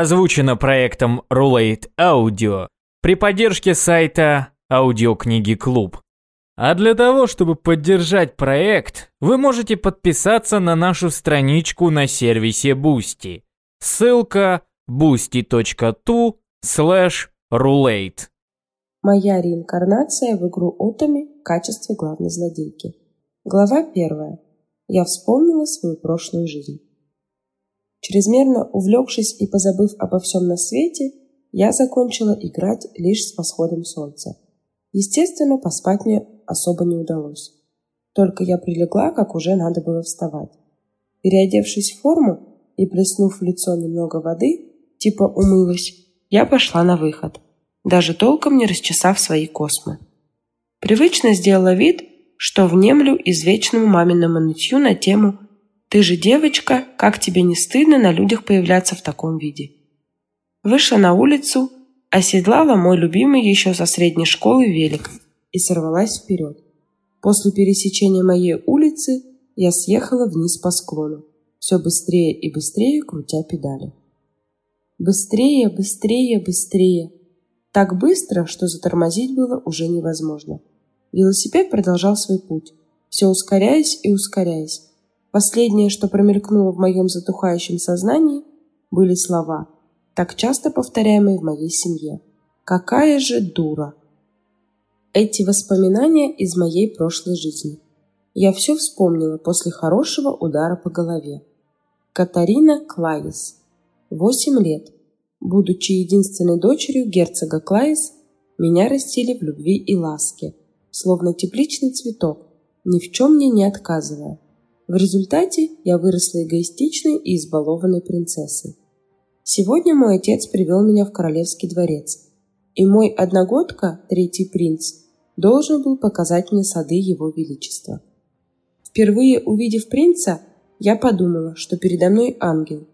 Озвучено проектом Rulate Audio при поддержке сайта Аудиокниги Клуб. А для того, чтобы поддержать проект, вы можете подписаться на нашу страничку на сервисе Boosty. Ссылка boosty.tu slash rulate. Моя реинкарнация в игру Отами в качестве главной злодейки. Глава первая. Я вспомнила свою прошлую жизнь. Чрезмерно увлекшись и позабыв обо всем на свете, я закончила играть лишь с восходом солнца. Естественно, поспать мне особо не удалось. Только я прилегла, как уже надо было вставать. Переодевшись в форму и плеснув в лицо немного воды, типа умылась, я пошла на выход, даже толком не расчесав свои космы. Привычно сделала вид, что внемлю извечному маминому нытью на тему «Ты же девочка, как тебе не стыдно на людях появляться в таком виде?» Вышла на улицу, оседлала мой любимый еще со средней школы велик и сорвалась вперед. После пересечения моей улицы я съехала вниз по склону, все быстрее и быстрее крутя педали. Быстрее, быстрее, быстрее. Так быстро, что затормозить было уже невозможно. Велосипед продолжал свой путь, все ускоряясь и ускоряясь. Последнее, что промелькнуло в моем затухающем сознании, были слова, так часто повторяемые в моей семье. «Какая же дура!» Эти воспоминания из моей прошлой жизни. Я все вспомнила после хорошего удара по голове. Катарина Клайс. Восемь лет. Будучи единственной дочерью герцога Клайс, меня растили в любви и ласке, словно тепличный цветок, ни в чем мне не отказывая. В результате я выросла эгоистичной и избалованной принцессой. Сегодня мой отец привел меня в королевский дворец, и мой одногодка, третий принц, должен был показать мне сады его величества. Впервые увидев принца, я подумала, что передо мной ангел,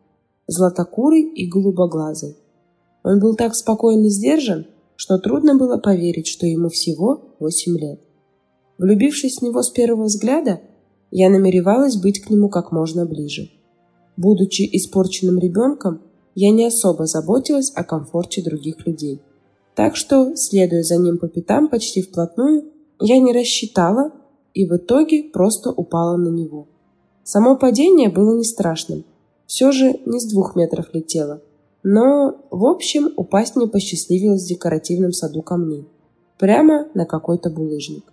златокурый и голубоглазый. Он был так спокойно сдержан, что трудно было поверить, что ему всего восемь лет. Влюбившись в него с первого взгляда, я намеревалась быть к нему как можно ближе. Будучи испорченным ребенком, я не особо заботилась о комфорте других людей. Так что, следуя за ним по пятам почти вплотную, я не рассчитала и в итоге просто упала на него. Само падение было не страшным. Все же не с двух метров летело. Но, в общем, упасть мне посчастливилось в декоративном саду камней. Прямо на какой-то булыжник.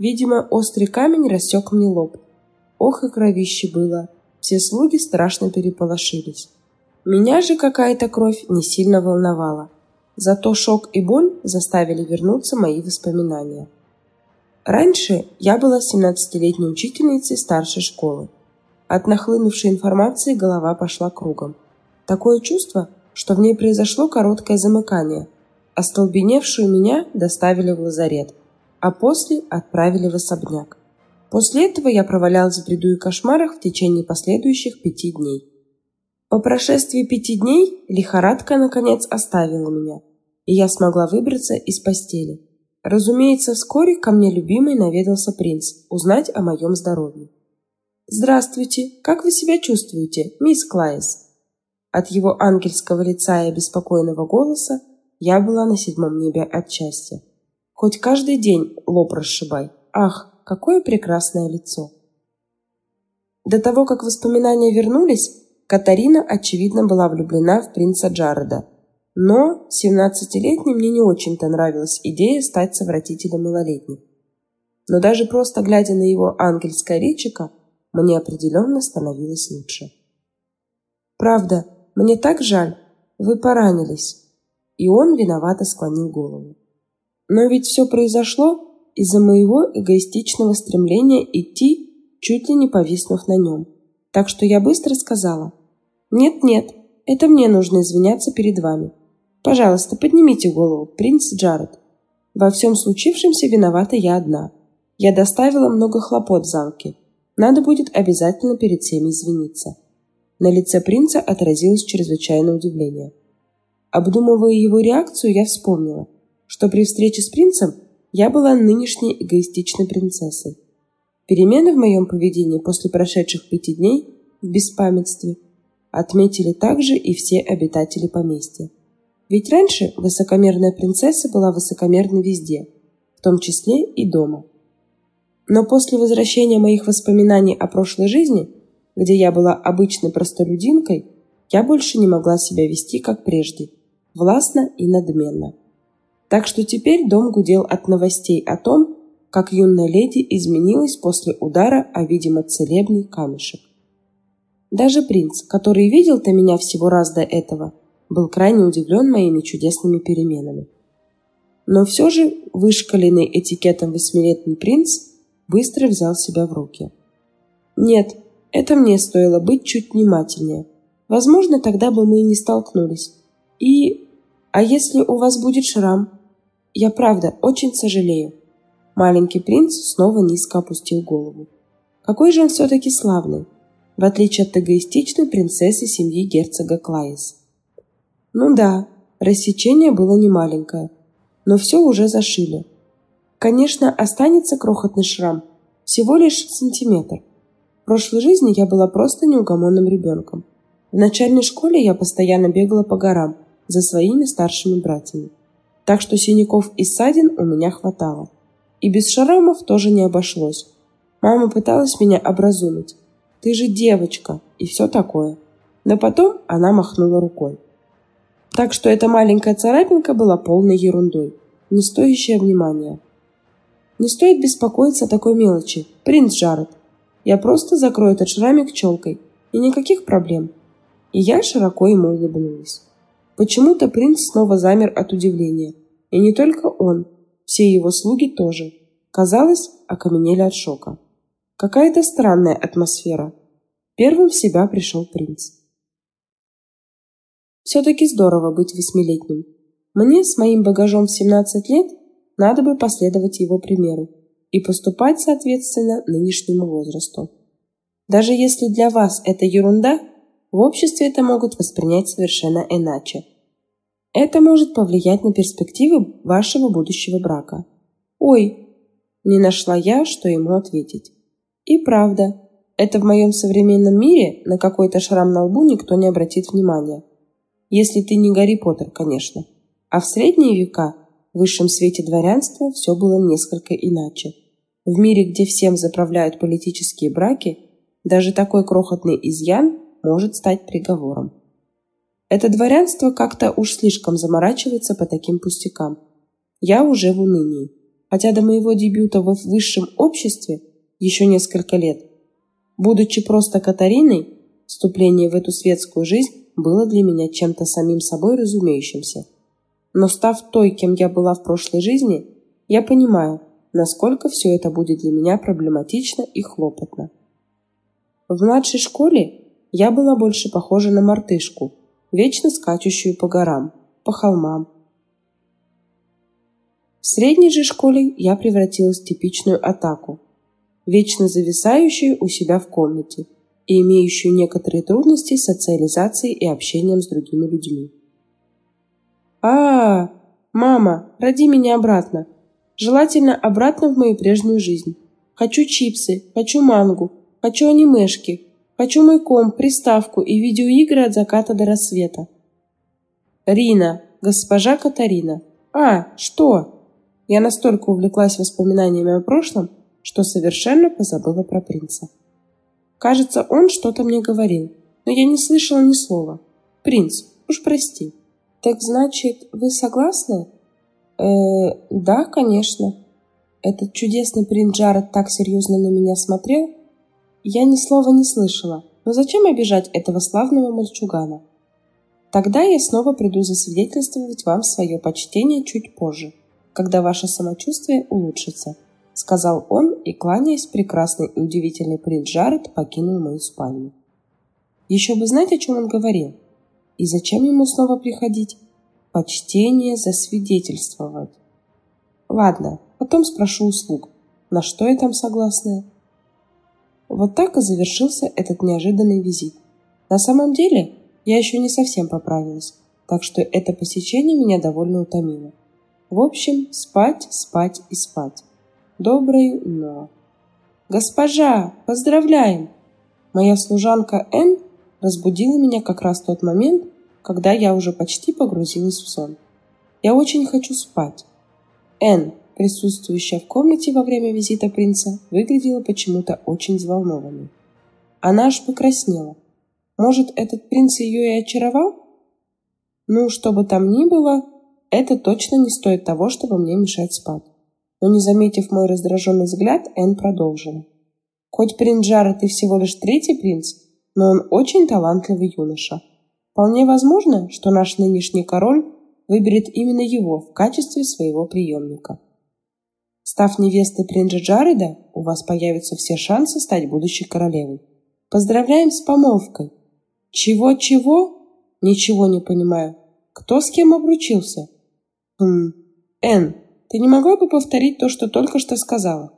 Видимо, острый камень рассек мне лоб. Ох и кровище было. Все слуги страшно переполошились. Меня же какая-то кровь не сильно волновала. Зато шок и боль заставили вернуться мои воспоминания. Раньше я была 17-летней учительницей старшей школы. От нахлынувшей информации голова пошла кругом. Такое чувство, что в ней произошло короткое замыкание. Остолбеневшую меня доставили в лазарет, а после отправили в особняк. После этого я провалялась в бреду и кошмарах в течение последующих пяти дней. По прошествии пяти дней лихорадка наконец оставила меня – и я смогла выбраться из постели. Разумеется, вскоре ко мне любимый наведался принц узнать о моем здоровье. «Здравствуйте! Как вы себя чувствуете, мисс Клайс?» От его ангельского лица и обеспокоенного голоса я была на седьмом небе от счастья. Хоть каждый день лоб расшибай. Ах, какое прекрасное лицо! До того, как воспоминания вернулись, Катарина, очевидно, была влюблена в принца Джареда – но 17-летней мне не очень-то нравилась идея стать совратителем малолетних. Но даже просто глядя на его ангельское личико, мне определенно становилось лучше. «Правда, мне так жаль, вы поранились». И он виновато склонил голову. Но ведь все произошло из-за моего эгоистичного стремления идти, чуть ли не повиснув на нем. Так что я быстро сказала, «Нет-нет, это мне нужно извиняться перед вами. Пожалуйста, поднимите голову, принц Джаред. Во всем случившемся виновата я одна. Я доставила много хлопот в замке. Надо будет обязательно перед всеми извиниться. На лице принца отразилось чрезвычайное удивление. Обдумывая его реакцию, я вспомнила, что при встрече с принцем я была нынешней эгоистичной принцессой. Перемены в моем поведении после прошедших пяти дней в беспамятстве отметили также и все обитатели поместья. Ведь раньше высокомерная принцесса была высокомерна везде, в том числе и дома. Но после возвращения моих воспоминаний о прошлой жизни, где я была обычной простолюдинкой, я больше не могла себя вести, как прежде, властно и надменно. Так что теперь дом гудел от новостей о том, как юная леди изменилась после удара о, видимо, целебный камешек. Даже принц, который видел-то меня всего раз до этого, был крайне удивлен моими чудесными переменами. Но все же вышкаленный этикетом восьмилетний принц быстро взял себя в руки. Нет, это мне стоило быть чуть внимательнее. Возможно, тогда бы мы и не столкнулись. И... А если у вас будет шрам? Я правда очень сожалею. Маленький принц снова низко опустил голову. Какой же он все-таки славный, в отличие от эгоистичной принцессы семьи герцога Клайс. Ну да, рассечение было немаленькое, но все уже зашили. Конечно, останется крохотный шрам, всего лишь сантиметр. В прошлой жизни я была просто неугомонным ребенком. В начальной школе я постоянно бегала по горам за своими старшими братьями. Так что синяков и ссадин у меня хватало. И без шрамов тоже не обошлось. Мама пыталась меня образумить. «Ты же девочка!» и все такое. Но потом она махнула рукой. Так что эта маленькая царапинка была полной ерундой, не стоящая внимания. Не стоит беспокоиться о такой мелочи, принц Джаред. Я просто закрою этот шрамик челкой, и никаких проблем. И я широко ему улыбнулась. Почему-то принц снова замер от удивления. И не только он, все его слуги тоже. Казалось, окаменели от шока. Какая-то странная атмосфера. Первым в себя пришел принц. Все-таки здорово быть восьмилетним. Мне с моим багажом в 17 лет надо бы последовать его примеру и поступать соответственно нынешнему возрасту. Даже если для вас это ерунда, в обществе это могут воспринять совершенно иначе. Это может повлиять на перспективы вашего будущего брака. Ой, не нашла я, что ему ответить. И правда, это в моем современном мире на какой-то шрам на лбу никто не обратит внимания. Если ты не Гарри Поттер, конечно. А в средние века, в высшем свете дворянства, все было несколько иначе. В мире, где всем заправляют политические браки, даже такой крохотный изъян может стать приговором. Это дворянство как-то уж слишком заморачивается по таким пустякам. Я уже в унынии. Хотя до моего дебюта в высшем обществе еще несколько лет. Будучи просто Катариной, вступление в эту светскую жизнь было для меня чем-то самим собой разумеющимся. Но став той, кем я была в прошлой жизни, я понимаю, насколько все это будет для меня проблематично и хлопотно. В младшей школе я была больше похожа на мартышку – вечно скачущую по горам, по холмам. В средней же школе я превратилась в типичную атаку, вечно зависающую у себя в комнате и имеющую некоторые трудности с социализацией и общением с другими людьми. а, -а, -а мама, роди меня обратно. Желательно обратно в мою прежнюю жизнь. Хочу чипсы, хочу мангу, хочу анимешки, Хочу мой комп, приставку и видеоигры от заката до рассвета. Рина, госпожа Катарина. А, что? Я настолько увлеклась воспоминаниями о прошлом, что совершенно позабыла про принца. Кажется, он что-то мне говорил, но я не слышала ни слова. Принц, уж прости. Так значит, вы согласны? Э, да, конечно. Этот чудесный принц Джаред так серьезно на меня смотрел, я ни слова не слышала, но зачем обижать этого славного мальчугана? Тогда я снова приду засвидетельствовать вам свое почтение чуть позже, когда ваше самочувствие улучшится, сказал он и, кланяясь, прекрасный и удивительный принц Джаред покинул мою спальню. Еще бы знать, о чем он говорил. И зачем ему снова приходить? Почтение засвидетельствовать. Ладно, потом спрошу услуг. На что я там согласная? Вот так и завершился этот неожиданный визит. На самом деле, я еще не совсем поправилась, так что это посещение меня довольно утомило. В общем, спать, спать и спать. Доброй но. «Госпожа, поздравляем!» Моя служанка Энн, разбудила меня как раз в тот момент, когда я уже почти погрузилась в сон. Я очень хочу спать. Энн, присутствующая в комнате во время визита принца, выглядела почему-то очень взволнованной. Она аж покраснела. Может, этот принц ее и очаровал? Ну, что бы там ни было, это точно не стоит того, чтобы мне мешать спать. Но не заметив мой раздраженный взгляд, Энн продолжила. Хоть принц Джаред и всего лишь третий принц, но он очень талантливый юноша. Вполне возможно, что наш нынешний король выберет именно его в качестве своего преемника. Став невестой принца Джареда, у вас появятся все шансы стать будущей королевой. Поздравляем с помолвкой. Чего-чего? Ничего не понимаю. Кто с кем обручился? Хм. Энн, ты не могла бы повторить то, что только что сказала?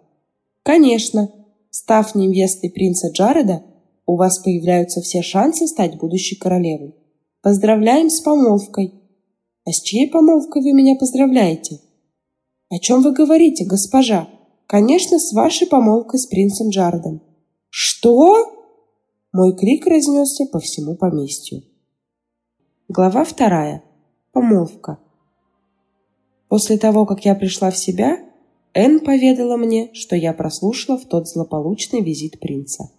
Конечно. Став невестой принца Джареда, у вас появляются все шансы стать будущей королевой. Поздравляем с помолвкой. А с чьей помолвкой вы меня поздравляете? О чем вы говорите, госпожа? Конечно, с вашей помолвкой с принцем Джаредом. Что? Мой крик разнесся по всему поместью. Глава вторая. Помолвка. После того, как я пришла в себя, Энн поведала мне, что я прослушала в тот злополучный визит принца.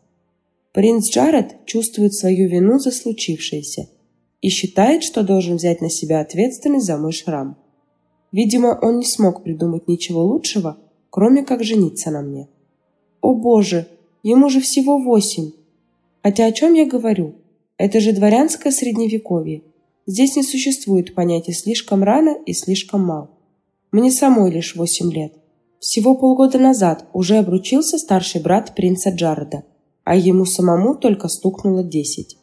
Принц Джаред чувствует свою вину за случившееся и считает, что должен взять на себя ответственность за мой шрам. Видимо, он не смог придумать ничего лучшего, кроме как жениться на мне. О боже, ему же всего восемь. Хотя о чем я говорю? Это же дворянское средневековье. Здесь не существует понятия «слишком рано» и «слишком мал». Мне самой лишь восемь лет. Всего полгода назад уже обручился старший брат принца Джареда, а ему самому только стукнуло десять.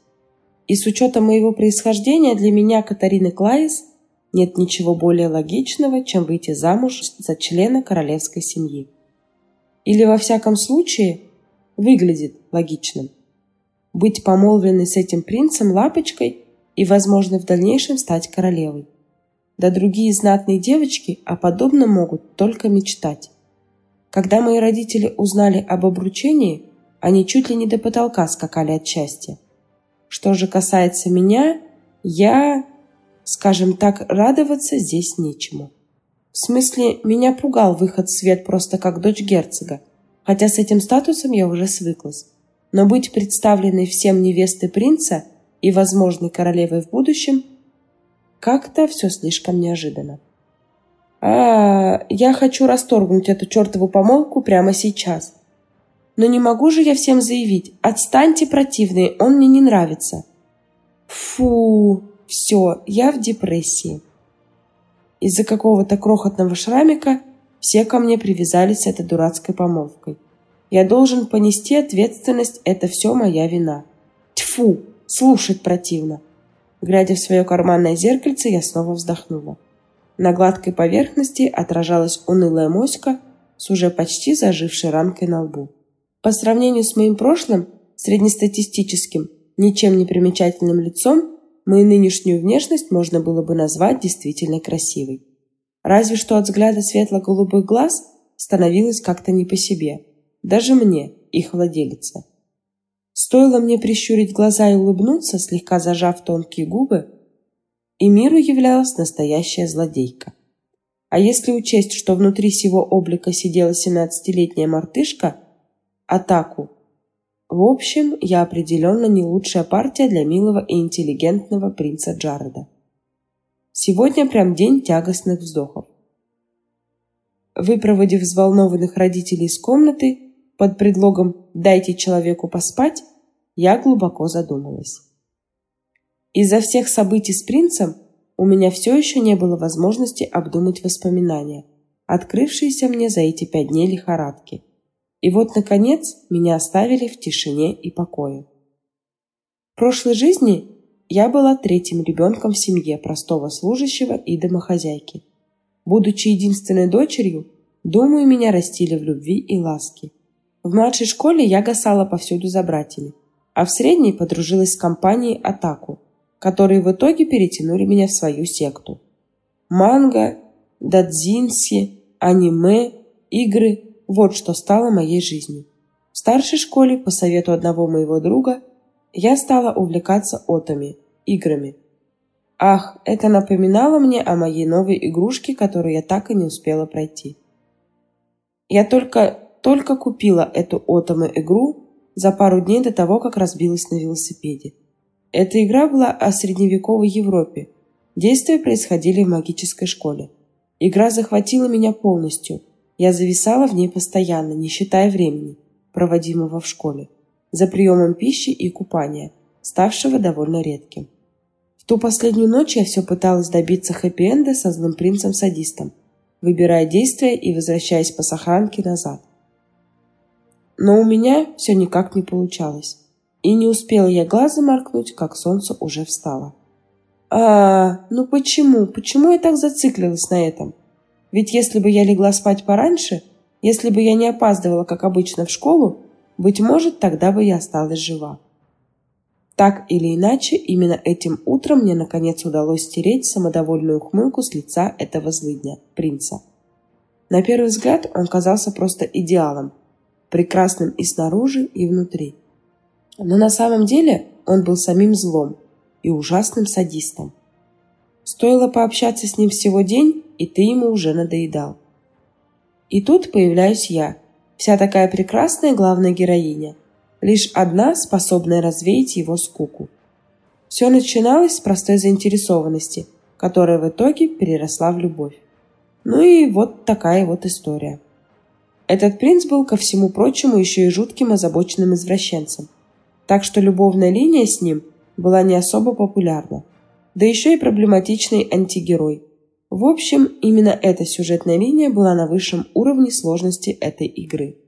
И с учетом моего происхождения для меня, Катарины Клайс, нет ничего более логичного, чем выйти замуж за члена королевской семьи. Или во всяком случае выглядит логичным. Быть помолвленной с этим принцем лапочкой и, возможно, в дальнейшем стать королевой. Да другие знатные девочки о подобном могут только мечтать. Когда мои родители узнали об обручении, они чуть ли не до потолка скакали от счастья. Что же касается меня, я, скажем так, радоваться здесь нечему. В смысле, меня пугал выход в свет просто как дочь герцога, хотя с этим статусом я уже свыклась. Но быть представленной всем невестой принца и возможной королевой в будущем как-то все слишком неожиданно. А, я хочу расторгнуть эту чертову помолвку прямо сейчас. Но не могу же я всем заявить, отстаньте, противные, он мне не нравится. Фу, все, я в депрессии. Из-за какого-то крохотного шрамика все ко мне привязались с этой дурацкой помолвкой. Я должен понести ответственность, это все моя вина. Тьфу, слушать противно. Глядя в свое карманное зеркальце, я снова вздохнула. На гладкой поверхности отражалась унылая моська с уже почти зажившей рамкой на лбу. По сравнению с моим прошлым, среднестатистическим, ничем не примечательным лицом, мою нынешнюю внешность можно было бы назвать действительно красивой. Разве что от взгляда светло-голубых глаз становилось как-то не по себе. Даже мне, их владелица. Стоило мне прищурить глаза и улыбнуться, слегка зажав тонкие губы, и миру являлась настоящая злодейка. А если учесть, что внутри сего облика сидела семнадцатилетняя мартышка, атаку, в общем, я определенно не лучшая партия для милого и интеллигентного принца Джареда. Сегодня прям день тягостных вздохов. Выпроводив взволнованных родителей из комнаты, под предлогом «дайте человеку поспать» я глубоко задумалась. Из-за всех событий с принцем у меня все еще не было возможности обдумать воспоминания, открывшиеся мне за эти пять дней лихорадки. И вот, наконец, меня оставили в тишине и покое. В прошлой жизни я была третьим ребенком в семье простого служащего и домохозяйки. Будучи единственной дочерью, думаю, меня растили в любви и ласке. В младшей школе я гасала повсюду за братьями, а в средней подружилась с компанией «Атаку», которые в итоге перетянули меня в свою секту. Манго, дадзинси, аниме, игры – вот что стало моей жизнью. В старшей школе, по совету одного моего друга, я стала увлекаться отами, играми. Ах, это напоминало мне о моей новой игрушке, которую я так и не успела пройти. Я только, только купила эту отому игру за пару дней до того, как разбилась на велосипеде. Эта игра была о средневековой Европе. Действия происходили в магической школе. Игра захватила меня полностью. Я зависала в ней постоянно, не считая времени, проводимого в школе за приемом пищи и купания, ставшего довольно редким. В ту последнюю ночь я все пыталась добиться хэппи-энда со злым принцем-садистом, выбирая действия и возвращаясь по сохранке назад. Но у меня все никак не получалось. И не успела я глаза моркнуть, как солнце уже встало. А, ну почему? Почему я так зациклилась на этом? Ведь если бы я легла спать пораньше, если бы я не опаздывала, как обычно, в школу, быть может, тогда бы я осталась жива. Так или иначе, именно этим утром мне наконец удалось стереть самодовольную ухмылку с лица этого злыдня, принца. На первый взгляд он казался просто идеалом, прекрасным и снаружи, и внутри. Но на самом деле он был самим злом и ужасным садистом. Стоило пообщаться с ним всего день, и ты ему уже надоедал. И тут появляюсь я – Вся такая прекрасная главная героиня. Лишь одна, способная развеять его скуку. Все начиналось с простой заинтересованности, которая в итоге переросла в любовь. Ну и вот такая вот история. Этот принц был, ко всему прочему, еще и жутким озабоченным извращенцем. Так что любовная линия с ним была не особо популярна. Да еще и проблематичный антигерой, в общем, именно эта сюжетная линия была на высшем уровне сложности этой игры.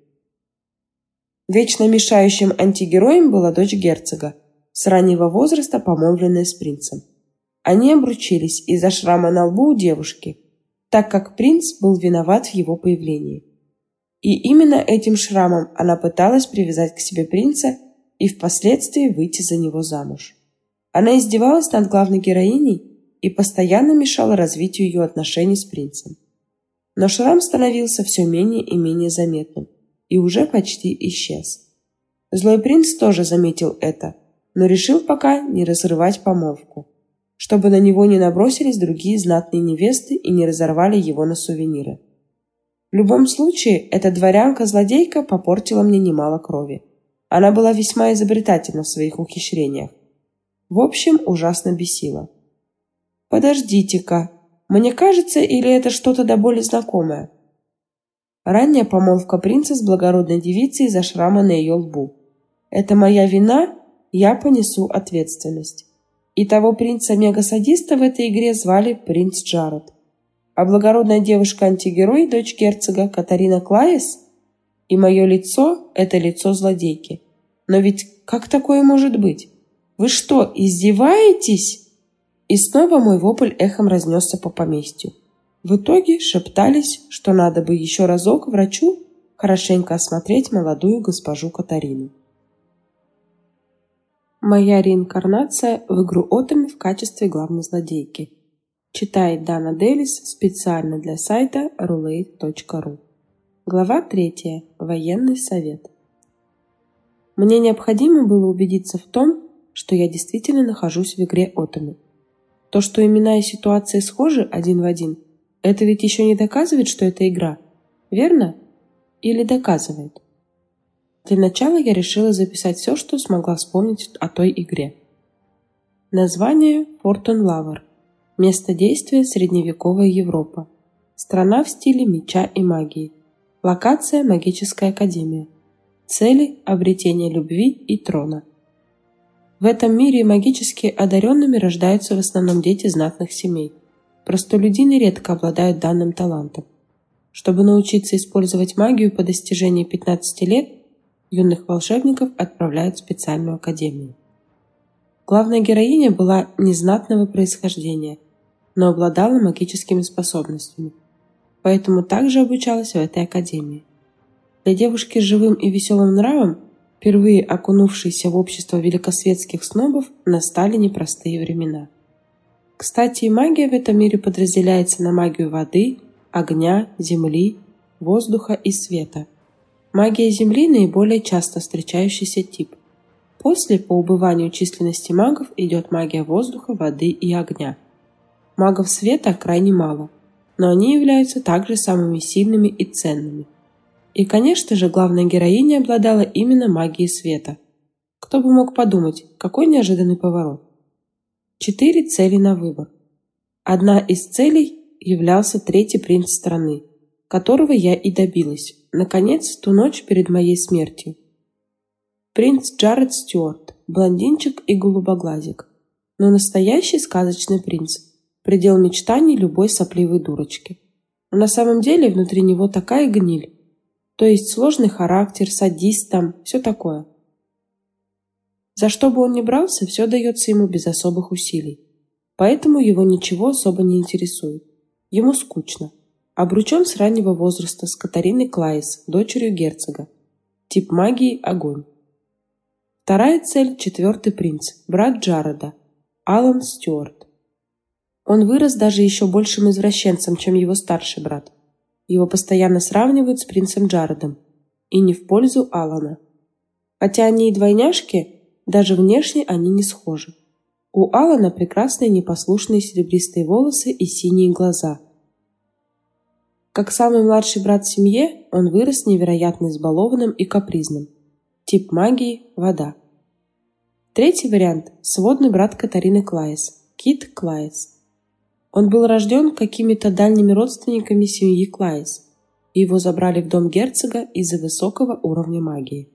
Вечно мешающим антигероем была дочь герцога, с раннего возраста помолвленная с принцем. Они обручились из-за шрама на лбу у девушки, так как принц был виноват в его появлении. И именно этим шрамом она пыталась привязать к себе принца и впоследствии выйти за него замуж. Она издевалась над главной героиней и постоянно мешала развитию ее отношений с принцем. Но шрам становился все менее и менее заметным и уже почти исчез. Злой принц тоже заметил это, но решил пока не разрывать помолвку, чтобы на него не набросились другие знатные невесты и не разорвали его на сувениры. В любом случае, эта дворянка-злодейка попортила мне немало крови. Она была весьма изобретательна в своих ухищрениях. В общем, ужасно бесила. Подождите-ка, мне кажется, или это что-то до боли знакомое? Ранняя помолвка принца с благородной девицей из-за шрама на ее лбу. Это моя вина, я понесу ответственность. И того принца-мега-садиста в этой игре звали принц Джаред. А благородная девушка-антигерой, дочь герцога Катарина Клаес? И мое лицо – это лицо злодейки. Но ведь как такое может быть? Вы что, издеваетесь? И снова мой вопль эхом разнесся по поместью. В итоге шептались, что надо бы еще разок врачу хорошенько осмотреть молодую госпожу Катарину. Моя реинкарнация в игру Отами в качестве главной злодейки. Читает Дана Делис специально для сайта roulette.ru. Глава 3. Военный совет. Мне необходимо было убедиться в том, что я действительно нахожусь в игре Отами – то, что имена и ситуации схожи один в один, это ведь еще не доказывает, что это игра, верно? Или доказывает? Для начала я решила записать все, что смогла вспомнить о той игре. Название Фортон Лавер. Место действия средневековая Европа. Страна в стиле меча и магии. Локация Магическая Академия. Цели – обретение любви и трона – в этом мире магически одаренными рождаются в основном дети знатных семей. Простолюдины редко обладают данным талантом. Чтобы научиться использовать магию по достижении 15 лет, юных волшебников отправляют в специальную академию. Главная героиня была незнатного происхождения, но обладала магическими способностями, поэтому также обучалась в этой академии. Для девушки с живым и веселым нравом впервые окунувшиеся в общество великосветских снобов, настали непростые времена. Кстати, магия в этом мире подразделяется на магию воды, огня, земли, воздуха и света. Магия Земли – наиболее часто встречающийся тип. После, по убыванию численности магов, идет магия воздуха, воды и огня. Магов света крайне мало, но они являются также самыми сильными и ценными. И, конечно же, главная героиня обладала именно магией света. Кто бы мог подумать, какой неожиданный поворот. Четыре цели на выбор. Одна из целей являлся третий принц страны, которого я и добилась, наконец, в ту ночь перед моей смертью. Принц Джаред Стюарт, блондинчик и голубоглазик, но настоящий сказочный принц, предел мечтаний любой сопливой дурочки. Но на самом деле внутри него такая гниль, то есть сложный характер, садист там, все такое. За что бы он ни брался, все дается ему без особых усилий. Поэтому его ничего особо не интересует. Ему скучно. Обручен с раннего возраста с Катариной Клайс, дочерью герцога. Тип магии – огонь. Вторая цель – четвертый принц, брат Джареда, Алан Стюарт. Он вырос даже еще большим извращенцем, чем его старший брат. Его постоянно сравнивают с принцем Джаредом. И не в пользу Алана. Хотя они и двойняшки, даже внешне они не схожи. У Алана прекрасные непослушные серебристые волосы и синие глаза. Как самый младший брат в семье, он вырос невероятно избалованным и капризным. Тип магии – вода. Третий вариант – сводный брат Катарины Клайс – Кит Клайс. Он был рожден какими-то дальними родственниками семьи Клайс, его забрали в дом герцога из-за высокого уровня магии.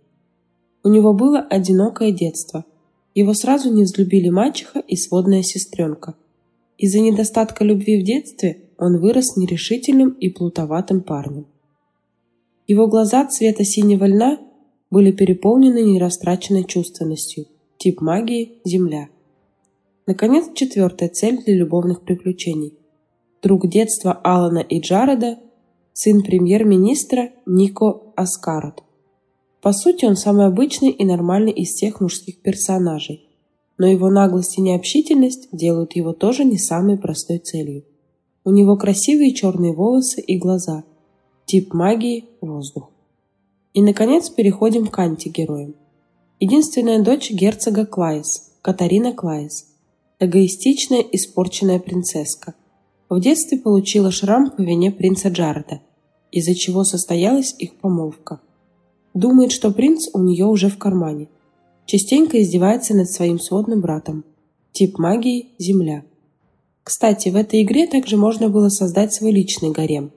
У него было одинокое детство. Его сразу не взлюбили мачеха и сводная сестренка. Из-за недостатка любви в детстве он вырос нерешительным и плутоватым парнем. Его глаза цвета синего льна были переполнены нерастраченной чувственностью. Тип магии – Земля. Наконец, четвертая цель для любовных приключений. Друг детства Алана и Джареда, сын премьер-министра Нико Аскарот. По сути, он самый обычный и нормальный из всех мужских персонажей, но его наглость и необщительность делают его тоже не самой простой целью. У него красивые черные волосы и глаза. Тип магии – воздух. И, наконец, переходим к антигероям. Единственная дочь герцога Клайс, Катарина Клайс. Эгоистичная, испорченная принцесска. В детстве получила шрам по вине принца Джареда, из-за чего состоялась их помолвка. Думает, что принц у нее уже в кармане. Частенько издевается над своим сводным братом. Тип магии – Земля. Кстати, в этой игре также можно было создать свой личный гарем.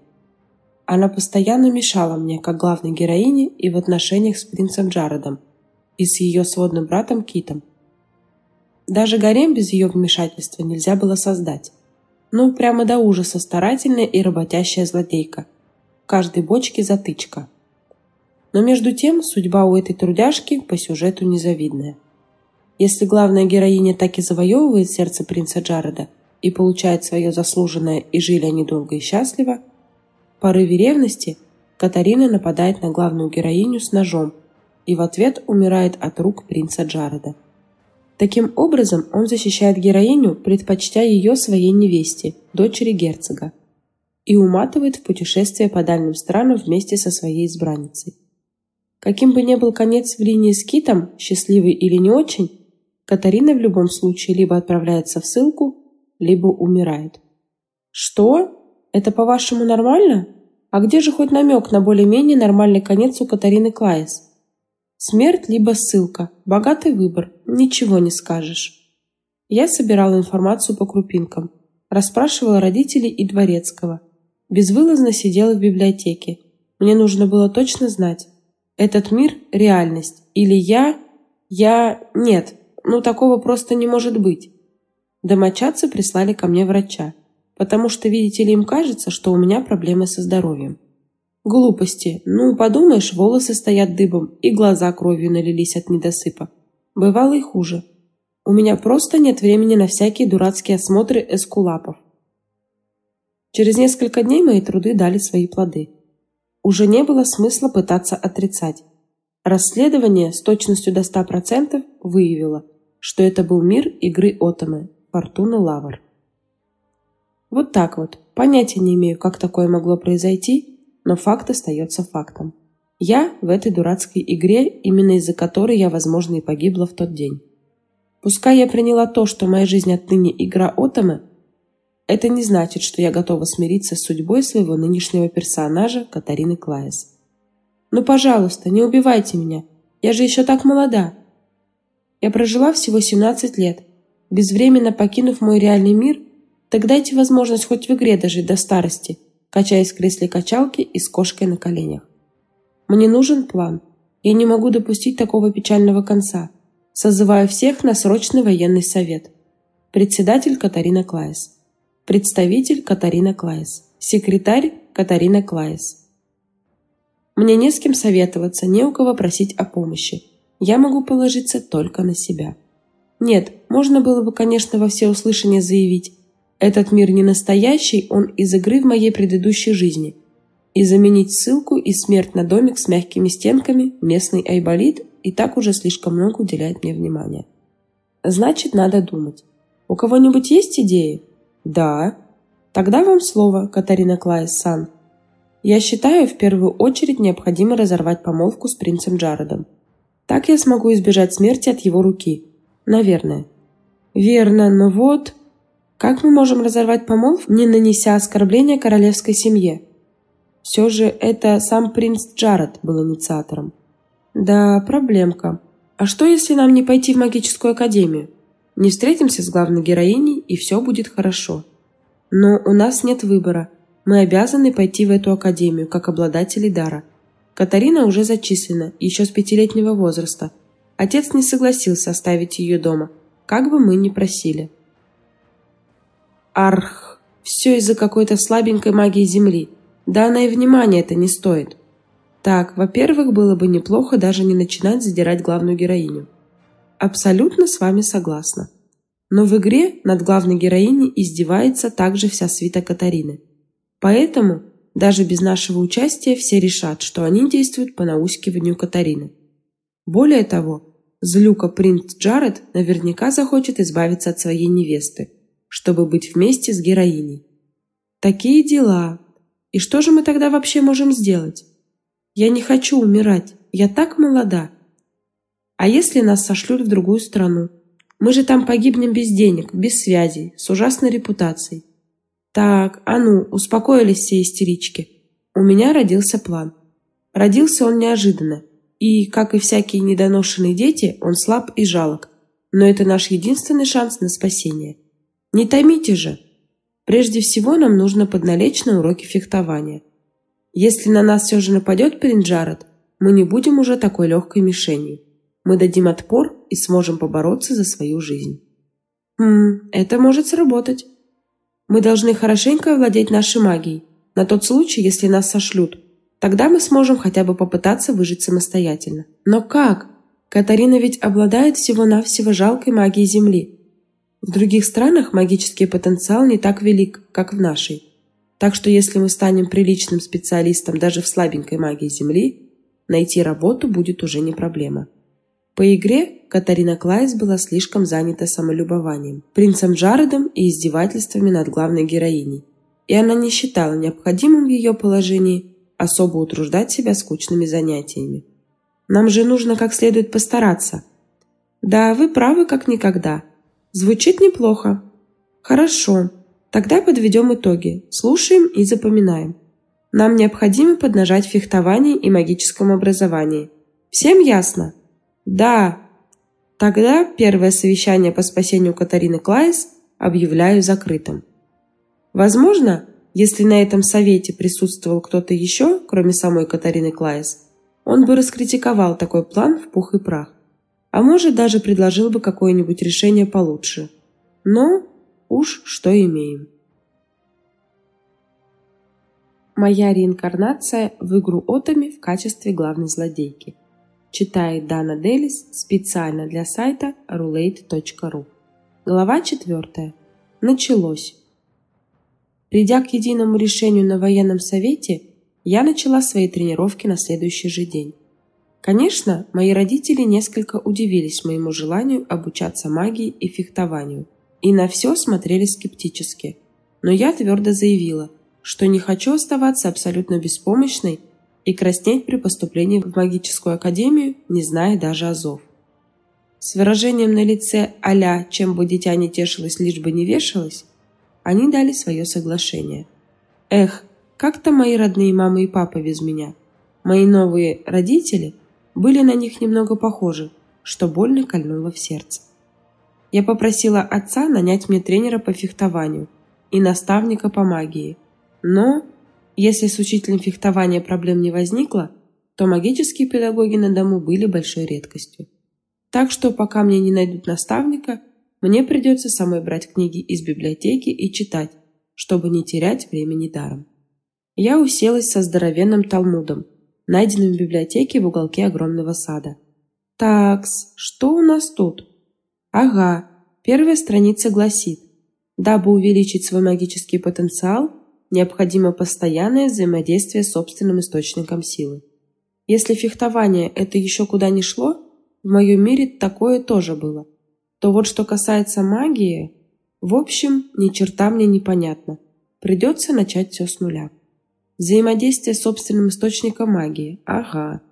Она постоянно мешала мне, как главной героине, и в отношениях с принцем Джаредом, и с ее сводным братом Китом. Даже гарем без ее вмешательства нельзя было создать. Ну, прямо до ужаса старательная и работящая злодейка. В каждой бочке затычка – но между тем судьба у этой трудяжки по сюжету незавидная. Если главная героиня так и завоевывает сердце принца Джареда и получает свое заслуженное и жили они долго и счастливо, в порыве ревности Катарина нападает на главную героиню с ножом и в ответ умирает от рук принца Джареда. Таким образом, он защищает героиню, предпочтя ее своей невесте, дочери герцога, и уматывает в путешествие по дальним странам вместе со своей избранницей. Каким бы ни был конец в линии с Китом, счастливый или не очень, Катарина в любом случае либо отправляется в ссылку, либо умирает. Что? Это по-вашему нормально? А где же хоть намек на более-менее нормальный конец у Катарины Клайс? Смерть либо ссылка. Богатый выбор. Ничего не скажешь. Я собирала информацию по крупинкам. Расспрашивала родителей и дворецкого. Безвылазно сидела в библиотеке. Мне нужно было точно знать, этот мир – реальность. Или я... Я... Нет, ну такого просто не может быть. Домочадцы прислали ко мне врача, потому что, видите ли, им кажется, что у меня проблемы со здоровьем. Глупости. Ну, подумаешь, волосы стоят дыбом, и глаза кровью налились от недосыпа. Бывало и хуже. У меня просто нет времени на всякие дурацкие осмотры эскулапов. Через несколько дней мои труды дали свои плоды уже не было смысла пытаться отрицать. Расследование с точностью до 100% выявило, что это был мир игры Отомы, Фортуна Лавр. Вот так вот. Понятия не имею, как такое могло произойти, но факт остается фактом. Я в этой дурацкой игре, именно из-за которой я, возможно, и погибла в тот день. Пускай я приняла то, что моя жизнь отныне игра Отомы, это не значит, что я готова смириться с судьбой своего нынешнего персонажа Катарины Клаес. Ну, пожалуйста, не убивайте меня. Я же еще так молода. Я прожила всего 17 лет, безвременно покинув мой реальный мир, так дайте возможность хоть в игре дожить до старости, качаясь в кресле качалки и с кошкой на коленях. Мне нужен план. Я не могу допустить такого печального конца. Созываю всех на срочный военный совет. Председатель Катарина Клайс. Представитель Катарина Клайс. Секретарь Катарина Клайс. Мне не с кем советоваться, не у кого просить о помощи. Я могу положиться только на себя. Нет, можно было бы, конечно, во всеуслышание заявить, этот мир не настоящий, он из игры в моей предыдущей жизни – и заменить ссылку и смерть на домик с мягкими стенками местный айболит и так уже слишком много уделяет мне внимания. Значит, надо думать. У кого-нибудь есть идеи? Да. Тогда вам слово, Катарина Клайс-сан. Я считаю, в первую очередь необходимо разорвать помолвку с принцем Джаредом. Так я смогу избежать смерти от его руки. Наверное. Верно, но вот... Как мы можем разорвать помолвку, не нанеся оскорбления королевской семье? Все же это сам принц Джаред был инициатором. Да, проблемка. А что, если нам не пойти в магическую академию? Не встретимся с главной героиней, и все будет хорошо. Но у нас нет выбора. Мы обязаны пойти в эту академию, как обладатели дара. Катарина уже зачислена, еще с пятилетнего возраста. Отец не согласился оставить ее дома, как бы мы ни просили. Арх, все из-за какой-то слабенькой магии Земли – да она и внимания это не стоит. Так, во-первых, было бы неплохо даже не начинать задирать главную героиню. Абсолютно с вами согласна. Но в игре над главной героиней издевается также вся свита Катарины. Поэтому даже без нашего участия все решат, что они действуют по наускиванию Катарины. Более того, злюка принц Джаред наверняка захочет избавиться от своей невесты, чтобы быть вместе с героиней. Такие дела, и что же мы тогда вообще можем сделать? Я не хочу умирать, я так молода. А если нас сошлют в другую страну? Мы же там погибнем без денег, без связей, с ужасной репутацией. Так, а ну, успокоились все истерички. У меня родился план. Родился он неожиданно. И, как и всякие недоношенные дети, он слаб и жалок. Но это наш единственный шанс на спасение. Не томите же! Прежде всего нам нужно подналечь на уроки фехтования. Если на нас все же нападет Принджаред, мы не будем уже такой легкой мишенью. Мы дадим отпор и сможем побороться за свою жизнь. Хм, это может сработать. Мы должны хорошенько овладеть нашей магией, на тот случай, если нас сошлют. Тогда мы сможем хотя бы попытаться выжить самостоятельно. Но как? Катарина ведь обладает всего-навсего жалкой магией Земли. В других странах магический потенциал не так велик, как в нашей. Так что если мы станем приличным специалистом даже в слабенькой магии Земли, найти работу будет уже не проблема. По игре Катарина Клайс была слишком занята самолюбованием, принцем Джаредом и издевательствами над главной героиней. И она не считала необходимым в ее положении особо утруждать себя скучными занятиями. Нам же нужно как следует постараться. Да, вы правы как никогда – Звучит неплохо. Хорошо. Тогда подведем итоги. Слушаем и запоминаем. Нам необходимо поднажать в фехтовании и магическом образовании. Всем ясно? Да. Тогда первое совещание по спасению Катарины Клайс объявляю закрытым. Возможно, если на этом совете присутствовал кто-то еще, кроме самой Катарины Клайс, он бы раскритиковал такой план в пух и прах а может даже предложил бы какое-нибудь решение получше. Но уж что имеем. Моя реинкарнация в игру Отами в качестве главной злодейки. Читает Дана Делис специально для сайта roulette.ru. Глава 4. Началось. Придя к единому решению на военном совете, я начала свои тренировки на следующий же день. Конечно, мои родители несколько удивились моему желанию обучаться магии и фехтованию, и на все смотрели скептически. Но я твердо заявила, что не хочу оставаться абсолютно беспомощной и краснеть при поступлении в магическую академию, не зная даже азов. С выражением на лице а «чем бы дитя не тешилось, лишь бы не вешалось», они дали свое соглашение. Эх, как-то мои родные мама и папа без меня. Мои новые родители были на них немного похожи, что больно кольнуло в сердце. Я попросила отца нанять мне тренера по фехтованию и наставника по магии. Но, если с учителем фехтования проблем не возникло, то магические педагоги на дому были большой редкостью. Так что, пока мне не найдут наставника, мне придется самой брать книги из библиотеки и читать, чтобы не терять времени даром. Я уселась со здоровенным талмудом, найденным в библиотеке в уголке огромного сада. Такс, что у нас тут? Ага, первая страница гласит, дабы увеличить свой магический потенциал, необходимо постоянное взаимодействие с собственным источником силы. Если фехтование это еще куда не шло, в моем мире такое тоже было. То вот что касается магии, в общем, ни черта мне непонятно. Придется начать все с нуля. Взаимодействие с собственным источником магии. Ага.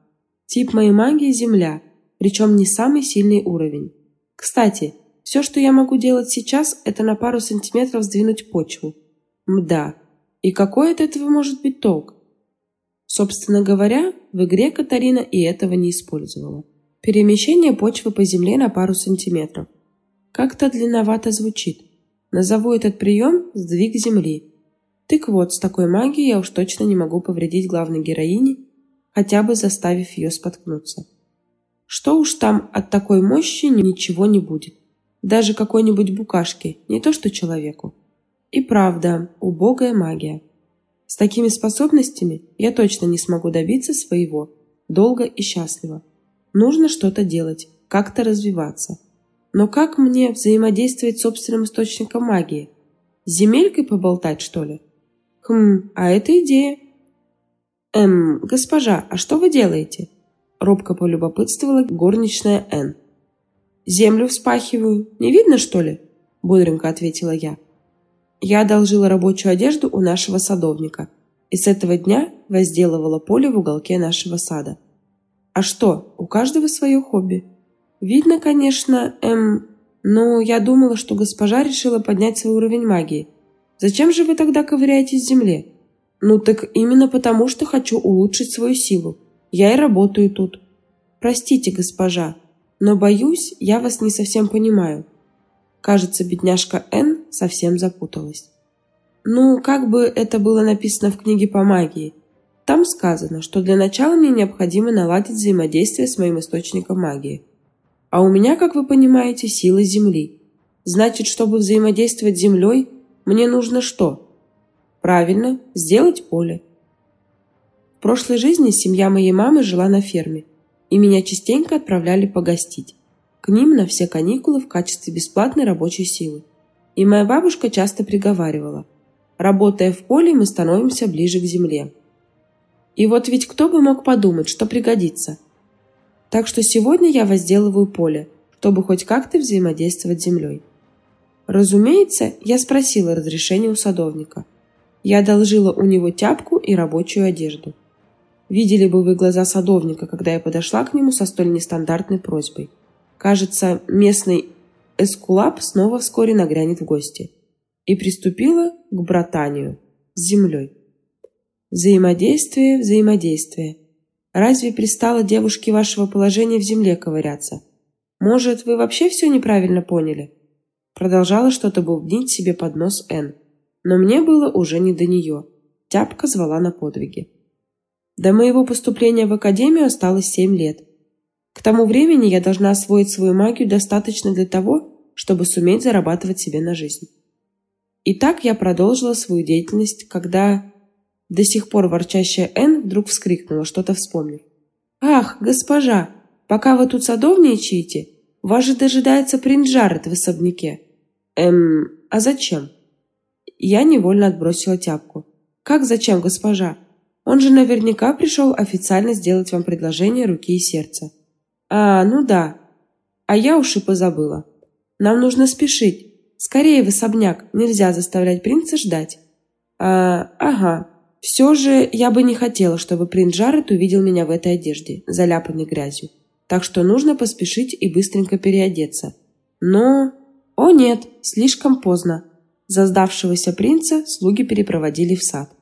Тип моей магии – Земля, причем не самый сильный уровень. Кстати, все, что я могу делать сейчас, это на пару сантиметров сдвинуть почву. Мда. И какой от этого может быть толк? Собственно говоря, в игре Катарина и этого не использовала. Перемещение почвы по земле на пару сантиметров. Как-то длинновато звучит. Назову этот прием «сдвиг земли». Так вот, с такой магией я уж точно не могу повредить главной героине, хотя бы заставив ее споткнуться. Что уж там от такой мощи ничего не будет. Даже какой-нибудь букашки, не то что человеку. И правда, убогая магия. С такими способностями я точно не смогу добиться своего, долго и счастливо. Нужно что-то делать, как-то развиваться. Но как мне взаимодействовать с собственным источником магии? С земелькой поболтать, что ли? Хм, а это идея. Эм, госпожа, а что вы делаете? Робко полюбопытствовала горничная Н. Землю вспахиваю. Не видно, что ли? Бодренько ответила я. Я одолжила рабочую одежду у нашего садовника и с этого дня возделывала поле в уголке нашего сада. А что, у каждого свое хобби. Видно, конечно, эм, но я думала, что госпожа решила поднять свой уровень магии – Зачем же вы тогда ковыряетесь в земле? Ну так именно потому, что хочу улучшить свою силу. Я и работаю тут. Простите, госпожа, но боюсь, я вас не совсем понимаю. Кажется, бедняжка Н совсем запуталась. Ну, как бы это было написано в книге по магии. Там сказано, что для начала мне необходимо наладить взаимодействие с моим источником магии. А у меня, как вы понимаете, сила Земли. Значит, чтобы взаимодействовать с Землей, мне нужно что? Правильно, сделать поле. В прошлой жизни семья моей мамы жила на ферме, и меня частенько отправляли погостить. К ним на все каникулы в качестве бесплатной рабочей силы. И моя бабушка часто приговаривала, работая в поле, мы становимся ближе к земле. И вот ведь кто бы мог подумать, что пригодится. Так что сегодня я возделываю поле, чтобы хоть как-то взаимодействовать с землей. Разумеется, я спросила разрешения у садовника. Я одолжила у него тяпку и рабочую одежду. Видели бы вы глаза садовника, когда я подошла к нему со столь нестандартной просьбой. Кажется, местный эскулап снова вскоре нагрянет в гости. И приступила к братанию с землей. Взаимодействие, взаимодействие. Разве пристало девушке вашего положения в земле ковыряться? Может, вы вообще все неправильно поняли? Продолжала что-то бубнить себе под нос Н. Но мне было уже не до нее. Тяпка звала на подвиги. До моего поступления в академию осталось семь лет. К тому времени я должна освоить свою магию достаточно для того, чтобы суметь зарабатывать себе на жизнь. И так я продолжила свою деятельность, когда до сих пор ворчащая Н вдруг вскрикнула, что-то вспомнив. «Ах, госпожа, пока вы тут садовничаете, вас же дожидается принц Жаред в особняке. Эм, а зачем? Я невольно отбросила тяпку. Как зачем, госпожа? Он же наверняка пришел официально сделать вам предложение руки и сердца. А, ну да. А я уж и позабыла. Нам нужно спешить. Скорее в особняк, нельзя заставлять принца ждать. А, ага. Все же я бы не хотела, чтобы принц Джаред увидел меня в этой одежде, заляпанной грязью. Так что нужно поспешить и быстренько переодеться. Но... О нет, слишком поздно. Заздавшегося принца слуги перепроводили в сад.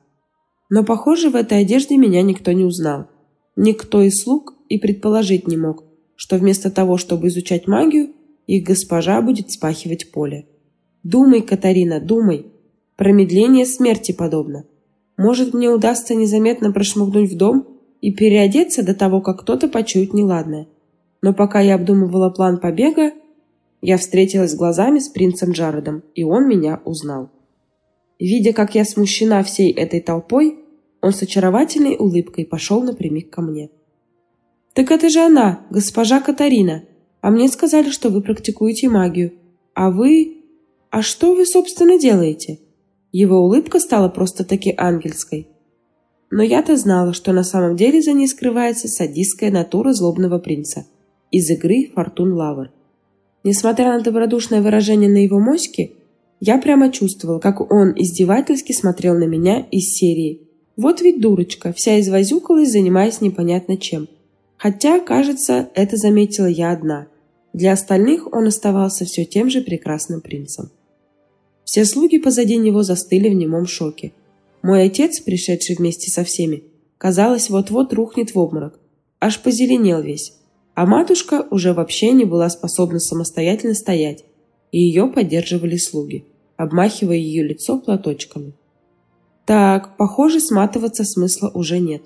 Но, похоже, в этой одежде меня никто не узнал. Никто из слуг и предположить не мог, что вместо того, чтобы изучать магию, их госпожа будет спахивать поле. Думай, Катарина, думай. Промедление смерти подобно. Может, мне удастся незаметно прошмыгнуть в дом и переодеться до того, как кто-то почует неладное. Но пока я обдумывала план побега, я встретилась глазами с принцем Джаредом, и он меня узнал. Видя, как я смущена всей этой толпой, он с очаровательной улыбкой пошел напрямик ко мне. «Так это же она, госпожа Катарина. А мне сказали, что вы практикуете магию. А вы... А что вы, собственно, делаете?» Его улыбка стала просто-таки ангельской. Но я-то знала, что на самом деле за ней скрывается садистская натура злобного принца из игры «Фортун Лавр». Несмотря на добродушное выражение на его моське, я прямо чувствовал, как он издевательски смотрел на меня из серии «Вот ведь дурочка, вся извозюкалась, занимаясь непонятно чем». Хотя, кажется, это заметила я одна. Для остальных он оставался все тем же прекрасным принцем. Все слуги позади него застыли в немом шоке. Мой отец, пришедший вместе со всеми, казалось, вот-вот рухнет в обморок. Аж позеленел весь. А матушка уже вообще не была способна самостоятельно стоять, и ее поддерживали слуги, обмахивая ее лицо платочками. Так, похоже, сматываться смысла уже нет.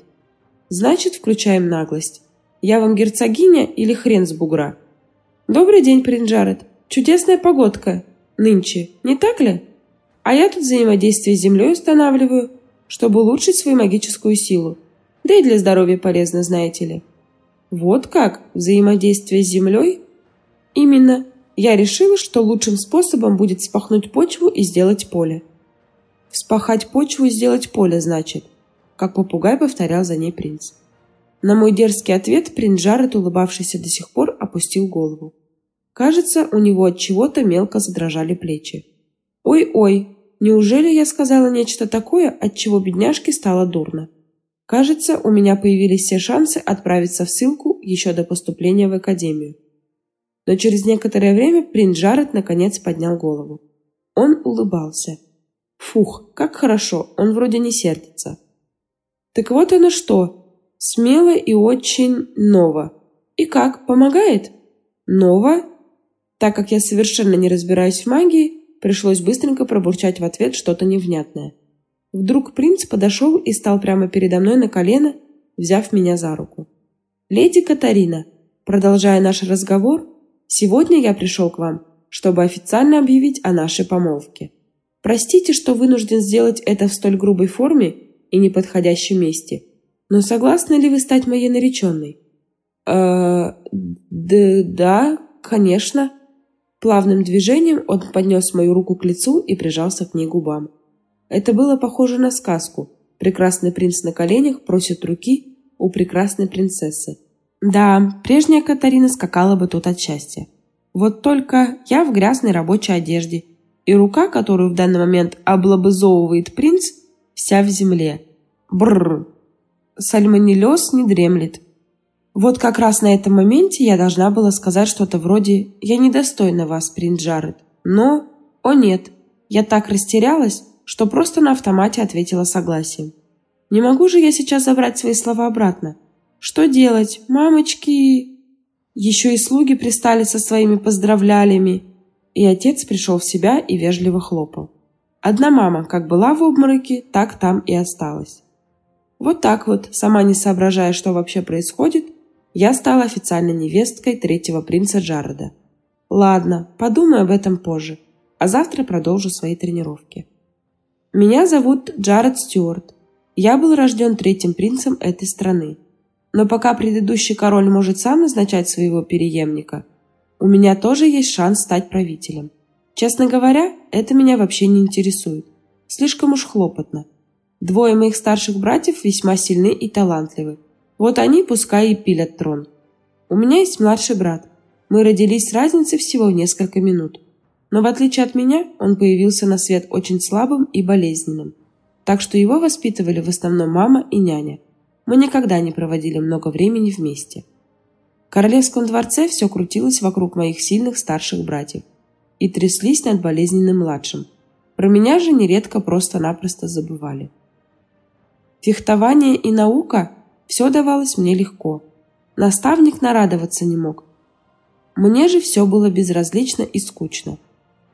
Значит, включаем наглость. Я вам герцогиня или хрен с бугра? Добрый день, принц Джаред. Чудесная погодка. Нынче, не так ли? А я тут взаимодействие с землей устанавливаю, чтобы улучшить свою магическую силу. Да и для здоровья полезно, знаете ли. Вот как? Взаимодействие с землей? Именно. Я решила, что лучшим способом будет спахнуть почву и сделать поле. Вспахать почву и сделать поле, значит. Как попугай повторял за ней принц. На мой дерзкий ответ принц Джаред, улыбавшийся до сих пор, опустил голову. Кажется, у него от чего-то мелко задрожали плечи. Ой-ой, неужели я сказала нечто такое, от чего бедняжке стало дурно? Кажется, у меня появились все шансы отправиться в ссылку еще до поступления в академию. Но через некоторое время принц Джаред наконец поднял голову. Он улыбался. Фух, как хорошо, он вроде не сердится. Так вот оно что, Смело и очень ново. И как, помогает? Ново? Так как я совершенно не разбираюсь в магии, пришлось быстренько пробурчать в ответ что-то невнятное. Вдруг принц подошел и стал прямо передо мной на колено, взяв меня за руку. «Леди Катарина, продолжая наш разговор, сегодня я пришел к вам, чтобы официально объявить о нашей помолвке. Простите, что вынужден сделать это в столь грубой форме и неподходящем месте – но согласны ли вы стать моей нареченной? Э, да, да, конечно. Плавным движением он поднес мою руку к лицу и прижался к ней губам. Это было похоже на сказку. Прекрасный принц на коленях просит руки у прекрасной принцессы. Да, прежняя Катарина скакала бы тут от счастья. Вот только я в грязной рабочей одежде, и рука, которую в данный момент облобызовывает принц, вся в земле. Бррр сальмонеллез не дремлет. Вот как раз на этом моменте я должна была сказать что-то вроде «Я недостойна вас, принц Джаред». Но, о нет, я так растерялась, что просто на автомате ответила согласием. Не могу же я сейчас забрать свои слова обратно. Что делать, мамочки? Еще и слуги пристали со своими поздравлялями. И отец пришел в себя и вежливо хлопал. Одна мама как была в обмороке, так там и осталась. Вот так вот, сама не соображая, что вообще происходит, я стала официальной невесткой третьего принца Джареда. Ладно, подумаю об этом позже, а завтра продолжу свои тренировки. Меня зовут Джаред Стюарт. Я был рожден третьим принцем этой страны. Но пока предыдущий король может сам назначать своего переемника, у меня тоже есть шанс стать правителем. Честно говоря, это меня вообще не интересует. Слишком уж хлопотно. Двое моих старших братьев весьма сильны и талантливы. Вот они пускай и пилят трон. У меня есть младший брат. Мы родились с разницей всего в несколько минут. Но в отличие от меня, он появился на свет очень слабым и болезненным. так что его воспитывали в основном мама и няня. Мы никогда не проводили много времени вместе. В королевском дворце все крутилось вокруг моих сильных старших братьев и тряслись над болезненным младшим. Про меня же нередко просто-напросто забывали. Фехтование и наука – все давалось мне легко. Наставник нарадоваться не мог. Мне же все было безразлично и скучно.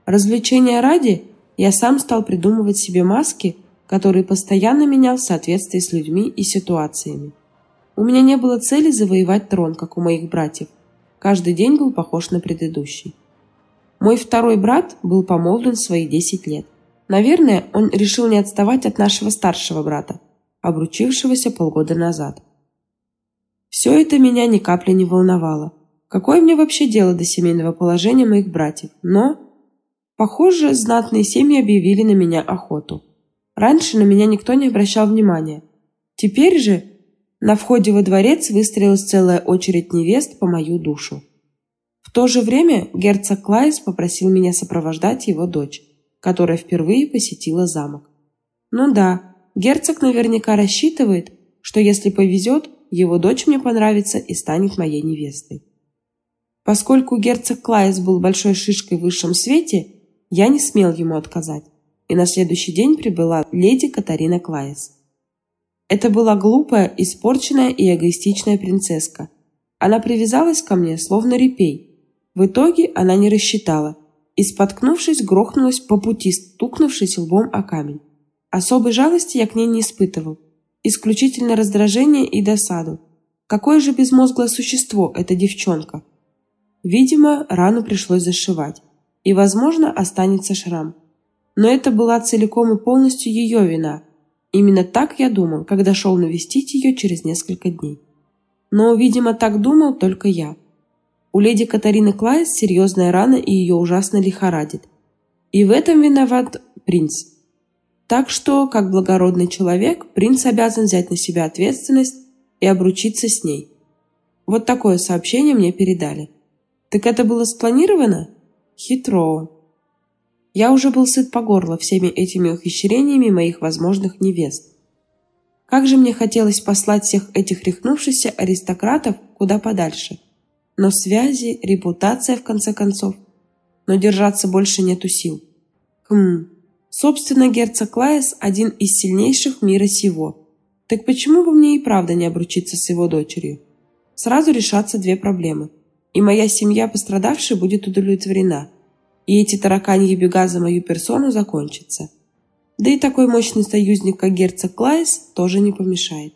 Развлечения ради я сам стал придумывать себе маски, которые постоянно менял в соответствии с людьми и ситуациями. У меня не было цели завоевать трон, как у моих братьев. Каждый день был похож на предыдущий. Мой второй брат был помолвлен в свои 10 лет. Наверное, он решил не отставать от нашего старшего брата, обручившегося полгода назад. Все это меня ни капли не волновало. Какое мне вообще дело до семейного положения моих братьев? Но, похоже, знатные семьи объявили на меня охоту. Раньше на меня никто не обращал внимания. Теперь же на входе во дворец выстроилась целая очередь невест по мою душу. В то же время герцог Клайс попросил меня сопровождать его дочь, которая впервые посетила замок. Ну да, герцог наверняка рассчитывает, что если повезет, его дочь мне понравится и станет моей невестой. Поскольку герцог Клайс был большой шишкой в высшем свете, я не смел ему отказать, и на следующий день прибыла леди Катарина Клайс. Это была глупая, испорченная и эгоистичная принцесска. Она привязалась ко мне, словно репей. В итоге она не рассчитала и, споткнувшись, грохнулась по пути, стукнувшись лбом о камень. Особой жалости я к ней не испытывал. Исключительно раздражение и досаду. Какое же безмозглое существо эта девчонка – Видимо, рану пришлось зашивать, и, возможно, останется шрам. Но это была целиком и полностью ее вина. Именно так я думал, когда шел навестить ее через несколько дней. Но, видимо, так думал только я. У леди Катарины Клайс серьезная рана и ее ужасно лихорадит. И в этом виноват принц. Так что, как благородный человек, принц обязан взять на себя ответственность и обручиться с ней. Вот такое сообщение мне передали. Так это было спланировано? Хитро. Я уже был сыт по горло всеми этими ухищрениями моих возможных невест. Как же мне хотелось послать всех этих рехнувшихся аристократов куда подальше. Но связи, репутация в конце концов. Но держаться больше нету сил. Хм, собственно, герцог Клайс один из сильнейших мира сего. Так почему бы мне и правда не обручиться с его дочерью? Сразу решатся две проблемы – и моя семья пострадавшей будет удовлетворена, и эти тараканьи бега за мою персону закончатся. Да и такой мощный союзник, как герцог Клайс, тоже не помешает.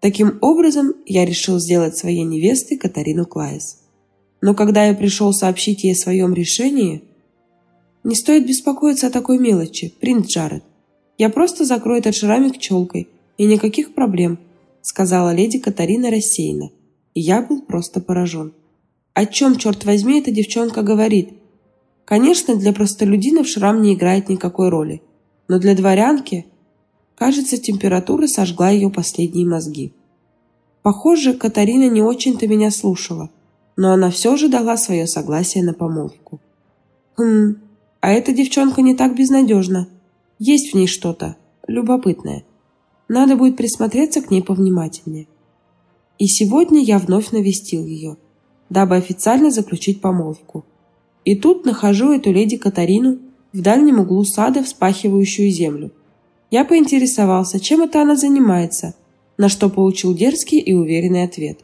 Таким образом, я решил сделать своей невестой Катарину Клайс. Но когда я пришел сообщить ей о своем решении... Не стоит беспокоиться о такой мелочи, принц Джаред. Я просто закрою этот шрамик челкой, и никаких проблем, сказала леди Катарина рассеянно. И я был просто поражен. О чем, черт возьми, эта девчонка говорит? Конечно, для простолюдинов шрам не играет никакой роли. Но для дворянки... Кажется, температура сожгла ее последние мозги. Похоже, Катарина не очень-то меня слушала, но она все же дала свое согласие на помолвку. Хм, а эта девчонка не так безнадежна. Есть в ней что-то любопытное. Надо будет присмотреться к ней повнимательнее. И сегодня я вновь навестил ее дабы официально заключить помолвку. И тут нахожу эту леди Катарину в дальнем углу сада, вспахивающую землю. Я поинтересовался, чем это она занимается, на что получил дерзкий и уверенный ответ.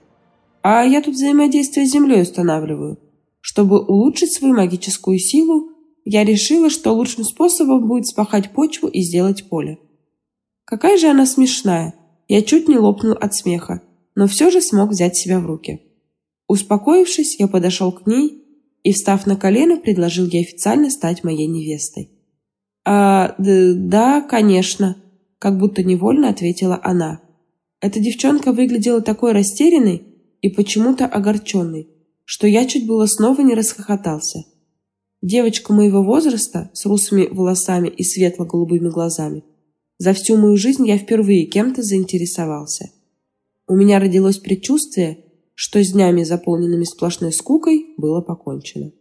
А я тут взаимодействие с землей устанавливаю. Чтобы улучшить свою магическую силу, я решила, что лучшим способом будет спахать почву и сделать поле. Какая же она смешная. Я чуть не лопнул от смеха, но все же смог взять себя в руки. Успокоившись, я подошел к ней и, встав на колено, предложил ей официально стать моей невестой. «А, да, конечно», – как будто невольно ответила она. Эта девчонка выглядела такой растерянной и почему-то огорченной, что я чуть было снова не расхохотался. Девочка моего возраста, с русыми волосами и светло-голубыми глазами. За всю мою жизнь я впервые кем-то заинтересовался. У меня родилось предчувствие – что с днями, заполненными сплошной скукой, было покончено.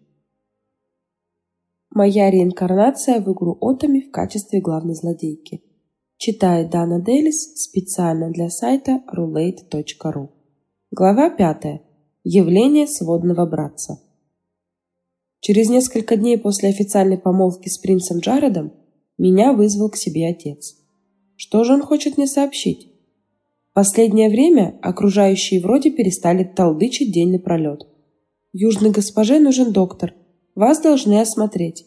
Моя реинкарнация в игру Отами в качестве главной злодейки. Читает Дана Делис специально для сайта roulette.ru. Глава 5. Явление сводного братца. Через несколько дней после официальной помолвки с принцем Джаредом меня вызвал к себе отец. Что же он хочет мне сообщить? Последнее время окружающие вроде перестали толдычить день напролет. Южной госпоже нужен доктор. Вас должны осмотреть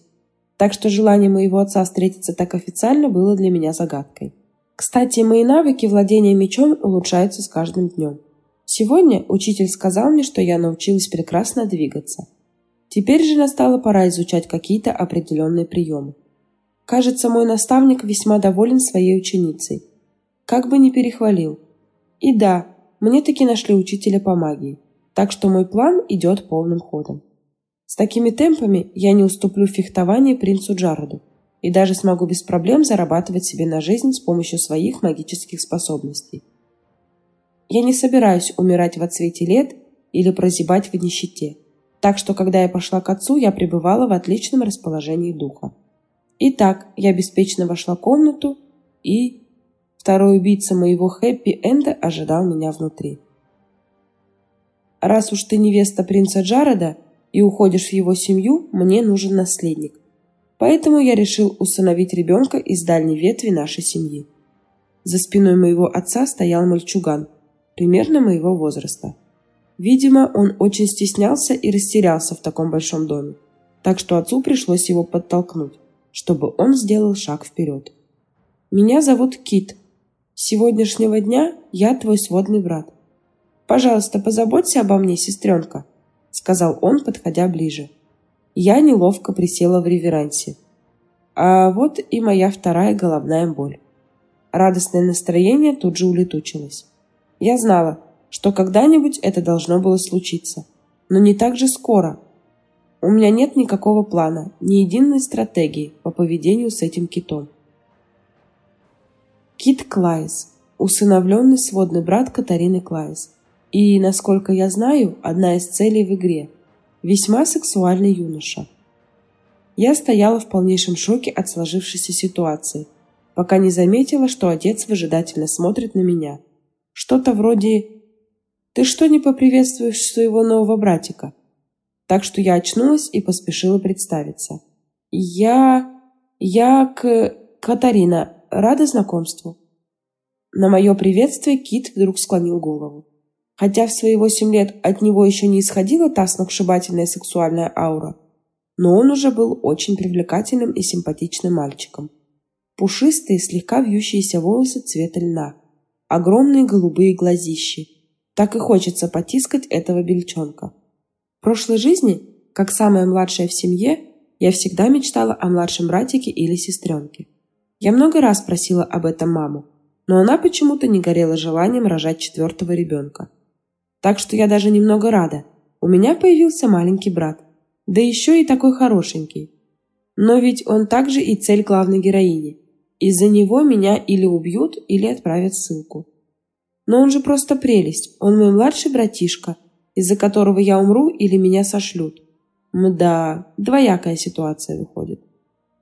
так что желание моего отца встретиться так официально было для меня загадкой. Кстати, мои навыки владения мечом улучшаются с каждым днем. Сегодня учитель сказал мне, что я научилась прекрасно двигаться. Теперь же настала пора изучать какие-то определенные приемы. Кажется, мой наставник весьма доволен своей ученицей. Как бы ни перехвалил. И да, мне таки нашли учителя по магии, так что мой план идет полным ходом. С такими темпами я не уступлю в фехтовании принцу Джароду и даже смогу без проблем зарабатывать себе на жизнь с помощью своих магических способностей. Я не собираюсь умирать в отсвете лет или прозябать в нищете, так что когда я пошла к отцу, я пребывала в отличном расположении духа. Итак, я беспечно вошла в комнату, и второй убийца моего хэппи-энда ожидал меня внутри. «Раз уж ты невеста принца Джареда, и уходишь в его семью, мне нужен наследник. Поэтому я решил усыновить ребенка из дальней ветви нашей семьи. За спиной моего отца стоял мальчуган, примерно моего возраста. Видимо, он очень стеснялся и растерялся в таком большом доме, так что отцу пришлось его подтолкнуть, чтобы он сделал шаг вперед. «Меня зовут Кит. Сегодняшнего дня я твой сводный брат. Пожалуйста, позаботься обо мне, сестренка», сказал он, подходя ближе. Я неловко присела в реверансе. А вот и моя вторая головная боль. Радостное настроение тут же улетучилось. Я знала, что когда-нибудь это должно было случиться, но не так же скоро. У меня нет никакого плана, ни единой стратегии по поведению с этим китом. Кит Клайс, усыновленный сводный брат Катарины Клайс, и, насколько я знаю, одна из целей в игре – весьма сексуальный юноша. Я стояла в полнейшем шоке от сложившейся ситуации, пока не заметила, что отец выжидательно смотрит на меня. Что-то вроде «Ты что не поприветствуешь своего нового братика?» Так что я очнулась и поспешила представиться. «Я... я к... Катарина. Рада знакомству». На мое приветствие Кит вдруг склонил голову. Хотя в свои восемь лет от него еще не исходила та сногсшибательная сексуальная аура, но он уже был очень привлекательным и симпатичным мальчиком. Пушистые, слегка вьющиеся волосы цвета льна, огромные голубые глазищи. Так и хочется потискать этого бельчонка. В прошлой жизни, как самая младшая в семье, я всегда мечтала о младшем братике или сестренке. Я много раз просила об этом маму, но она почему-то не горела желанием рожать четвертого ребенка. Так что я даже немного рада. У меня появился маленький брат. Да еще и такой хорошенький. Но ведь он также и цель главной героини. Из-за него меня или убьют, или отправят ссылку. Но он же просто прелесть. Он мой младший братишка, из-за которого я умру или меня сошлют. Мда, двоякая ситуация выходит.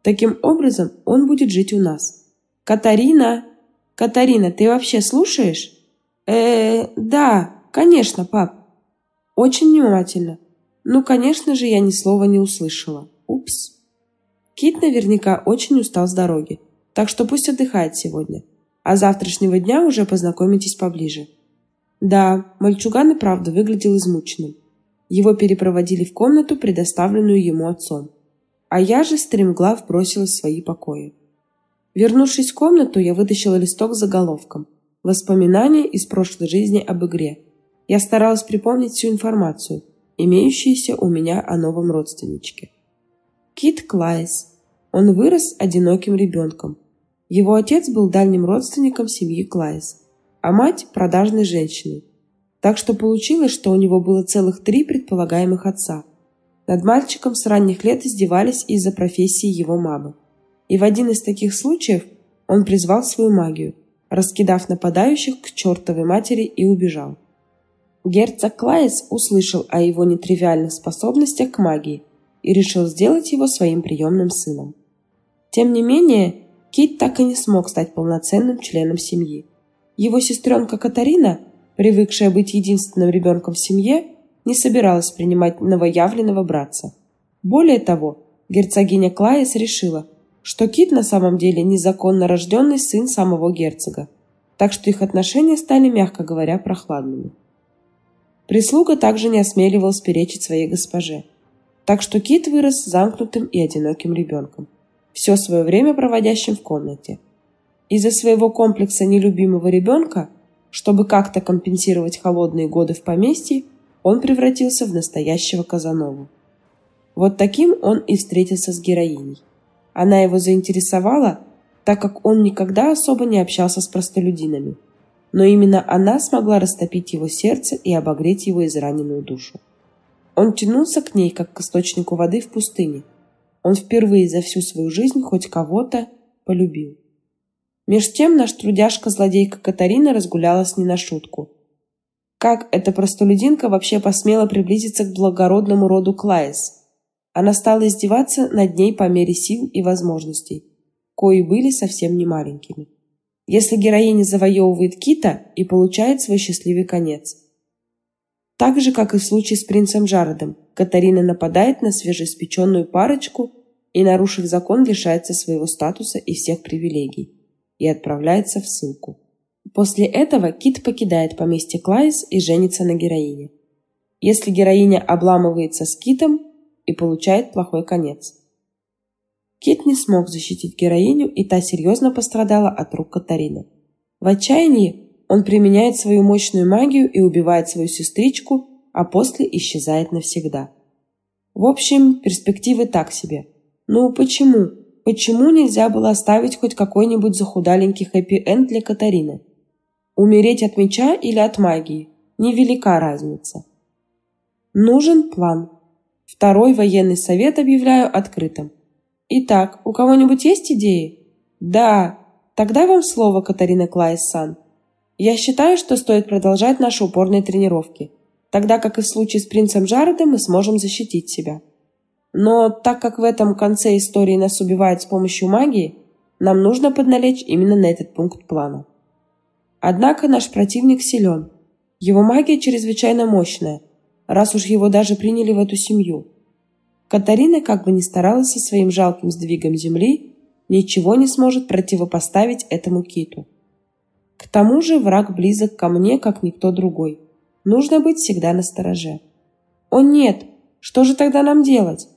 Таким образом, он будет жить у нас. Катарина! Катарина, ты вообще слушаешь? Э, да, «Конечно, пап». «Очень внимательно». Ну, конечно же, я ни слова не услышала. Упс. Кит наверняка очень устал с дороги, так что пусть отдыхает сегодня. А завтрашнего дня уже познакомитесь поближе. Да, мальчуган и правда выглядел измученным. Его перепроводили в комнату, предоставленную ему отцом. А я же стремглав бросилась в свои покои. Вернувшись в комнату, я вытащила листок с заголовком «Воспоминания из прошлой жизни об игре», я старалась припомнить всю информацию, имеющуюся у меня о новом родственничке. Кит Клайс. Он вырос одиноким ребенком. Его отец был дальним родственником семьи Клайс, а мать – продажной женщиной. Так что получилось, что у него было целых три предполагаемых отца. Над мальчиком с ранних лет издевались из-за профессии его мамы. И в один из таких случаев он призвал свою магию, раскидав нападающих к чертовой матери и убежал. Герцог Клайс услышал о его нетривиальных способностях к магии и решил сделать его своим приемным сыном. Тем не менее, Кит так и не смог стать полноценным членом семьи. Его сестренка Катарина, привыкшая быть единственным ребенком в семье, не собиралась принимать новоявленного братца. Более того, герцогиня Клаес решила, что Кит на самом деле незаконно рожденный сын самого герцога, так что их отношения стали, мягко говоря, прохладными. Прислуга также не осмеливалась перечить своей госпоже, так что Кит вырос замкнутым и одиноким ребенком все свое время проводящим в комнате. Из-за своего комплекса нелюбимого ребенка, чтобы как-то компенсировать холодные годы в поместье, он превратился в настоящего Казанову. Вот таким он и встретился с героиней. Она его заинтересовала, так как он никогда особо не общался с простолюдинами. Но именно она смогла растопить его сердце и обогреть его израненную душу. Он тянулся к ней, как к источнику воды в пустыне – он впервые за всю свою жизнь хоть кого-то полюбил. Меж тем наш трудяшка-злодейка Катарина разгулялась не на шутку. Как эта простолюдинка вообще посмела приблизиться к благородному роду Клайс? Она стала издеваться над ней по мере сил и возможностей, кои были совсем не маленькими. Если героиня завоевывает Кита и получает свой счастливый конец. Так же, как и в случае с принцем Джаредом – Катарина нападает на свежеиспеченную парочку и, нарушив закон, лишается своего статуса и всех привилегий и отправляется в ссылку. После этого Кит покидает поместье Клайс и женится на героине. Если героиня обламывается с Китом и получает плохой конец. Кит не смог защитить героиню, и та серьезно пострадала от рук Катарины. В отчаянии он применяет свою мощную магию и убивает свою сестричку а после исчезает навсегда. В общем, перспективы так себе. Ну почему? Почему нельзя было оставить хоть какой-нибудь захудаленький хэппи-энд для Катарины? Умереть от меча или от магии? Невелика разница. Нужен план. Второй военный совет объявляю открытым. Итак, у кого-нибудь есть идеи? Да. Тогда вам слово, Катарина Клайс-сан. Я считаю, что стоит продолжать наши упорные тренировки тогда как и в случае с принцем Джаредом мы сможем защитить себя. Но так как в этом конце истории нас убивают с помощью магии, нам нужно подналечь именно на этот пункт плана. Однако наш противник силен. Его магия чрезвычайно мощная, раз уж его даже приняли в эту семью. Катарина, как бы ни старалась со своим жалким сдвигом земли, ничего не сможет противопоставить этому киту. К тому же враг близок ко мне, как никто другой – Нужно быть всегда на стороже. О нет, что же тогда нам делать?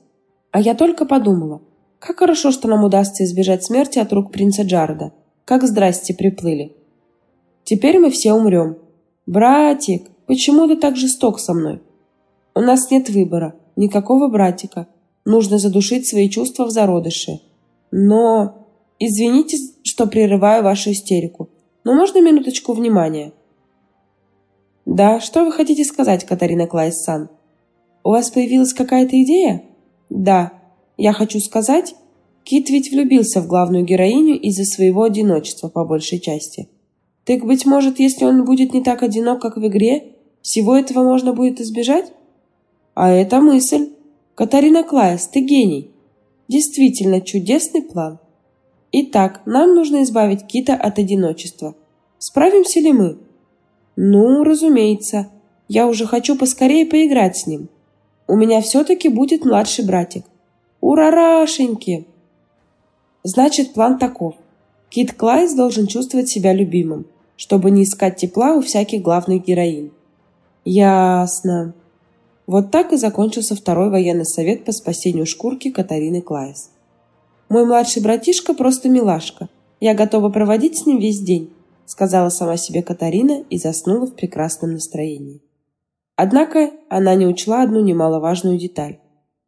А я только подумала, как хорошо, что нам удастся избежать смерти от рук принца Джареда. Как здрасте приплыли. Теперь мы все умрем. Братик, почему ты так жесток со мной? У нас нет выбора, никакого братика. Нужно задушить свои чувства в зародыше. Но... Извините, что прерываю вашу истерику, но можно минуточку внимания? «Да, что вы хотите сказать, Катарина Клайс-сан? У вас появилась какая-то идея?» «Да, я хочу сказать, Кит ведь влюбился в главную героиню из-за своего одиночества по большей части. Так, быть может, если он будет не так одинок, как в игре, всего этого можно будет избежать?» «А это мысль. Катарина Клайс, ты гений. Действительно чудесный план. Итак, нам нужно избавить Кита от одиночества. Справимся ли мы?» «Ну, разумеется. Я уже хочу поскорее поиграть с ним. У меня все-таки будет младший братик. Урарашеньки!» Значит, план таков. Кит Клайс должен чувствовать себя любимым, чтобы не искать тепла у всяких главных героинь. Ясно. Вот так и закончился второй военный совет по спасению шкурки Катарины Клайс. Мой младший братишка просто милашка. Я готова проводить с ним весь день сказала сама себе Катарина и заснула в прекрасном настроении. Однако она не учла одну немаловажную деталь.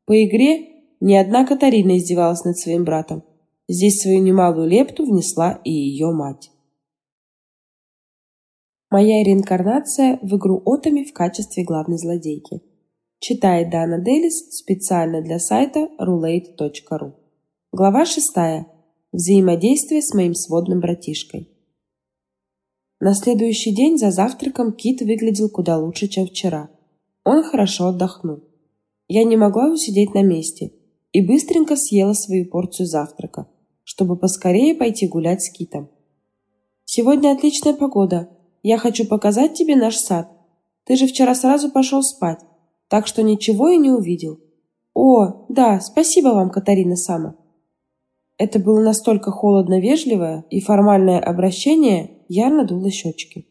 По игре ни одна Катарина издевалась над своим братом. Здесь свою немалую лепту внесла и ее мать. Моя реинкарнация в игру Отами в качестве главной злодейки. Читает Дана Делис специально для сайта roulette.ru. Глава 6. Взаимодействие с моим сводным братишкой. На следующий день за завтраком Кит выглядел куда лучше, чем вчера. Он хорошо отдохнул. Я не могла усидеть на месте и быстренько съела свою порцию завтрака. чтобы поскорее пойти гулять с китом. «Сегодня отличная погода. Я хочу показать тебе наш сад. Ты же вчера сразу пошел спать, так что ничего и не увидел». «О, да, спасибо вам, Катарина Сама». Это было настолько холодно-вежливое и формальное обращение явно дуло щечки.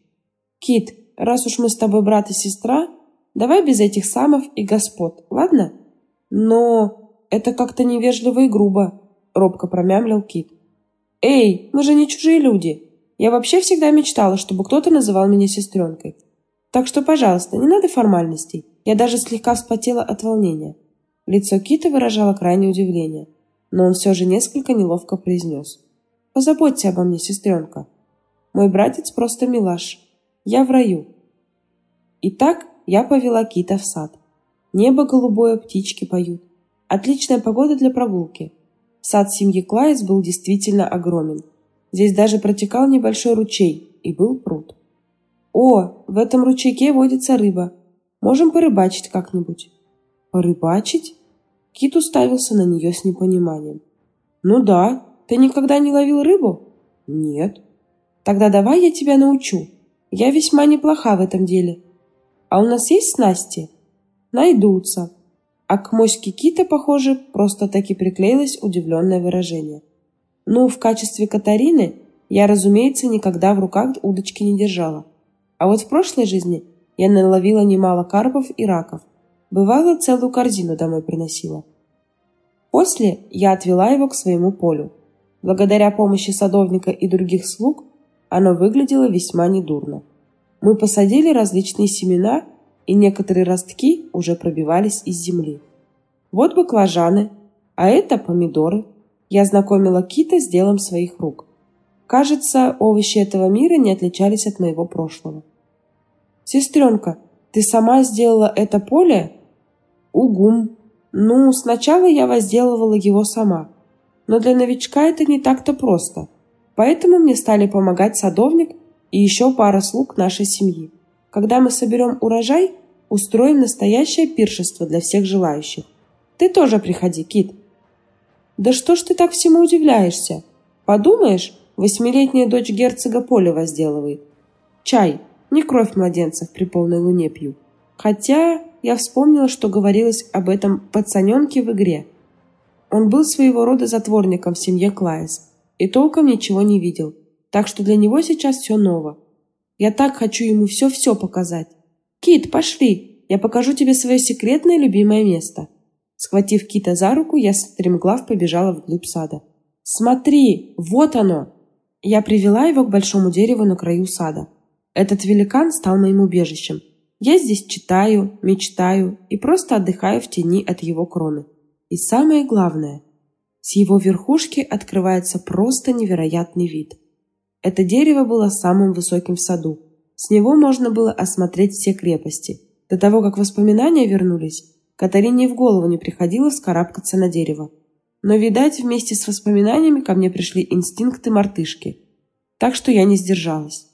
«Кит, раз уж мы с тобой брат и сестра, давай без этих самов и господ, ладно?» «Но это как-то невежливо и грубо», — робко промямлил Кит. «Эй, мы же не чужие люди. Я вообще всегда мечтала, чтобы кто-то называл меня сестренкой. Так что, пожалуйста, не надо формальностей. Я даже слегка вспотела от волнения». Лицо Кита выражало крайнее удивление, но он все же несколько неловко произнес. «Позаботься обо мне, сестренка. Мой братец просто милаш. Я в раю». Итак, я повела Кита в сад. Небо голубое, птички поют. Отличная погода для прогулки. Сад семьи Клайс был действительно огромен. Здесь даже протекал небольшой ручей и был пруд. «О, в этом ручейке водится рыба. Можем порыбачить как-нибудь». «Порыбачить?» Кит уставился на нее с непониманием. «Ну да, ты никогда не ловил рыбу?» «Нет». «Тогда давай я тебя научу. Я весьма неплоха в этом деле. А у нас есть снасти?» «Найдутся а к моське кита, похоже, просто-таки приклеилось удивленное выражение. Ну, в качестве Катарины я, разумеется, никогда в руках удочки не держала. А вот в прошлой жизни я наловила немало карпов и раков. Бывало, целую корзину домой приносила. После я отвела его к своему полю. Благодаря помощи садовника и других слуг оно выглядело весьма недурно. Мы посадили различные семена – и некоторые ростки уже пробивались из земли. Вот баклажаны, а это помидоры. Я знакомила Кита с делом своих рук. Кажется, овощи этого мира не отличались от моего прошлого. «Сестренка, ты сама сделала это поле?» «Угум. Ну, сначала я возделывала его сама. Но для новичка это не так-то просто. Поэтому мне стали помогать садовник и еще пара слуг нашей семьи. Когда мы соберем урожай, устроим настоящее пиршество для всех желающих. Ты тоже приходи, Кит. Да что ж ты так всему удивляешься? Подумаешь, восьмилетняя дочь герцога Поля возделывает. Чай, не кровь младенцев при полной луне пью. Хотя я вспомнила, что говорилось об этом пацаненке в игре. Он был своего рода затворником в семье Клайс и толком ничего не видел, так что для него сейчас все ново. Я так хочу ему все-все показать. Кит, пошли, я покажу тебе свое секретное любимое место. Схватив Кита за руку, я стремглав побежала вглубь сада. Смотри, вот оно! Я привела его к большому дереву на краю сада. Этот великан стал моим убежищем. Я здесь читаю, мечтаю и просто отдыхаю в тени от его кроны. И самое главное, с его верхушки открывается просто невероятный вид – это дерево было самым высоким в саду. С него можно было осмотреть все крепости. До того, как воспоминания вернулись, Катарине в голову не приходило вскарабкаться на дерево. Но, видать, вместе с воспоминаниями ко мне пришли инстинкты мартышки. Так что я не сдержалась.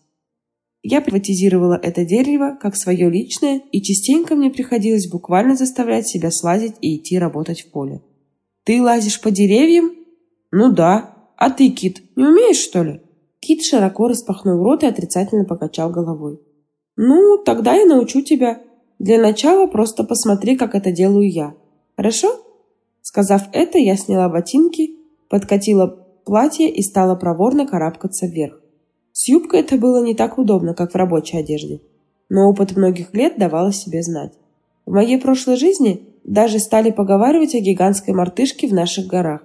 Я приватизировала это дерево как свое личное, и частенько мне приходилось буквально заставлять себя слазить и идти работать в поле. «Ты лазишь по деревьям?» «Ну да. А ты, Кит, не умеешь, что ли?» Кит широко распахнул рот и отрицательно покачал головой. «Ну, тогда я научу тебя. Для начала просто посмотри, как это делаю я. Хорошо?» Сказав это, я сняла ботинки, подкатила платье и стала проворно карабкаться вверх. С юбкой это было не так удобно, как в рабочей одежде, но опыт многих лет давал о себе знать. В моей прошлой жизни даже стали поговаривать о гигантской мартышке в наших горах.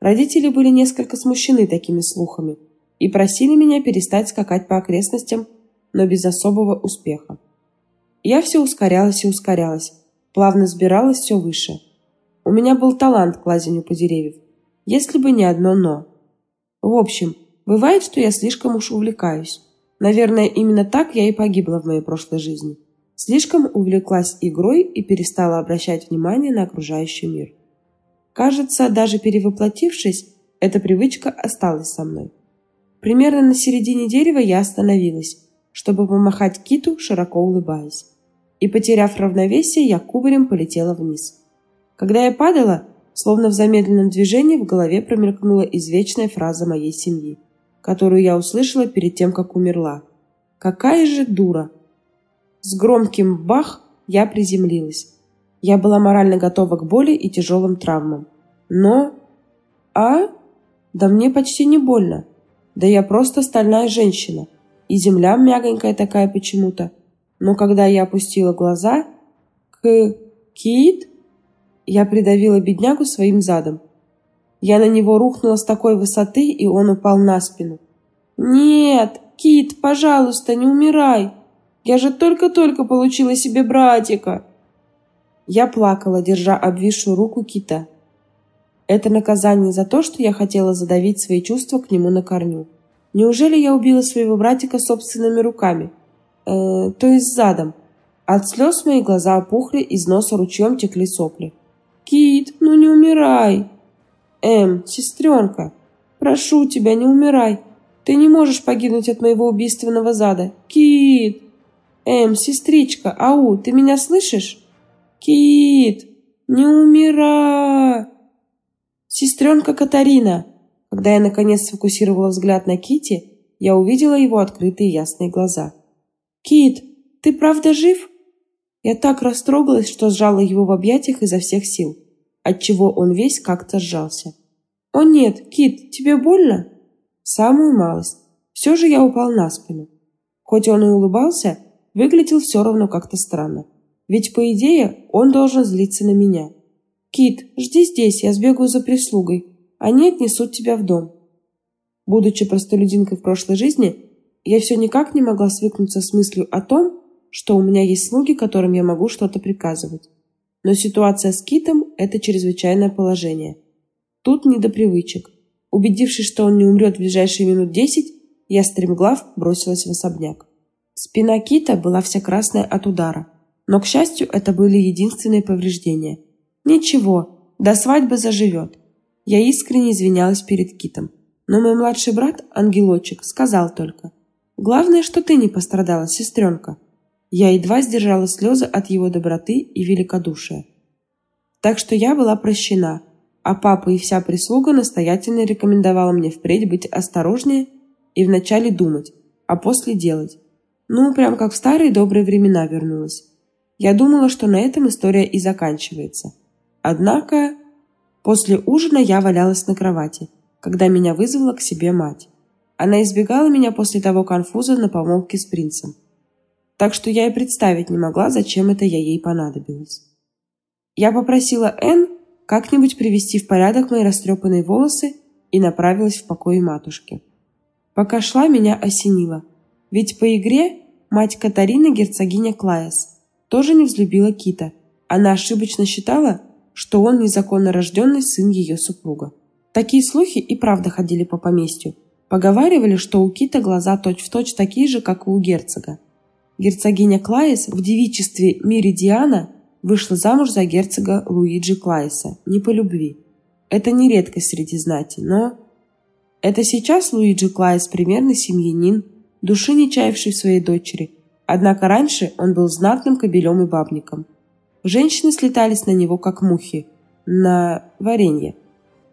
Родители были несколько смущены такими слухами – и просили меня перестать скакать по окрестностям, но без особого успеха. Я все ускорялась и ускорялась, плавно сбиралась все выше. У меня был талант к лазению по деревьям, если бы не одно «но». В общем, бывает, что я слишком уж увлекаюсь. Наверное, именно так я и погибла в моей прошлой жизни. Слишком увлеклась игрой и перестала обращать внимание на окружающий мир. Кажется, даже перевоплотившись, эта привычка осталась со мной. Примерно на середине дерева я остановилась, чтобы помахать киту, широко улыбаясь. И, потеряв равновесие, я кубарем полетела вниз. Когда я падала, словно в замедленном движении в голове промелькнула извечная фраза моей семьи, которую я услышала перед тем, как умерла. «Какая же дура!» С громким «бах» я приземлилась. Я была морально готова к боли и тяжелым травмам. Но... А? Да мне почти не больно. Да я просто стальная женщина. И земля мягонькая такая почему-то. Но когда я опустила глаза... К... Кит? Я придавила беднягу своим задом. Я на него рухнула с такой высоты, и он упал на спину. «Нет, Кит, пожалуйста, не умирай! Я же только-только получила себе братика!» Я плакала, держа обвисшую руку Кита. Это наказание за то, что я хотела задавить свои чувства к нему на корню. Неужели я убила своего братика собственными руками? Э, то есть задом. От слез мои глаза опухли, из носа ручьем текли сопли. «Кит, ну не умирай!» «Эм, сестренка, прошу тебя, не умирай. Ты не можешь погибнуть от моего убийственного зада. Кит!» «Эм, сестричка, ау, ты меня слышишь?» «Кит, не умирай!» «Сестренка Катарина!» Когда я наконец сфокусировала взгляд на Кити, я увидела его открытые ясные глаза. «Кит, ты правда жив?» Я так растрогалась, что сжала его в объятиях изо всех сил, отчего он весь как-то сжался. «О нет, Кит, тебе больно?» «Самую малость. Все же я упал на спину». Хоть он и улыбался, выглядел все равно как-то странно. Ведь, по идее, он должен злиться на меня. «Кит, жди здесь, я сбегаю за прислугой. Они отнесут тебя в дом». Будучи простолюдинкой в прошлой жизни, я все никак не могла свыкнуться с мыслью о том, что у меня есть слуги, которым я могу что-то приказывать. Но ситуация с Китом – это чрезвычайное положение. Тут не до привычек. Убедившись, что он не умрет в ближайшие минут десять, я стремглав бросилась в особняк. Спина Кита была вся красная от удара. Но, к счастью, это были единственные повреждения. Ничего, до свадьбы заживет. Я искренне извинялась перед Китом. Но мой младший брат, ангелочек, сказал только. «Главное, что ты не пострадала, сестренка». Я едва сдержала слезы от его доброты и великодушия. Так что я была прощена, а папа и вся прислуга настоятельно рекомендовала мне впредь быть осторожнее и вначале думать, а после делать. Ну, прям как в старые добрые времена вернулась. Я думала, что на этом история и заканчивается. Однако, после ужина я валялась на кровати, когда меня вызвала к себе мать. Она избегала меня после того конфуза на помолвке с принцем так что я и представить не могла, зачем это я ей понадобилось. Я попросила Энн как-нибудь привести в порядок мои растрепанные волосы и направилась в покой матушки. Пока шла, меня осенило. Ведь по игре мать Катарины, герцогиня Клаес, тоже не взлюбила Кита. Она ошибочно считала, что он незаконно рожденный сын ее супруга. Такие слухи и правда ходили по поместью. Поговаривали, что у Кита глаза точь-в-точь точь такие же, как и у герцога. Герцогиня Клайс в девичестве Миридиана вышла замуж за герцога Луиджи Клайса, не по любви. Это не редкость среди знати, но... Это сейчас Луиджи Клайс примерный семьянин, души не чаявший в своей дочери, однако раньше он был знатным кобелем и бабником. Женщины слетались на него, как мухи, на варенье.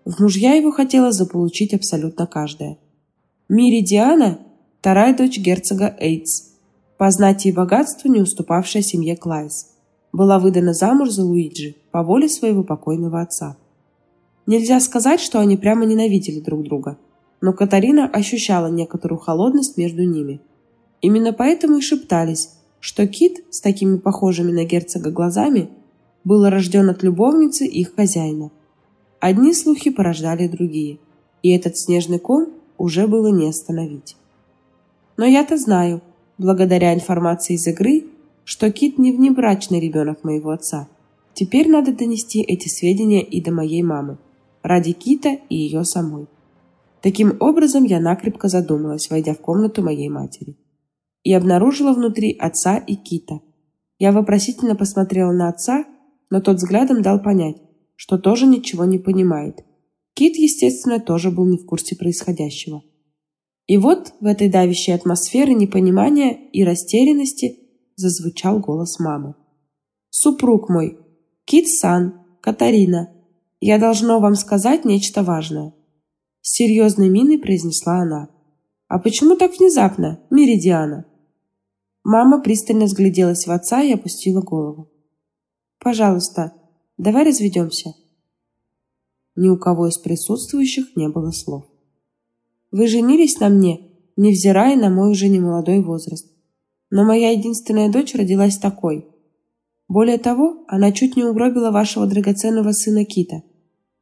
В мужья его хотела заполучить абсолютно каждая. Миридиана – вторая дочь герцога Эйтс – по знати и богатству не уступавшая семье Клайс, была выдана замуж за Луиджи по воле своего покойного отца. Нельзя сказать, что они прямо ненавидели друг друга, но Катарина ощущала некоторую холодность между ними. Именно поэтому и шептались, что Кит с такими похожими на герцога глазами был рожден от любовницы их хозяина. Одни слухи порождали другие, и этот снежный ком уже было не остановить. Но я-то знаю, благодаря информации из игры, что Кит не внебрачный ребенок моего отца. Теперь надо донести эти сведения и до моей мамы, ради Кита и ее самой. Таким образом, я накрепко задумалась, войдя в комнату моей матери. И обнаружила внутри отца и Кита. Я вопросительно посмотрела на отца, но тот взглядом дал понять, что тоже ничего не понимает. Кит, естественно, тоже был не в курсе происходящего. И вот в этой давящей атмосфере непонимания и растерянности зазвучал голос мамы. «Супруг мой, Кит-сан, Катарина, я должна вам сказать нечто важное. С серьезной миной произнесла она. А почему так внезапно, Меридиана? Мама пристально взгляделась в отца и опустила голову. Пожалуйста, давай разведемся. Ни у кого из присутствующих не было слов. Вы женились на мне, невзирая на мой уже немолодой возраст. Но моя единственная дочь родилась такой. Более того, она чуть не угробила вашего драгоценного сына Кита.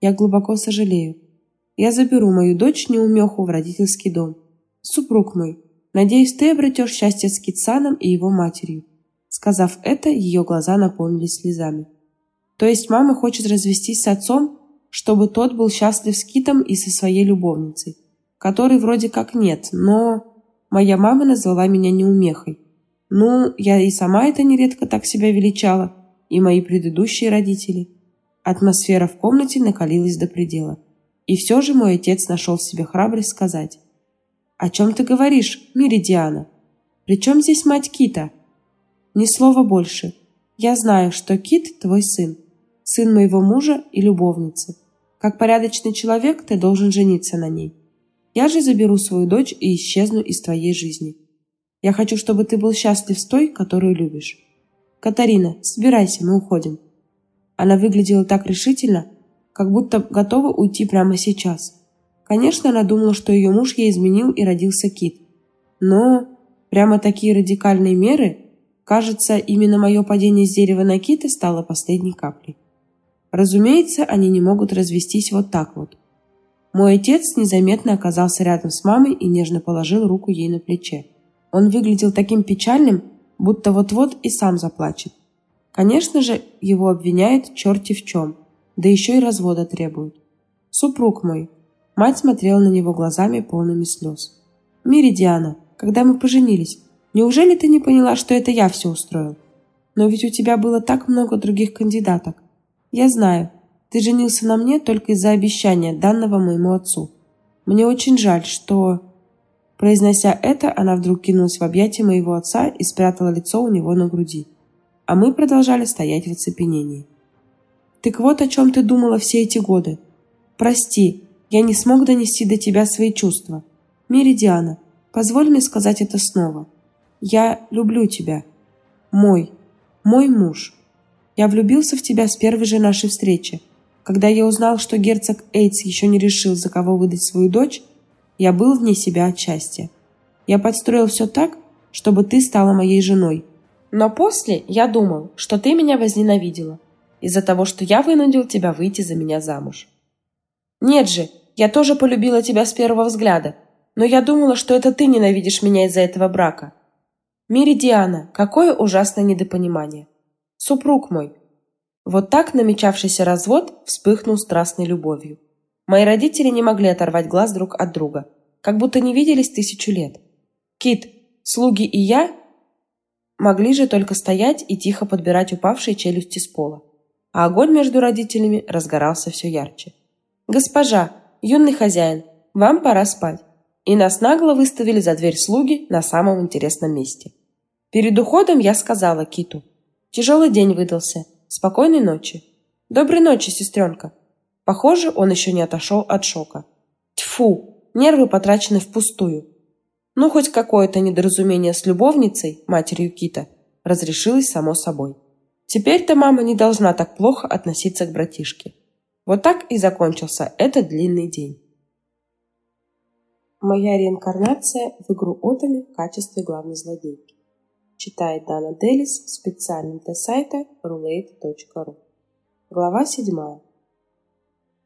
Я глубоко сожалею. Я заберу мою дочь неумеху в родительский дом. Супруг мой, надеюсь, ты обретешь счастье с Китсаном и его матерью. Сказав это, ее глаза наполнились слезами. То есть мама хочет развестись с отцом, чтобы тот был счастлив с Китом и со своей любовницей, которой вроде как нет, но... Моя мама назвала меня неумехой. Ну, я и сама это нередко так себя величала, и мои предыдущие родители. Атмосфера в комнате накалилась до предела. И все же мой отец нашел в себе храбрость сказать. «О чем ты говоришь, Миридиана? Причем здесь мать Кита?» «Ни слова больше. Я знаю, что Кит – твой сын, сын моего мужа и любовницы. Как порядочный человек ты должен жениться на ней. Я же заберу свою дочь и исчезну из твоей жизни. Я хочу, чтобы ты был счастлив с той, которую любишь. Катарина, собирайся, мы уходим. Она выглядела так решительно, как будто готова уйти прямо сейчас. Конечно, она думала, что ее муж ей изменил и родился Кит. Но прямо такие радикальные меры, кажется, именно мое падение с дерева на Кита стало последней каплей. Разумеется, они не могут развестись вот так вот. Мой отец незаметно оказался рядом с мамой и нежно положил руку ей на плече. Он выглядел таким печальным, будто вот-вот и сам заплачет. Конечно же, его обвиняют черти в чем, да еще и развода требуют. Супруг мой. Мать смотрела на него глазами полными слез. Миридиана, когда мы поженились, неужели ты не поняла, что это я все устроил? Но ведь у тебя было так много других кандидаток. Я знаю, ты женился на мне только из-за обещания, данного моему отцу. Мне очень жаль, что... Произнося это, она вдруг кинулась в объятия моего отца и спрятала лицо у него на груди. А мы продолжали стоять в оцепенении. «Так вот о чем ты думала все эти годы. Прости, я не смог донести до тебя свои чувства. Меридиана, позволь мне сказать это снова. Я люблю тебя. Мой, мой муж. Я влюбился в тебя с первой же нашей встречи. Когда я узнал, что герцог Эйтс еще не решил, за кого выдать свою дочь, я был вне себя от счастья. Я подстроил все так, чтобы ты стала моей женой. Но после я думал, что ты меня возненавидела из-за того, что я вынудил тебя выйти за меня замуж. Нет же, я тоже полюбила тебя с первого взгляда, но я думала, что это ты ненавидишь меня из-за этого брака. Миридиана, какое ужасное недопонимание. Супруг мой. Вот так намечавшийся развод вспыхнул страстной любовью. Мои родители не могли оторвать глаз друг от друга, как будто не виделись тысячу лет. Кит, слуги и я могли же только стоять и тихо подбирать упавшие челюсти с пола. А огонь между родителями разгорался все ярче. «Госпожа, юный хозяин, вам пора спать». И нас нагло выставили за дверь слуги на самом интересном месте. Перед уходом я сказала Киту. «Тяжелый день выдался. Спокойной ночи». «Доброй ночи, сестренка», Похоже, он еще не отошел от шока. Тьфу, нервы потрачены впустую. Ну, хоть какое-то недоразумение с любовницей, матерью Кита, разрешилось само собой. Теперь-то мама не должна так плохо относиться к братишке. Вот так и закончился этот длинный день. Моя реинкарнация в игру Отами в качестве главной злодейки. Читает Дана Делис специально для сайта roulette.ru. Глава 7.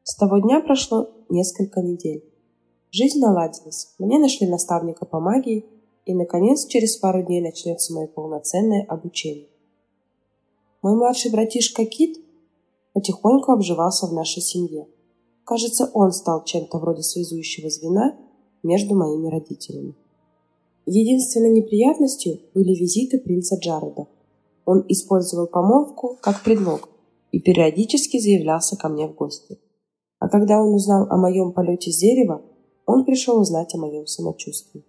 С того дня прошло несколько недель. Жизнь наладилась, мне нашли наставника по магии, и, наконец, через пару дней начнется мое полноценное обучение. Мой младший братишка Кит потихоньку обживался в нашей семье. Кажется, он стал чем-то вроде связующего звена между моими родителями. Единственной неприятностью были визиты принца Джареда. Он использовал помолвку как предлог и периодически заявлялся ко мне в гости. А когда он узнал о моем полете с дерева, он пришел узнать о моем самочувствии.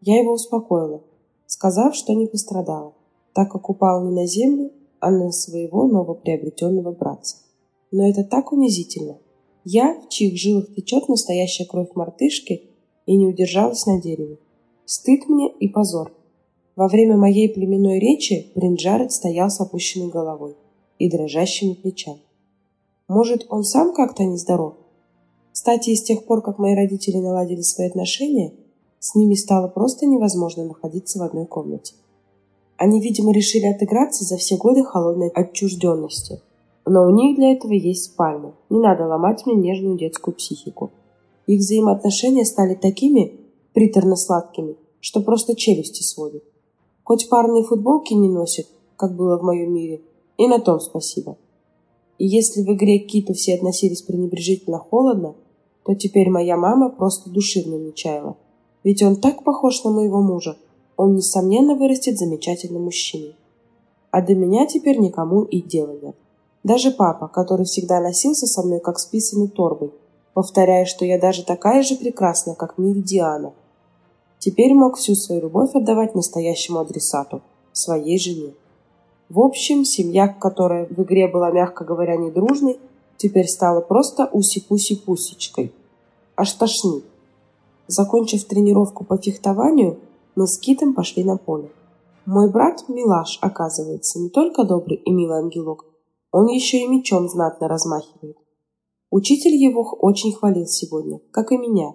Я его успокоила, сказав, что не пострадала, так как упал не на землю, а на своего новоприобретенного братца. Но это так унизительно. Я, в чьих жилах течет настоящая кровь мартышки, и не удержалась на дереве. Стыд мне и позор. Во время моей племенной речи Бринджаред стоял с опущенной головой и дрожащими плечами. Может, он сам как-то нездоров? Кстати, с тех пор, как мои родители наладили свои отношения, с ними стало просто невозможно находиться в одной комнате. Они, видимо, решили отыграться за все годы холодной отчужденности. Но у них для этого есть спальня. Не надо ломать мне нежную детскую психику. Их взаимоотношения стали такими приторно-сладкими, что просто челюсти сводят. Хоть парные футболки не носят, как было в моем мире, и на том спасибо. И если в игре к Киту все относились пренебрежительно холодно, то теперь моя мама просто душевно не чаяла. Ведь он так похож на моего мужа, он, несомненно, вырастет замечательным мужчиной. А до меня теперь никому и дела нет. Даже папа, который всегда носился со мной как с писаной торбой, повторяя, что я даже такая же прекрасная, как мир Диана. Теперь мог всю свою любовь отдавать настоящему адресату, своей жене. В общем, семья, которая в игре была, мягко говоря, недружной, теперь стала просто уси-пуси-пусечкой. Аж тошнит. Закончив тренировку по фехтованию, мы с Китом пошли на поле. Мой брат Милаш, оказывается, не только добрый и милый ангелок, он еще и мечом знатно размахивает. Учитель его очень хвалил сегодня, как и меня.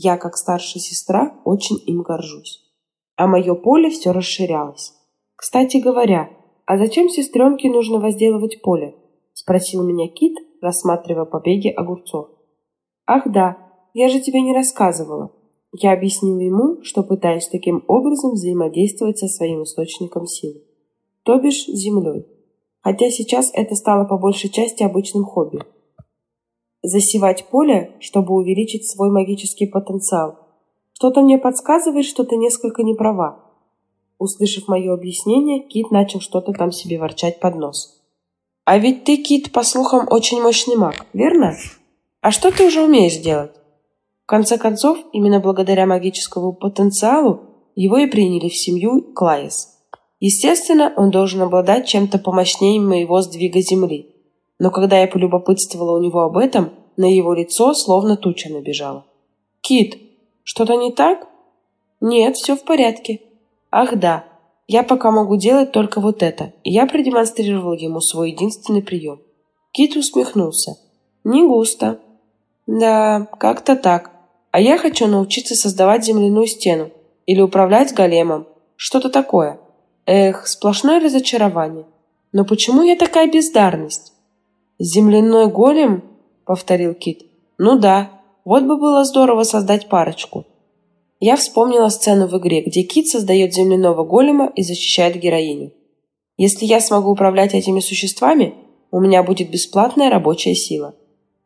Я, как старшая сестра, очень им горжусь. А мое поле все расширялось. Кстати говоря, а зачем сестренке нужно возделывать поле? Спросил меня Кит, рассматривая побеги огурцов. Ах да, я же тебе не рассказывала. Я объяснила ему, что пытаюсь таким образом взаимодействовать со своим источником силы, то бишь землей. Хотя сейчас это стало по большей части обычным хобби. Засевать поле, чтобы увеличить свой магический потенциал. Что-то мне подсказывает, что ты несколько не права. Услышав мое объяснение, Кит начал что-то там себе ворчать под нос. А ведь ты, Кит, по слухам, очень мощный маг, верно? А что ты уже умеешь делать? В конце концов, именно благодаря магическому потенциалу его и приняли в семью Клайс. Естественно, он должен обладать чем-то помощнее моего сдвига земли. Но когда я полюбопытствовала у него об этом, на его лицо словно туча набежала. «Кит, что-то не так?» «Нет, все в порядке». «Ах да, я пока могу делать только вот это». И я продемонстрировал ему свой единственный прием. Кит усмехнулся. «Не густо». «Да, как-то так. А я хочу научиться создавать земляную стену или управлять големом. Что-то такое. Эх, сплошное разочарование. Но почему я такая бездарность? Земляной голем? Повторил Кит. Ну да, вот бы было здорово создать парочку. Я вспомнила сцену в игре, где Кит создает земляного голема и защищает героиню. Если я смогу управлять этими существами, у меня будет бесплатная рабочая сила.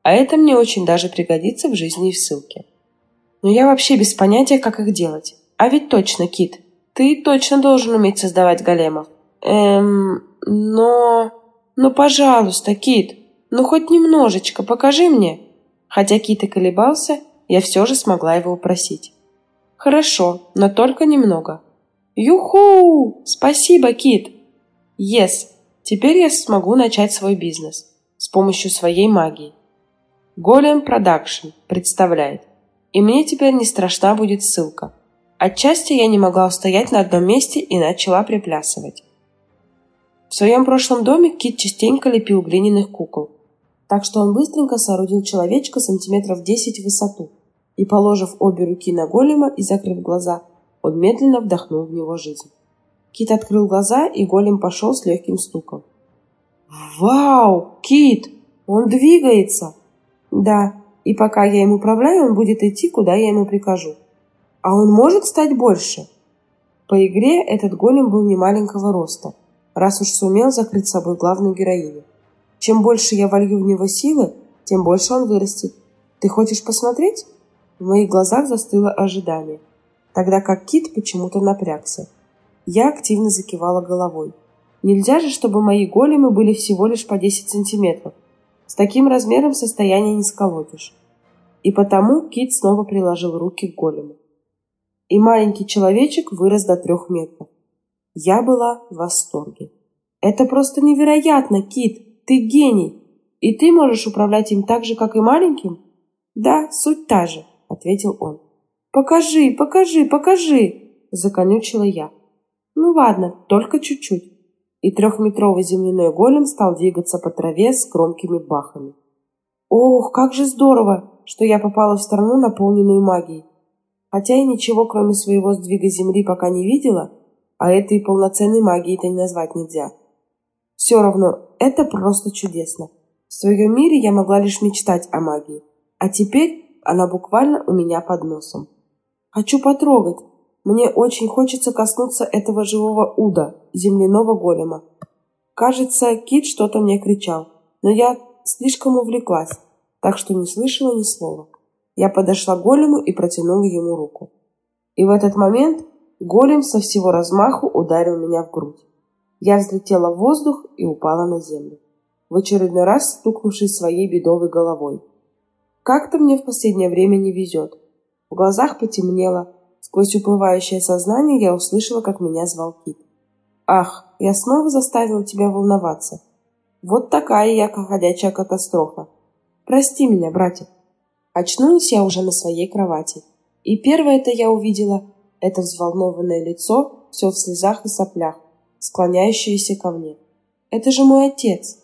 А это мне очень даже пригодится в жизни и в ссылке. Но я вообще без понятия, как их делать. А ведь точно, Кит, ты точно должен уметь создавать големов. Эм, но... Ну, пожалуйста, Кит, ну хоть немножечко покажи мне. Хотя Кит и колебался, я все же смогла его упросить. Хорошо, но только немного. Юху! Спасибо, Кит! Yes, теперь я смогу начать свой бизнес с помощью своей магии. Голем Продакшн представляет и мне теперь не страшна будет ссылка. Отчасти я не могла устоять на одном месте и начала приплясывать. В своем прошлом доме Кит частенько лепил глиняных кукол, так что он быстренько соорудил человечка сантиметров 10 в высоту и, положив обе руки на голема и закрыв глаза, он медленно вдохнул в него жизнь. Кит открыл глаза, и голем пошел с легким стуком. «Вау! Кит! Он двигается!» «Да, и пока я им управляю, он будет идти, куда я ему прикажу. А он может стать больше? По игре этот голем был не маленького роста, раз уж сумел закрыть собой главную героиню. Чем больше я волью в него силы, тем больше он вырастет. Ты хочешь посмотреть? В моих глазах застыло ожидание, тогда как Кит почему-то напрягся. Я активно закивала головой. Нельзя же, чтобы мои големы были всего лишь по 10 сантиметров. С таким размером состояние не сколотишь. И потому Кит снова приложил руки к голему. И маленький человечек вырос до трех метров. Я была в восторге. Это просто невероятно, Кит! Ты гений! И ты можешь управлять им так же, как и маленьким? Да, суть та же, ответил он. Покажи, покажи, покажи, законючила я. Ну ладно, только чуть-чуть. И трехметровый земляной голем стал двигаться по траве с громкими бахами. Ох, как же здорово, что я попала в страну, наполненную магией. Хотя я ничего, кроме своего сдвига земли, пока не видела, а это и полноценной магией-то не назвать нельзя. Все равно, это просто чудесно. В своем мире я могла лишь мечтать о магии, а теперь она буквально у меня под носом. Хочу потрогать. Мне очень хочется коснуться этого живого уда, земляного голема. Кажется, кит что-то мне кричал, но я слишком увлеклась, так что не слышала ни слова. Я подошла к голему и протянула ему руку. И в этот момент голем со всего размаху ударил меня в грудь. Я взлетела в воздух и упала на землю, в очередной раз стукнувшись своей бедовой головой. Как-то мне в последнее время не везет. В глазах потемнело. Сквозь уплывающее сознание я услышала, как меня звал Кит. «Ах, я снова заставила тебя волноваться. Вот такая я ходячая катастрофа. Прости меня, братик». Очнулась я уже на своей кровати. И первое это я увидела – это взволнованное лицо, все в слезах и соплях, склоняющееся ко мне. Это же мой отец.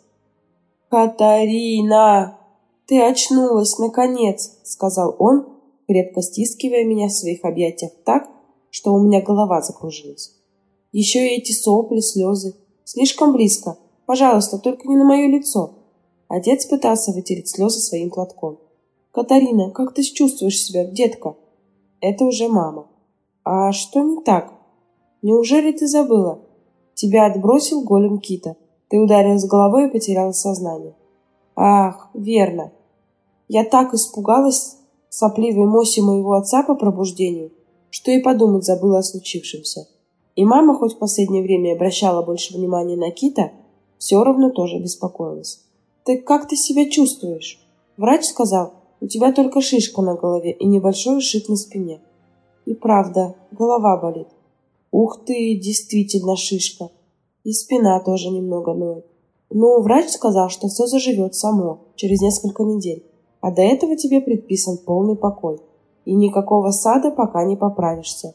«Катарина! Ты очнулась, наконец!» – сказал он, крепко стискивая меня в своих объятиях так, что у меня голова закружилась. Еще и эти сопли, слезы. Слишком близко. Пожалуйста, только не на мое лицо. Отец пытался вытереть слезы своим платком. «Катарина, как ты чувствуешь себя, детка?» «Это уже мама». «А что не так? Неужели ты забыла? Тебя отбросил голем кита. Ты ударилась головой и потеряла сознание». «Ах, верно. Я так испугалась сопливой моси моего отца по пробуждению, что и подумать забыла о случившемся. И мама, хоть в последнее время обращала больше внимания на кита, все равно тоже беспокоилась. «Ты как ты себя чувствуешь?» Врач сказал, у тебя только шишка на голове и небольшой ушиб на спине. И правда, голова болит. Ух ты, действительно шишка. И спина тоже немного ноет. Но врач сказал, что все заживет само через несколько недель. А до этого тебе предписан полный покой. И никакого сада, пока не поправишься.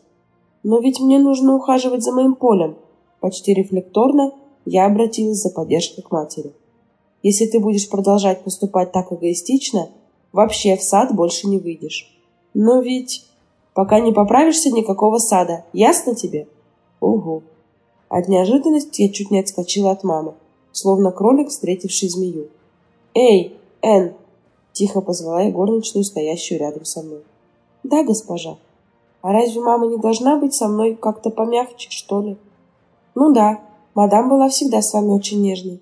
Но ведь мне нужно ухаживать за моим полем. Почти рефлекторно я обратилась за поддержкой к матери. Если ты будешь продолжать поступать так эгоистично, Вообще в сад больше не выйдешь. Но ведь пока не поправишься, никакого сада. Ясно тебе? Угу. От неожиданности я чуть не отскочила от мамы, словно кролик, встретивший змею. «Эй, Энн!» – тихо позвала я горничную, стоящую рядом со мной. «Да, госпожа. А разве мама не должна быть со мной как-то помягче, что ли?» «Ну да, мадам была всегда с вами очень нежной.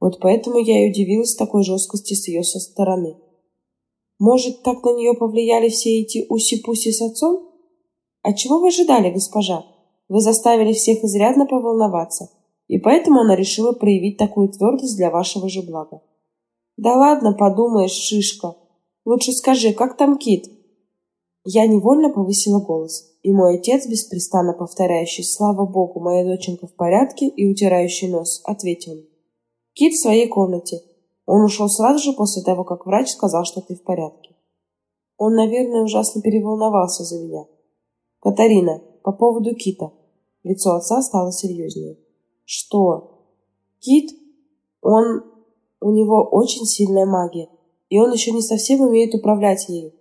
Вот поэтому я и удивилась такой жесткости с ее со стороны. Может, так на нее повлияли все эти уси-пуси с отцом? А чего вы ожидали, госпожа? Вы заставили всех изрядно поволноваться, и поэтому она решила проявить такую твердость для вашего же блага. Да ладно, подумаешь, шишка. Лучше скажи, как там кит? Я невольно повысила голос, и мой отец, беспрестанно повторяющий «Слава Богу, моя доченька в порядке» и утирающий нос, ответил. Кит в своей комнате, он ушел сразу же после того, как врач сказал, что ты в порядке. Он, наверное, ужасно переволновался за меня. Катарина, по поводу Кита. Лицо отца стало серьезнее. Что? Кит? Он... У него очень сильная магия, и он еще не совсем умеет управлять ею.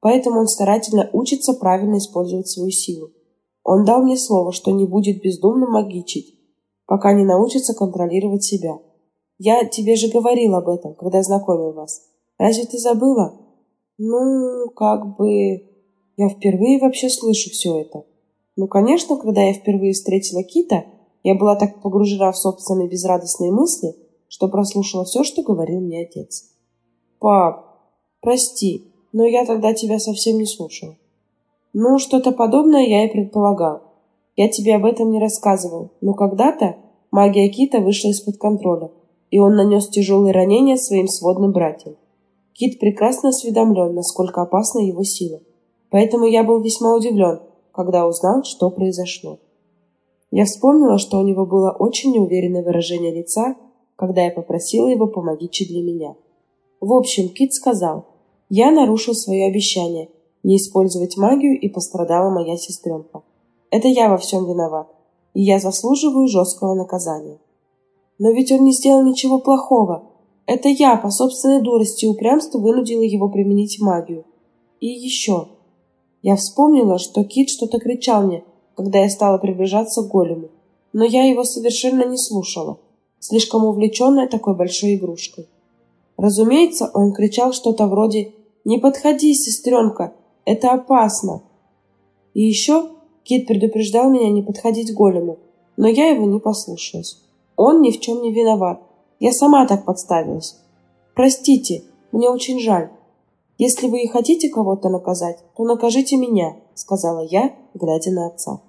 Поэтому он старательно учится правильно использовать свою силу. Он дал мне слово, что не будет бездумно магичить, пока не научится контролировать себя. Я тебе же говорил об этом, когда знакомил вас. Разве ты забыла? Ну, как бы... Я впервые вообще слышу все это. Ну, конечно, когда я впервые встретила Кита, я была так погружена в собственные безрадостные мысли, что прослушала все, что говорил мне отец. Пап, прости, но я тогда тебя совсем не слушал. Ну, что-то подобное я и предполагал. Я тебе об этом не рассказывал, но когда-то магия Кита вышла из-под контроля, и он нанес тяжелые ранения своим сводным братьям. Кит прекрасно осведомлен, насколько опасна его сила. Поэтому я был весьма удивлен, когда узнал, что произошло. Я вспомнила, что у него было очень неуверенное выражение лица, когда я попросила его помогичить для меня. В общем, Кит сказал, я нарушил свое обещание не использовать магию и пострадала моя сестренка. Это я во всем виноват, и я заслуживаю жесткого наказания. Но ведь он не сделал ничего плохого. Это я по собственной дурости и упрямству вынудила его применить магию. И еще. Я вспомнила, что Кит что-то кричал мне, когда я стала приближаться к голему, но я его совершенно не слушала, слишком увлеченная такой большой игрушкой. Разумеется, он кричал что-то вроде «Не подходи, сестренка, это опасно!» И еще Кит предупреждал меня не подходить голему, но я его не послушалась. Он ни в чем не виноват. Я сама так подставилась. Простите, мне очень жаль. Если вы и хотите кого-то наказать, то накажите меня, сказала я, глядя на отца.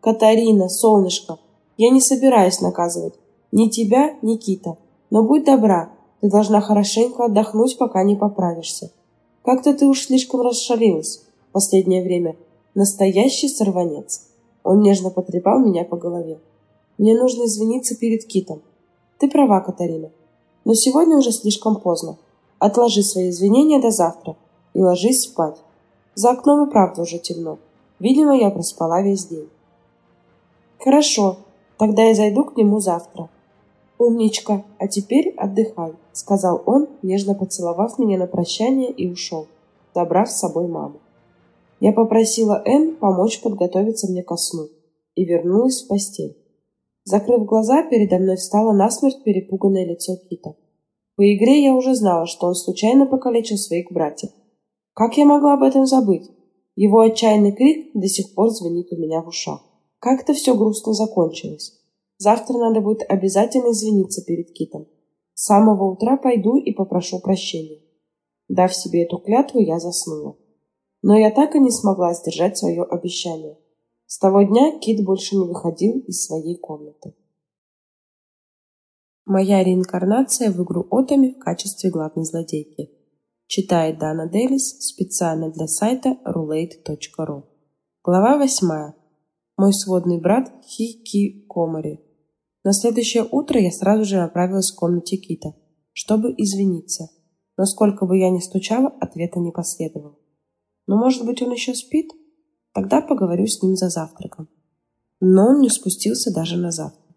Катарина, солнышко, я не собираюсь наказывать ни тебя, ни Кита. Но будь добра, ты должна хорошенько отдохнуть, пока не поправишься. Как-то ты уж слишком расшалилась в последнее время. Настоящий сорванец. Он нежно потрепал меня по голове. Мне нужно извиниться перед Китом. Ты права, Катарина. Но сегодня уже слишком поздно. Отложи свои извинения до завтра и ложись спать. За окном и правда уже темно. Видимо, я проспала весь день. Хорошо, тогда я зайду к нему завтра. Умничка, а теперь отдыхай, сказал он, нежно поцеловав меня на прощание и ушел, забрав с собой маму. Я попросила Энн помочь подготовиться мне ко сну и вернулась в постель. Закрыв глаза, передо мной встало насмерть перепуганное лицо Кита. По игре я уже знала, что он случайно покалечил своих братьев. Как я могла об этом забыть? Его отчаянный крик до сих пор звенит у меня в ушах. Как это все грустно закончилось. Завтра надо будет обязательно извиниться перед Китом. С самого утра пойду и попрошу прощения. Дав себе эту клятву, я заснула. Но я так и не смогла сдержать свое обещание. С того дня Кит больше не выходил из своей комнаты. Моя реинкарнация в игру Отами в качестве главной злодейки. Читает Дана Делис специально для сайта roulette.ru. Глава восьмая. Мой сводный брат Хики Комори. На следующее утро я сразу же направилась в комнате Кита, чтобы извиниться. Но сколько бы я ни стучала, ответа не последовало. Но, может быть, он еще спит? Тогда поговорю с ним за завтраком. Но он не спустился даже на завтрак.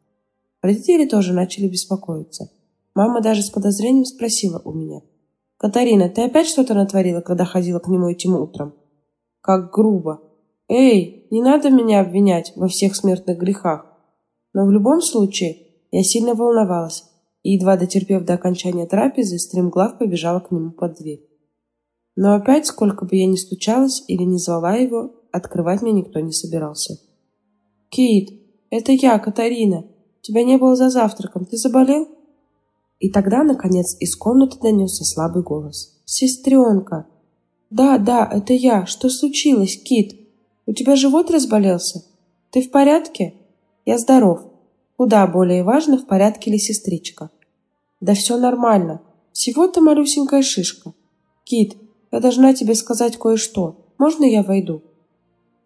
Родители тоже начали беспокоиться. Мама даже с подозрением спросила у меня. «Катарина, ты опять что-то натворила, когда ходила к нему этим утром?» «Как грубо!» «Эй, не надо меня обвинять во всех смертных грехах!» Но в любом случае я сильно волновалась и, едва дотерпев до окончания трапезы, стремглав побежала к нему под дверь. Но опять, сколько бы я ни стучалась или не звала его, открывать мне никто не собирался. «Кит, это я, Катарина!» Тебя не было за завтраком. Ты заболел?» И тогда, наконец, из комнаты донесся слабый голос. «Сестренка!» «Да, да, это я. Что случилось, Кит? У тебя живот разболелся? Ты в порядке?» «Я здоров. Куда более важно, в порядке ли сестричка?» «Да все нормально. Всего-то малюсенькая шишка. Кит, я должна тебе сказать кое-что. Можно я войду?»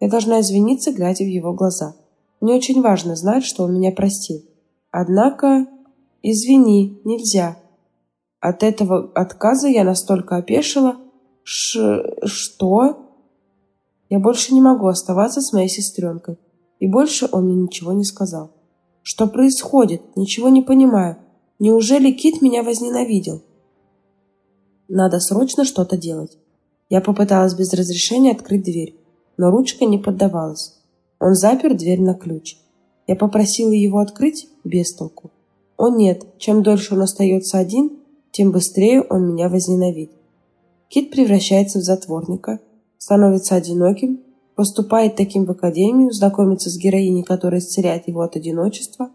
Я должна извиниться, глядя в его глаза. Мне очень важно знать, что он меня простил. Однако, извини, нельзя. От этого отказа я настолько опешила. Ш... что? Я больше не могу оставаться с моей сестренкой. И больше он мне ничего не сказал. Что происходит? Ничего не понимаю. Неужели Кит меня возненавидел? Надо срочно что-то делать. Я попыталась без разрешения открыть дверь, но ручка не поддавалась. Он запер дверь на ключ. Я попросила его открыть без толку. О нет, чем дольше он остается один, тем быстрее он меня возненавидит. Кит превращается в затворника, становится одиноким, поступает таким в академию, знакомится с героиней, которая исцеляет его от одиночества,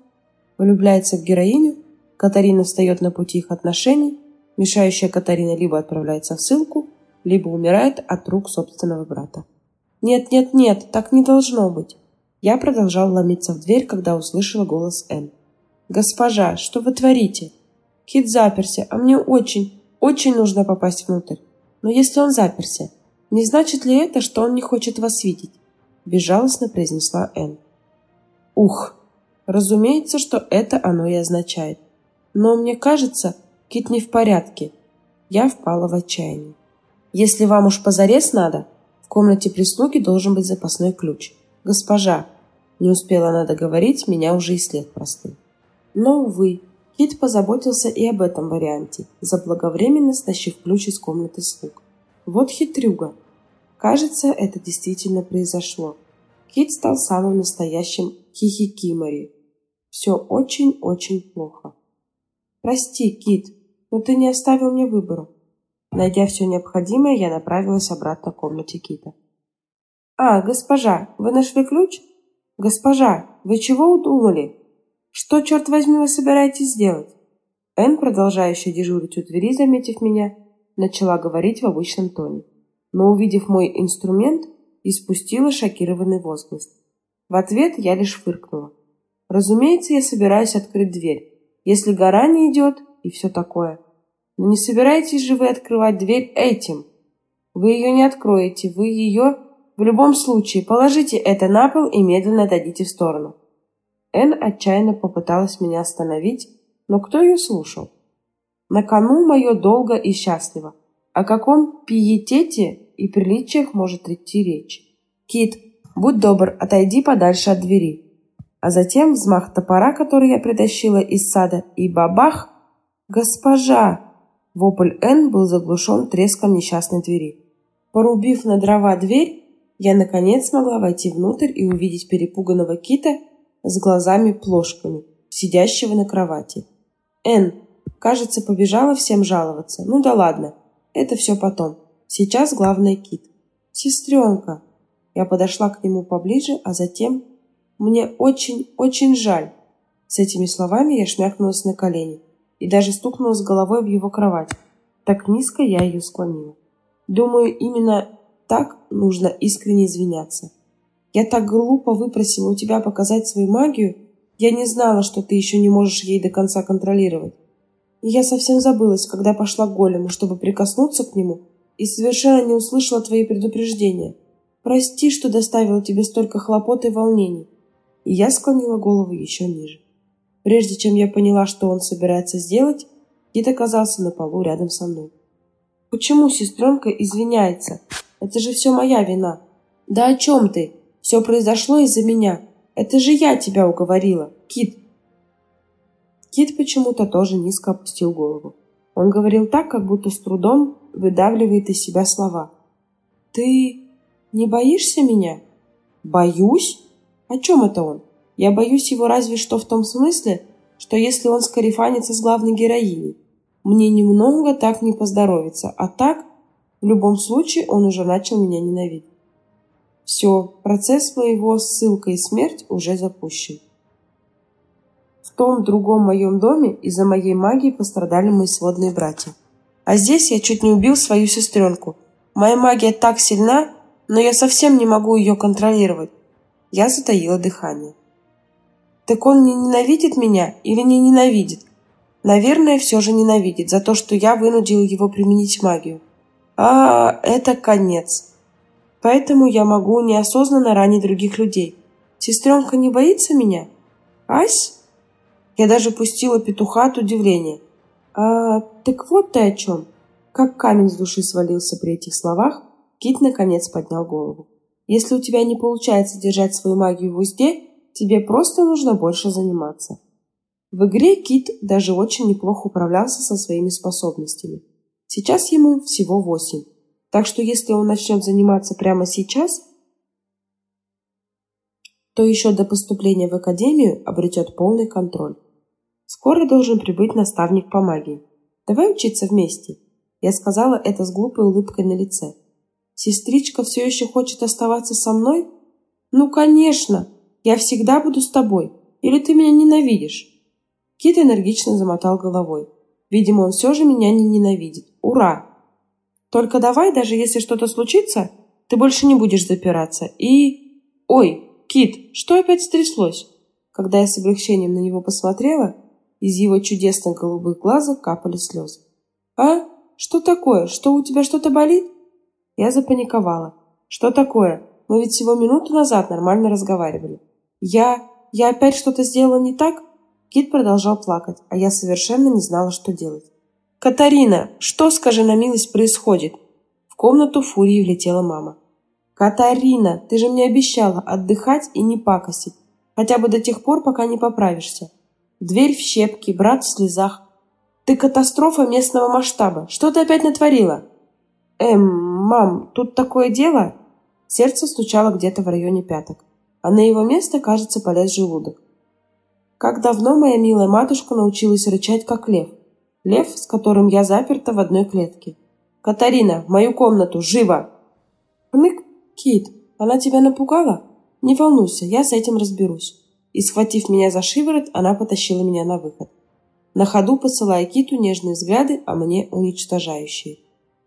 влюбляется в героиню, Катарина встает на пути их отношений, мешающая Катарина либо отправляется в ссылку, либо умирает от рук собственного брата. «Нет, нет, нет, так не должно быть!» Я продолжал ломиться в дверь, когда услышала голос Энн. «Госпожа, что вы творите?» Кит заперся, а мне очень, очень нужно попасть внутрь. Но если он заперся, не значит ли это, что он не хочет вас видеть?» Безжалостно произнесла Энн. «Ух, разумеется, что это оно и означает. Но мне кажется, Кит не в порядке. Я впала в отчаяние. Если вам уж позарез надо, комнате прислуги должен быть запасной ключ. Госпожа, не успела она договорить, меня уже и след простыл. Но, увы, Кит позаботился и об этом варианте, заблаговременно стащив ключ из комнаты слуг. Вот хитрюга. Кажется, это действительно произошло. Кит стал самым настоящим хихикимори. Все очень-очень плохо. «Прости, Кит, но ты не оставил мне выбора». Найдя все необходимое, я направилась обратно к комнате Кита. «А, госпожа, вы нашли ключ? Госпожа, вы чего удумали? Что, черт возьми, вы собираетесь сделать?» Энн, продолжающая дежурить у двери, заметив меня, начала говорить в обычном тоне. Но, увидев мой инструмент, испустила шокированный возглас. В ответ я лишь фыркнула. Разумеется, я собираюсь открыть дверь, если гора не идет и все такое. Но не собираетесь же вы открывать дверь этим? Вы ее не откроете, вы ее... В любом случае, положите это на пол и медленно дадите в сторону. Эн отчаянно попыталась меня остановить, но кто ее слушал? На кону мое долго и счастливо. О каком пиетете и приличиях может идти речь? Кит, будь добр, отойди подальше от двери. А затем взмах топора, который я притащила из сада, и бабах! Госпожа! Вопль Н был заглушен треском несчастной двери. Порубив на дрова дверь, я наконец смогла войти внутрь и увидеть перепуганного кита с глазами-плошками, сидящего на кровати. Н, кажется, побежала всем жаловаться. Ну да ладно, это все потом. Сейчас главное кит. Сестренка. Я подошла к нему поближе, а затем... Мне очень, очень жаль. С этими словами я шмякнулась на колени и даже стукнулась головой в его кровать. Так низко я ее склонила. Думаю, именно так нужно искренне извиняться. Я так глупо выпросила у тебя показать свою магию. Я не знала, что ты еще не можешь ей до конца контролировать. И я совсем забылась, когда пошла к голему, чтобы прикоснуться к нему, и совершенно не услышала твои предупреждения. Прости, что доставила тебе столько хлопот и волнений. И я склонила голову еще ниже. Прежде чем я поняла, что он собирается сделать, Кит оказался на полу рядом со мной. «Почему сестренка извиняется? Это же все моя вина». «Да о чем ты? Все произошло из-за меня. Это же я тебя уговорила, Кит». Кит почему-то тоже низко опустил голову. Он говорил так, как будто с трудом выдавливает из себя слова. «Ты не боишься меня?» «Боюсь? О чем это он? Я боюсь его разве что в том смысле, что если он скарифанится с главной героиней, мне немного так не поздоровится, а так, в любом случае, он уже начал меня ненавидеть. Все, процесс моего ссылка и смерть уже запущен. В том другом моем доме из-за моей магии пострадали мои сводные братья. А здесь я чуть не убил свою сестренку. Моя магия так сильна, но я совсем не могу ее контролировать. Я затаила дыхание. Так он не ненавидит меня или не ненавидит? Наверное, все же ненавидит за то, что я вынудила его применить магию. А, это конец. Поэтому я могу неосознанно ранить других людей. Сестренка не боится меня? Ась? Я даже пустила петуха от удивления. А, так вот ты о чем. Как камень с души свалился при этих словах, Кит наконец поднял голову. Если у тебя не получается держать свою магию в узде, тебе просто нужно больше заниматься. В игре Кит даже очень неплохо управлялся со своими способностями. Сейчас ему всего восемь. Так что если он начнет заниматься прямо сейчас, то еще до поступления в академию обретет полный контроль. Скоро должен прибыть наставник по магии. Давай учиться вместе. Я сказала это с глупой улыбкой на лице. Сестричка все еще хочет оставаться со мной? Ну, конечно. Я всегда буду с тобой. Или ты меня ненавидишь? Кит энергично замотал головой. Видимо, он все же меня не ненавидит. Ура! Только давай, даже если что-то случится, ты больше не будешь запираться. И... Ой, Кит, что опять стряслось? Когда я с облегчением на него посмотрела, из его чудесных голубых глаз капали слезы. «А? Что такое? Что, у тебя что-то болит?» Я запаниковала. «Что такое? Мы ведь всего минуту назад нормально разговаривали». «Я... я опять что-то сделала не так?» Кит продолжал плакать, а я совершенно не знала, что делать. «Катарина, что, скажи на милость, происходит?» В комнату фурии влетела мама. «Катарина, ты же мне обещала отдыхать и не пакостить, хотя бы до тех пор, пока не поправишься. Дверь в щепки, брат в слезах. Ты катастрофа местного масштаба. Что ты опять натворила?» «Эм, мам, тут такое дело?» Сердце стучало где-то в районе пяток, а на его место, кажется, полез желудок. Как давно моя милая матушка научилась рычать, как лев. Лев, с которым я заперта в одной клетке. «Катарина, в мою комнату, живо!» «Хнык, Кит, она тебя напугала? Не волнуйся, я с этим разберусь». И, схватив меня за шиворот, она потащила меня на выход. На ходу посылая Киту нежные взгляды, а мне уничтожающие.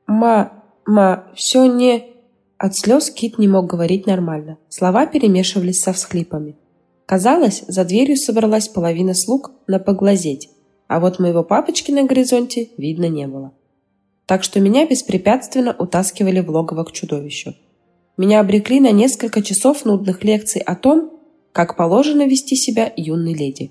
«Ма, ма, все не...» От слез Кит не мог говорить нормально. Слова перемешивались со всхлипами. Казалось, за дверью собралась половина слуг на поглазеть, а вот моего папочки на горизонте видно не было. Так что меня беспрепятственно утаскивали в логово к чудовищу. Меня обрекли на несколько часов нудных лекций о том, как положено вести себя юной леди.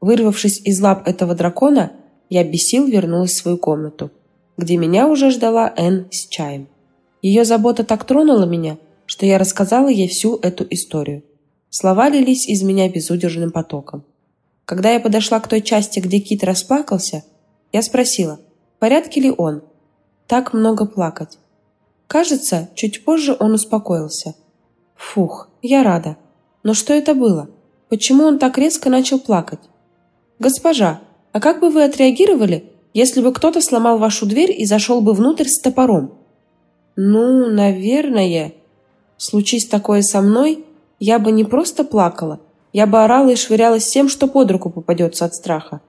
Вырвавшись из лап этого дракона, я без сил вернулась в свою комнату, где меня уже ждала Энн с чаем. Ее забота так тронула меня, что я рассказала ей всю эту историю. Слова лились из меня безудержным потоком. Когда я подошла к той части, где Кит расплакался, я спросила, в порядке ли он. Так много плакать. Кажется, чуть позже он успокоился. Фух, я рада. Но что это было? Почему он так резко начал плакать? Госпожа, а как бы вы отреагировали, если бы кто-то сломал вашу дверь и зашел бы внутрь с топором? Ну, наверное. Случись такое со мной, я бы не просто плакала, я бы орала и швырялась всем, что под руку попадется от страха.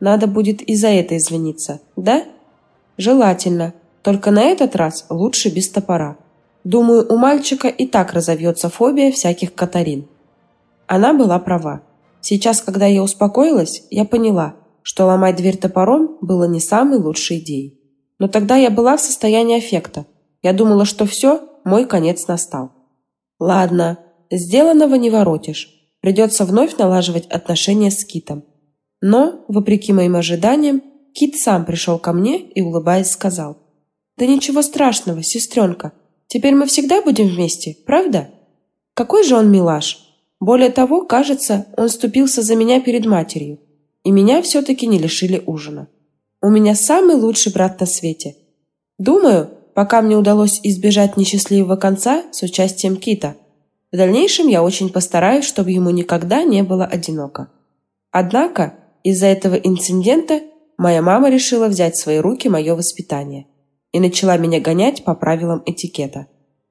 Надо будет и за это извиниться, да? Желательно. Только на этот раз лучше без топора. Думаю, у мальчика и так разовьется фобия всяких катарин. Она была права. Сейчас, когда я успокоилась, я поняла, что ломать дверь топором было не самой лучшей идеей. Но тогда я была в состоянии аффекта, я думала, что все, мой конец настал. Ладно, сделанного не воротишь. Придется вновь налаживать отношения с Китом. Но, вопреки моим ожиданиям, Кит сам пришел ко мне и, улыбаясь, сказал. «Да ничего страшного, сестренка. Теперь мы всегда будем вместе, правда?» Какой же он милаш. Более того, кажется, он ступился за меня перед матерью. И меня все-таки не лишили ужина. У меня самый лучший брат на свете. Думаю, пока мне удалось избежать несчастливого конца с участием Кита. В дальнейшем я очень постараюсь, чтобы ему никогда не было одиноко. Однако, из-за этого инцидента моя мама решила взять в свои руки мое воспитание и начала меня гонять по правилам этикета.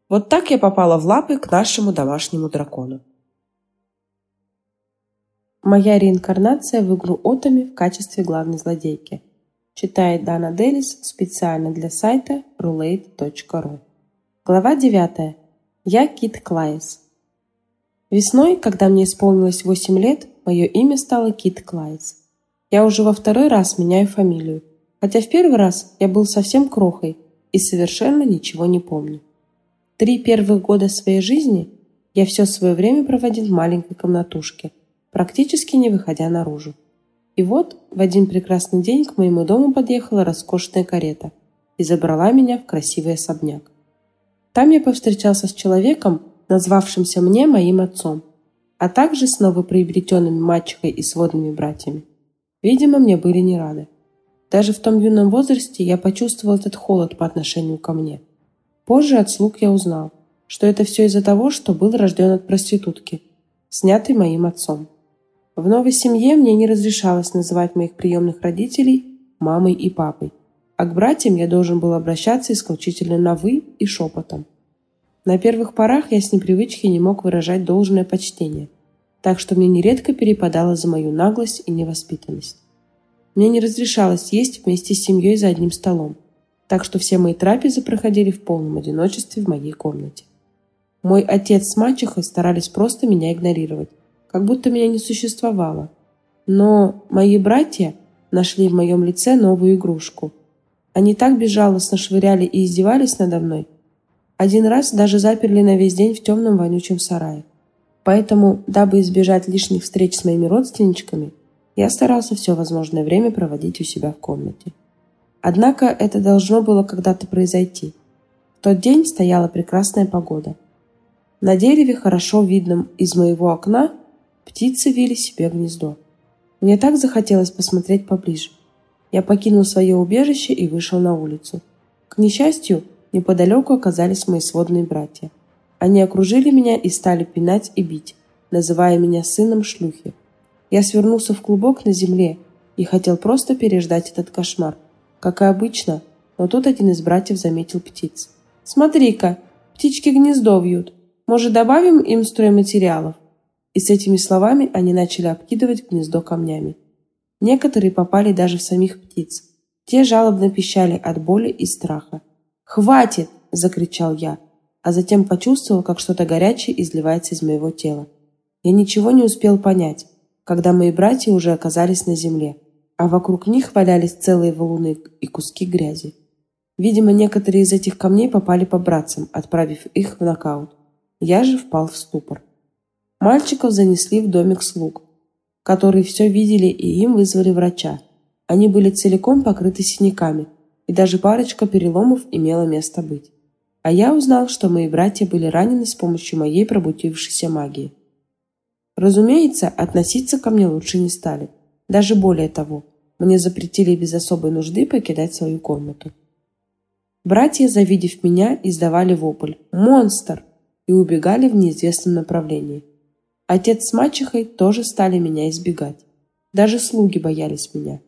Вот так я попала в лапы к нашему домашнему дракону. Моя реинкарнация в игру Отами в качестве главной злодейки – Читает Дана Делис специально для сайта roulette.ru. Глава 9. Я Кит Клайс. Весной, когда мне исполнилось 8 лет, мое имя стало Кит Клайс. Я уже во второй раз меняю фамилию, хотя в первый раз я был совсем крохой и совершенно ничего не помню. Три первых года своей жизни я все свое время проводил в маленькой комнатушке, практически не выходя наружу. И вот в один прекрасный день к моему дому подъехала роскошная карета и забрала меня в красивый особняк. Там я повстречался с человеком, назвавшимся мне моим отцом, а также с новоприобретенными мачехой и сводными братьями. Видимо, мне были не рады. Даже в том юном возрасте я почувствовал этот холод по отношению ко мне. Позже от слуг я узнал, что это все из-за того, что был рожден от проститутки, снятой моим отцом. В новой семье мне не разрешалось называть моих приемных родителей мамой и папой, а к братьям я должен был обращаться исключительно на «вы» и шепотом. На первых порах я с непривычки не мог выражать должное почтение, так что мне нередко перепадало за мою наглость и невоспитанность. Мне не разрешалось есть вместе с семьей за одним столом, так что все мои трапезы проходили в полном одиночестве в моей комнате. Мой отец с мачехой старались просто меня игнорировать, как будто меня не существовало. Но мои братья нашли в моем лице новую игрушку. Они так безжалостно швыряли и издевались надо мной. Один раз даже заперли на весь день в темном вонючем сарае. Поэтому, дабы избежать лишних встреч с моими родственничками, я старался все возможное время проводить у себя в комнате. Однако это должно было когда-то произойти. В тот день стояла прекрасная погода. На дереве, хорошо видном из моего окна, птицы вили себе гнездо. Мне так захотелось посмотреть поближе. Я покинул свое убежище и вышел на улицу. К несчастью, неподалеку оказались мои сводные братья. Они окружили меня и стали пинать и бить, называя меня сыном шлюхи. Я свернулся в клубок на земле и хотел просто переждать этот кошмар, как и обычно, но тут один из братьев заметил птиц. «Смотри-ка, птички гнездо вьют. Может, добавим им стройматериалов?» И с этими словами они начали обкидывать гнездо камнями. Некоторые попали даже в самих птиц. Те жалобно пищали от боли и страха. «Хватит!» – закричал я, а затем почувствовал, как что-то горячее изливается из моего тела. Я ничего не успел понять, когда мои братья уже оказались на земле, а вокруг них валялись целые валуны и куски грязи. Видимо, некоторые из этих камней попали по братцам, отправив их в нокаут. Я же впал в ступор. Мальчиков занесли в домик слуг, которые все видели и им вызвали врача. Они были целиком покрыты синяками, и даже парочка переломов имела место быть. А я узнал, что мои братья были ранены с помощью моей пробудившейся магии. Разумеется, относиться ко мне лучше не стали. Даже более того, мне запретили без особой нужды покидать свою комнату. Братья, завидев меня, издавали вопль «Монстр!» и убегали в неизвестном направлении. Отец с мачехой тоже стали меня избегать. Даже слуги боялись меня.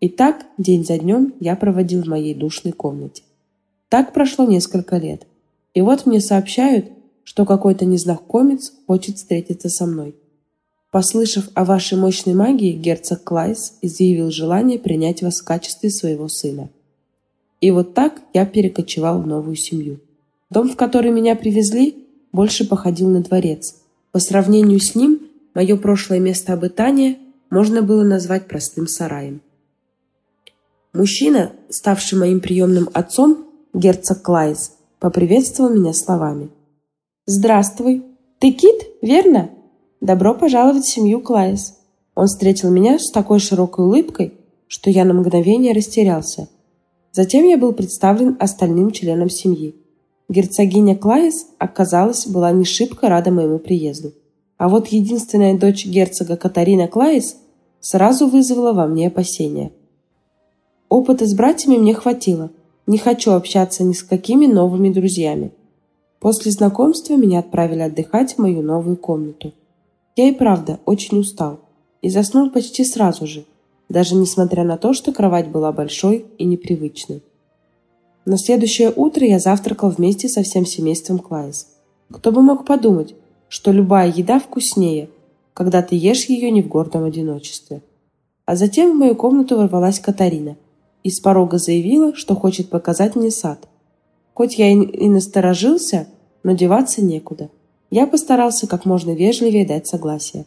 И так, день за днем, я проводил в моей душной комнате. Так прошло несколько лет. И вот мне сообщают, что какой-то незнакомец хочет встретиться со мной. Послышав о вашей мощной магии, герцог Клайс изъявил желание принять вас в качестве своего сына. И вот так я перекочевал в новую семью. Дом, в который меня привезли, больше походил на дворец – по сравнению с ним, мое прошлое место обитания можно было назвать простым сараем. Мужчина, ставший моим приемным отцом, герцог Клайс, поприветствовал меня словами. «Здравствуй! Ты Кит, верно? Добро пожаловать в семью Клайс!» Он встретил меня с такой широкой улыбкой, что я на мгновение растерялся. Затем я был представлен остальным членам семьи. Герцогиня Клайс, оказалось, была не шибко рада моему приезду. А вот единственная дочь герцога Катарина Клайс сразу вызвала во мне опасения. Опыта с братьями мне хватило. Не хочу общаться ни с какими новыми друзьями. После знакомства меня отправили отдыхать в мою новую комнату. Я и правда очень устал и заснул почти сразу же, даже несмотря на то, что кровать была большой и непривычной. На следующее утро я завтракал вместе со всем семейством Клайс. Кто бы мог подумать, что любая еда вкуснее, когда ты ешь ее не в гордом одиночестве. А затем в мою комнату ворвалась Катарина и с порога заявила, что хочет показать мне сад. Хоть я и насторожился, но деваться некуда. Я постарался как можно вежливее дать согласие.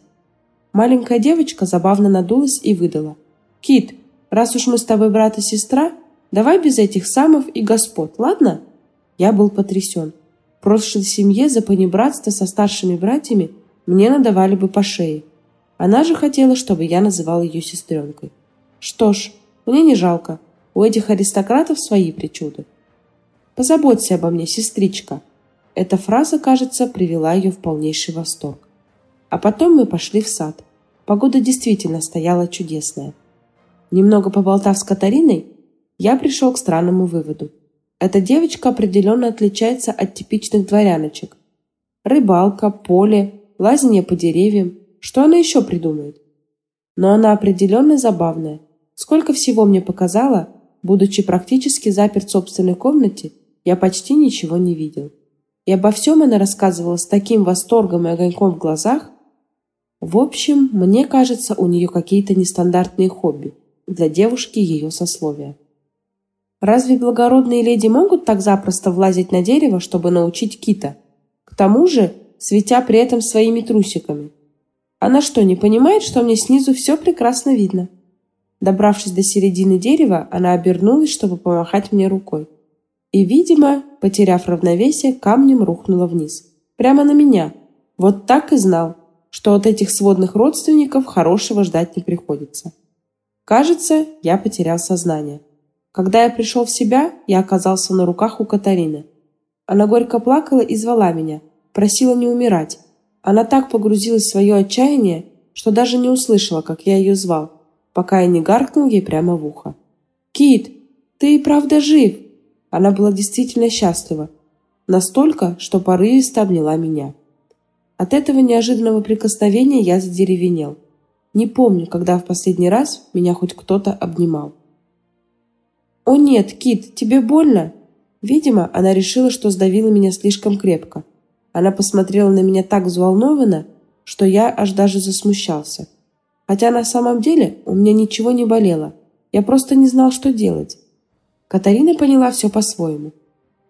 Маленькая девочка забавно надулась и выдала. «Кит, раз уж мы с тобой брат и сестра, Давай без этих самов и господ, ладно?» Я был потрясен. В прошлой семье за понебратство со старшими братьями мне надавали бы по шее. Она же хотела, чтобы я называл ее сестренкой. Что ж, мне не жалко. У этих аристократов свои причуды. «Позаботься обо мне, сестричка». Эта фраза, кажется, привела ее в полнейший восторг. А потом мы пошли в сад. Погода действительно стояла чудесная. Немного поболтав с Катариной, я пришел к странному выводу. Эта девочка определенно отличается от типичных дворяночек. Рыбалка, поле, лазание по деревьям. Что она еще придумает? Но она определенно забавная. Сколько всего мне показала, будучи практически заперт в собственной комнате, я почти ничего не видел. И обо всем она рассказывала с таким восторгом и огоньком в глазах. В общем, мне кажется, у нее какие-то нестандартные хобби для девушки ее сословия. Разве благородные леди могут так запросто влазить на дерево, чтобы научить кита? К тому же, светя при этом своими трусиками. Она что, не понимает, что мне снизу все прекрасно видно? Добравшись до середины дерева, она обернулась, чтобы помахать мне рукой. И, видимо, потеряв равновесие, камнем рухнула вниз. Прямо на меня. Вот так и знал, что от этих сводных родственников хорошего ждать не приходится. Кажется, я потерял сознание. Когда я пришел в себя, я оказался на руках у Катарины. Она горько плакала и звала меня, просила не умирать. Она так погрузилась в свое отчаяние, что даже не услышала, как я ее звал, пока я не гаркнул ей прямо в ухо. «Кит, ты и правда жив!» Она была действительно счастлива. Настолько, что порывисто обняла меня. От этого неожиданного прикосновения я задеревенел. Не помню, когда в последний раз меня хоть кто-то обнимал. «О нет, Кит, тебе больно?» Видимо, она решила, что сдавила меня слишком крепко. Она посмотрела на меня так взволнованно, что я аж даже засмущался. Хотя на самом деле у меня ничего не болело. Я просто не знал, что делать. Катарина поняла все по-своему.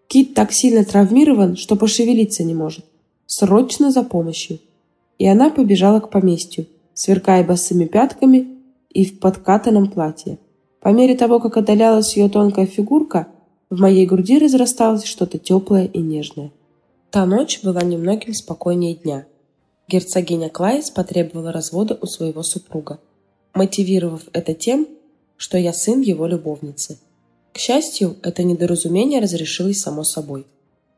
Кит так сильно травмирован, что пошевелиться не может. Срочно за помощью. И она побежала к поместью, сверкая босыми пятками и в подкатанном платье. По мере того, как отдалялась ее тонкая фигурка, в моей груди разрасталось что-то теплое и нежное. Та ночь была немногим спокойнее дня. Герцогиня Клайс потребовала развода у своего супруга, мотивировав это тем, что я сын его любовницы. К счастью, это недоразумение разрешилось само собой.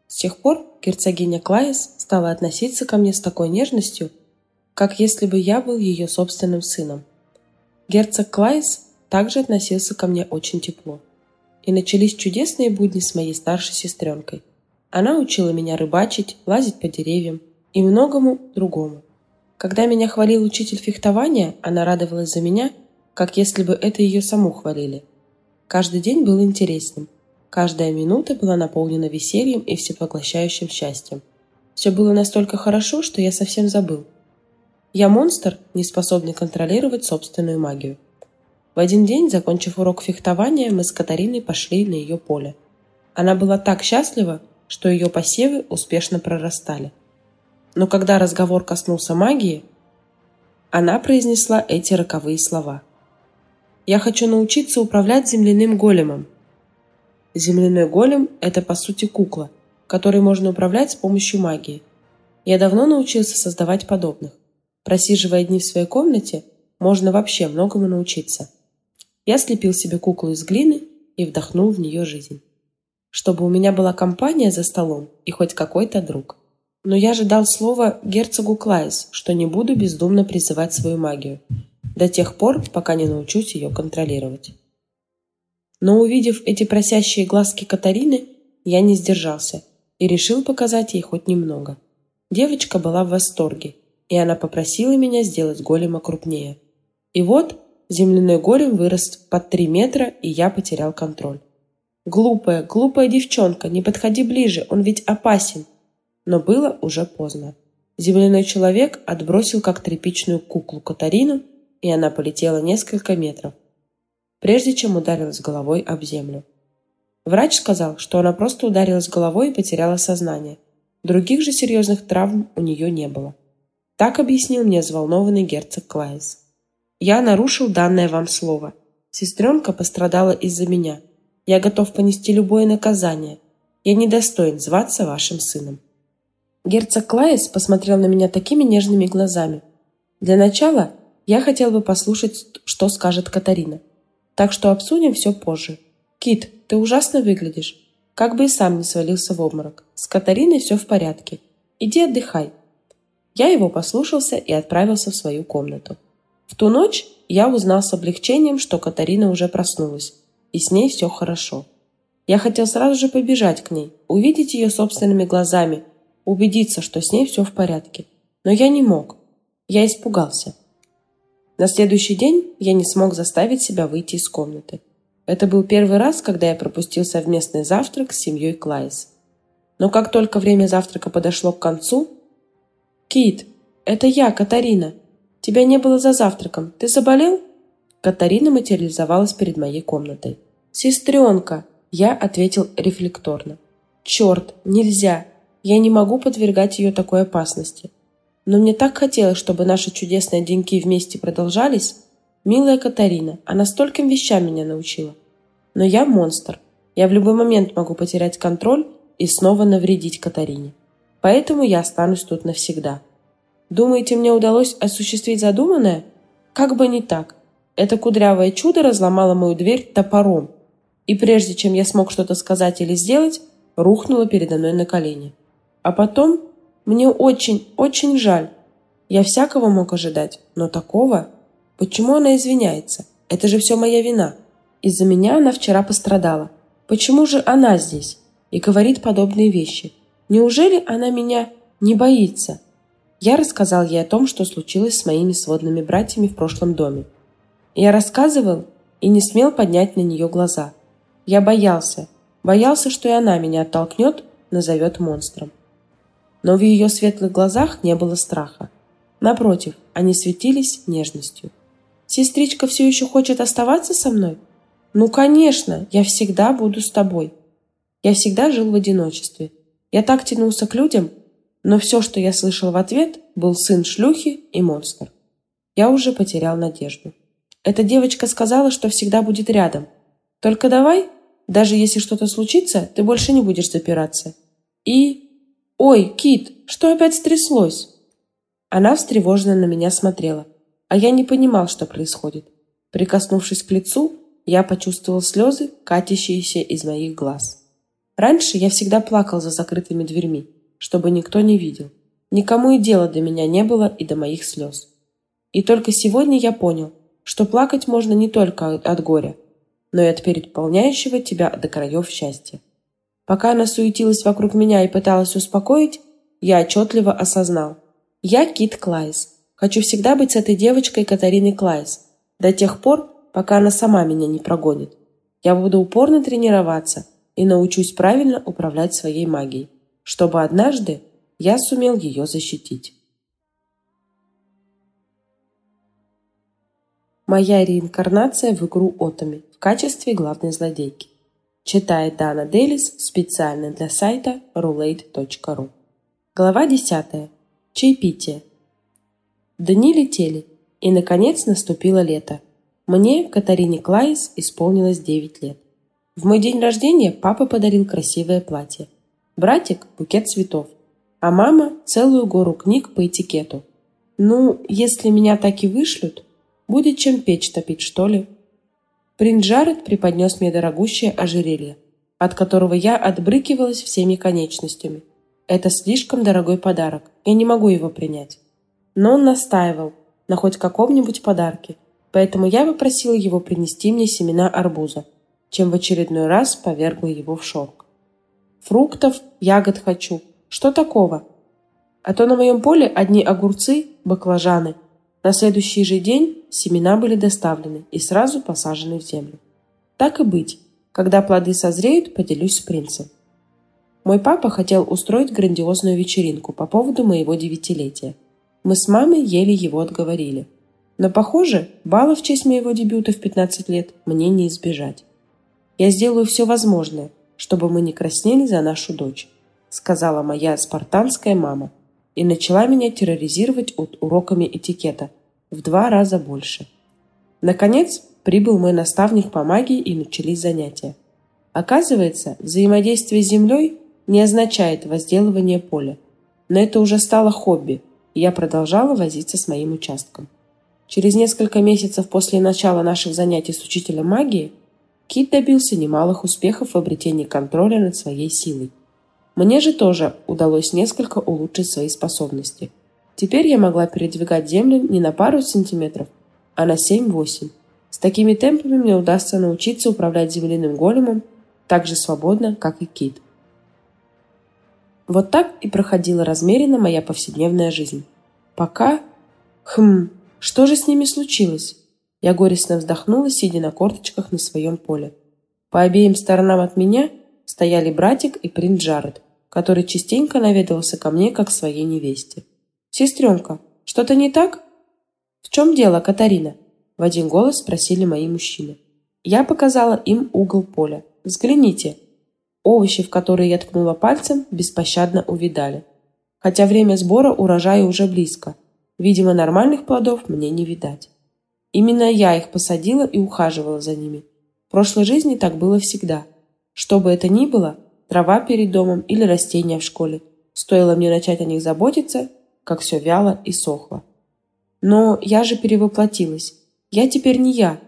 С тех пор герцогиня Клайс стала относиться ко мне с такой нежностью, как если бы я был ее собственным сыном. Герцог Клайс также относился ко мне очень тепло. И начались чудесные будни с моей старшей сестренкой. Она учила меня рыбачить, лазить по деревьям и многому другому. Когда меня хвалил учитель фехтования, она радовалась за меня, как если бы это ее саму хвалили. Каждый день был интересным. Каждая минута была наполнена весельем и всепоглощающим счастьем. Все было настолько хорошо, что я совсем забыл. Я монстр, не способный контролировать собственную магию. В один день, закончив урок фехтования, мы с Катариной пошли на ее поле. Она была так счастлива, что ее посевы успешно прорастали. Но когда разговор коснулся магии, она произнесла эти роковые слова. «Я хочу научиться управлять земляным големом». Земляной голем – это по сути кукла, которой можно управлять с помощью магии. Я давно научился создавать подобных. Просиживая дни в своей комнате, можно вообще многому научиться – я слепил себе куклу из глины и вдохнул в нее жизнь. Чтобы у меня была компания за столом и хоть какой-то друг. Но я же дал слово герцогу Клайс, что не буду бездумно призывать свою магию. До тех пор, пока не научусь ее контролировать. Но увидев эти просящие глазки Катарины, я не сдержался и решил показать ей хоть немного. Девочка была в восторге, и она попросила меня сделать голема крупнее. И вот Земляной голем вырос под три метра, и я потерял контроль. «Глупая, глупая девчонка, не подходи ближе, он ведь опасен!» Но было уже поздно. Земляной человек отбросил как тряпичную куклу Катарину, и она полетела несколько метров, прежде чем ударилась головой об землю. Врач сказал, что она просто ударилась головой и потеряла сознание. Других же серьезных травм у нее не было. Так объяснил мне взволнованный герцог Клайс. Я нарушил данное вам слово. Сестренка пострадала из-за меня. Я готов понести любое наказание. Я недостоин зваться вашим сыном». Герцог Клайс посмотрел на меня такими нежными глазами. Для начала я хотел бы послушать, что скажет Катарина. Так что обсудим все позже. Кит, ты ужасно выглядишь. Как бы и сам не свалился в обморок. С Катариной все в порядке. Иди отдыхай. Я его послушался и отправился в свою комнату. В ту ночь я узнал с облегчением, что Катарина уже проснулась, и с ней все хорошо. Я хотел сразу же побежать к ней, увидеть ее собственными глазами, убедиться, что с ней все в порядке. Но я не мог. Я испугался. На следующий день я не смог заставить себя выйти из комнаты. Это был первый раз, когда я пропустил совместный завтрак с семьей Клайс. Но как только время завтрака подошло к концу... «Кит, это я, Катарина!» Тебя не было за завтраком. Ты заболел?» Катарина материализовалась перед моей комнатой. «Сестренка!» Я ответил рефлекторно. «Черт, нельзя! Я не могу подвергать ее такой опасности. Но мне так хотелось, чтобы наши чудесные деньки вместе продолжались. Милая Катарина, она стольким вещам меня научила. Но я монстр. Я в любой момент могу потерять контроль и снова навредить Катарине. Поэтому я останусь тут навсегда». Думаете, мне удалось осуществить задуманное? Как бы не так. Это кудрявое чудо разломало мою дверь топором. И прежде чем я смог что-то сказать или сделать, рухнула передо мной на колени. А потом мне очень, очень жаль. Я всякого мог ожидать, но такого... Почему она извиняется? Это же все моя вина. Из-за меня она вчера пострадала. Почему же она здесь? И говорит подобные вещи. Неужели она меня не боится? Я рассказал ей о том, что случилось с моими сводными братьями в прошлом доме. Я рассказывал и не смел поднять на нее глаза. Я боялся, боялся, что и она меня оттолкнет, назовет монстром. Но в ее светлых глазах не было страха. Напротив, они светились нежностью. «Сестричка все еще хочет оставаться со мной?» «Ну, конечно, я всегда буду с тобой». Я всегда жил в одиночестве. Я так тянулся к людям, но все, что я слышал в ответ, был сын шлюхи и монстр. Я уже потерял надежду. Эта девочка сказала, что всегда будет рядом. Только давай, даже если что-то случится, ты больше не будешь запираться. И... Ой, Кит, что опять стряслось? Она встревоженно на меня смотрела, а я не понимал, что происходит. Прикоснувшись к лицу, я почувствовал слезы, катящиеся из моих глаз. Раньше я всегда плакал за закрытыми дверьми, чтобы никто не видел. Никому и дела до меня не было и до моих слез. И только сегодня я понял, что плакать можно не только от горя, но и от переполняющего тебя до краев счастья. Пока она суетилась вокруг меня и пыталась успокоить, я отчетливо осознал. Я Кит Клайс. Хочу всегда быть с этой девочкой Катариной Клайс. До тех пор, пока она сама меня не прогонит. Я буду упорно тренироваться и научусь правильно управлять своей магией чтобы однажды я сумел ее защитить. Моя реинкарнация в игру Отами в качестве главной злодейки. Читает Дана Делис специально для сайта roulette.ru. Глава 10. Чаепитие. Дни летели, и, наконец, наступило лето. Мне, Катарине Клайс, исполнилось 9 лет. В мой день рождения папа подарил красивое платье – Братик – букет цветов, а мама – целую гору книг по этикету. Ну, если меня так и вышлют, будет чем печь топить, что ли. Принц Джаред преподнес мне дорогущее ожерелье, от которого я отбрыкивалась всеми конечностями. Это слишком дорогой подарок, я не могу его принять. Но он настаивал на хоть каком-нибудь подарке, поэтому я попросила его принести мне семена арбуза, чем в очередной раз повергла его в шок. Фруктов, ягод хочу. Что такого? А то на моем поле одни огурцы, баклажаны. На следующий же день семена были доставлены и сразу посажены в землю. Так и быть. Когда плоды созреют, поделюсь с принцем. Мой папа хотел устроить грандиозную вечеринку по поводу моего девятилетия. Мы с мамой еле его отговорили. Но, похоже, бала в честь моего дебюта в 15 лет мне не избежать. Я сделаю все возможное – чтобы мы не краснели за нашу дочь», сказала моя спартанская мама и начала меня терроризировать от уроками этикета в два раза больше. Наконец, прибыл мой наставник по магии и начались занятия. Оказывается, взаимодействие с Землей не означает возделывание поля. Но это уже стало хобби, и я продолжала возиться с моим участком. Через несколько месяцев после начала наших занятий с учителем магии Кит добился немалых успехов в обретении контроля над своей силой. Мне же тоже удалось несколько улучшить свои способности. Теперь я могла передвигать землю не на пару сантиметров, а на 7-8. С такими темпами мне удастся научиться управлять земляным големом так же свободно, как и кит. Вот так и проходила размеренно моя повседневная жизнь. Пока... Хм, что же с ними случилось? Я горестно вздохнула, сидя на корточках на своем поле. По обеим сторонам от меня стояли братик и принц Джаред, который частенько наведывался ко мне, как к своей невесте. «Сестренка, что-то не так?» «В чем дело, Катарина?» В один голос спросили мои мужчины. Я показала им угол поля. «Взгляните!» Овощи, в которые я ткнула пальцем, беспощадно увидали. Хотя время сбора урожая уже близко. Видимо, нормальных плодов мне не видать. Именно я их посадила и ухаживала за ними. В прошлой жизни так было всегда. Что бы это ни было, трава перед домом или растения в школе, стоило мне начать о них заботиться, как все вяло и сохло. Но я же перевоплотилась. Я теперь не я.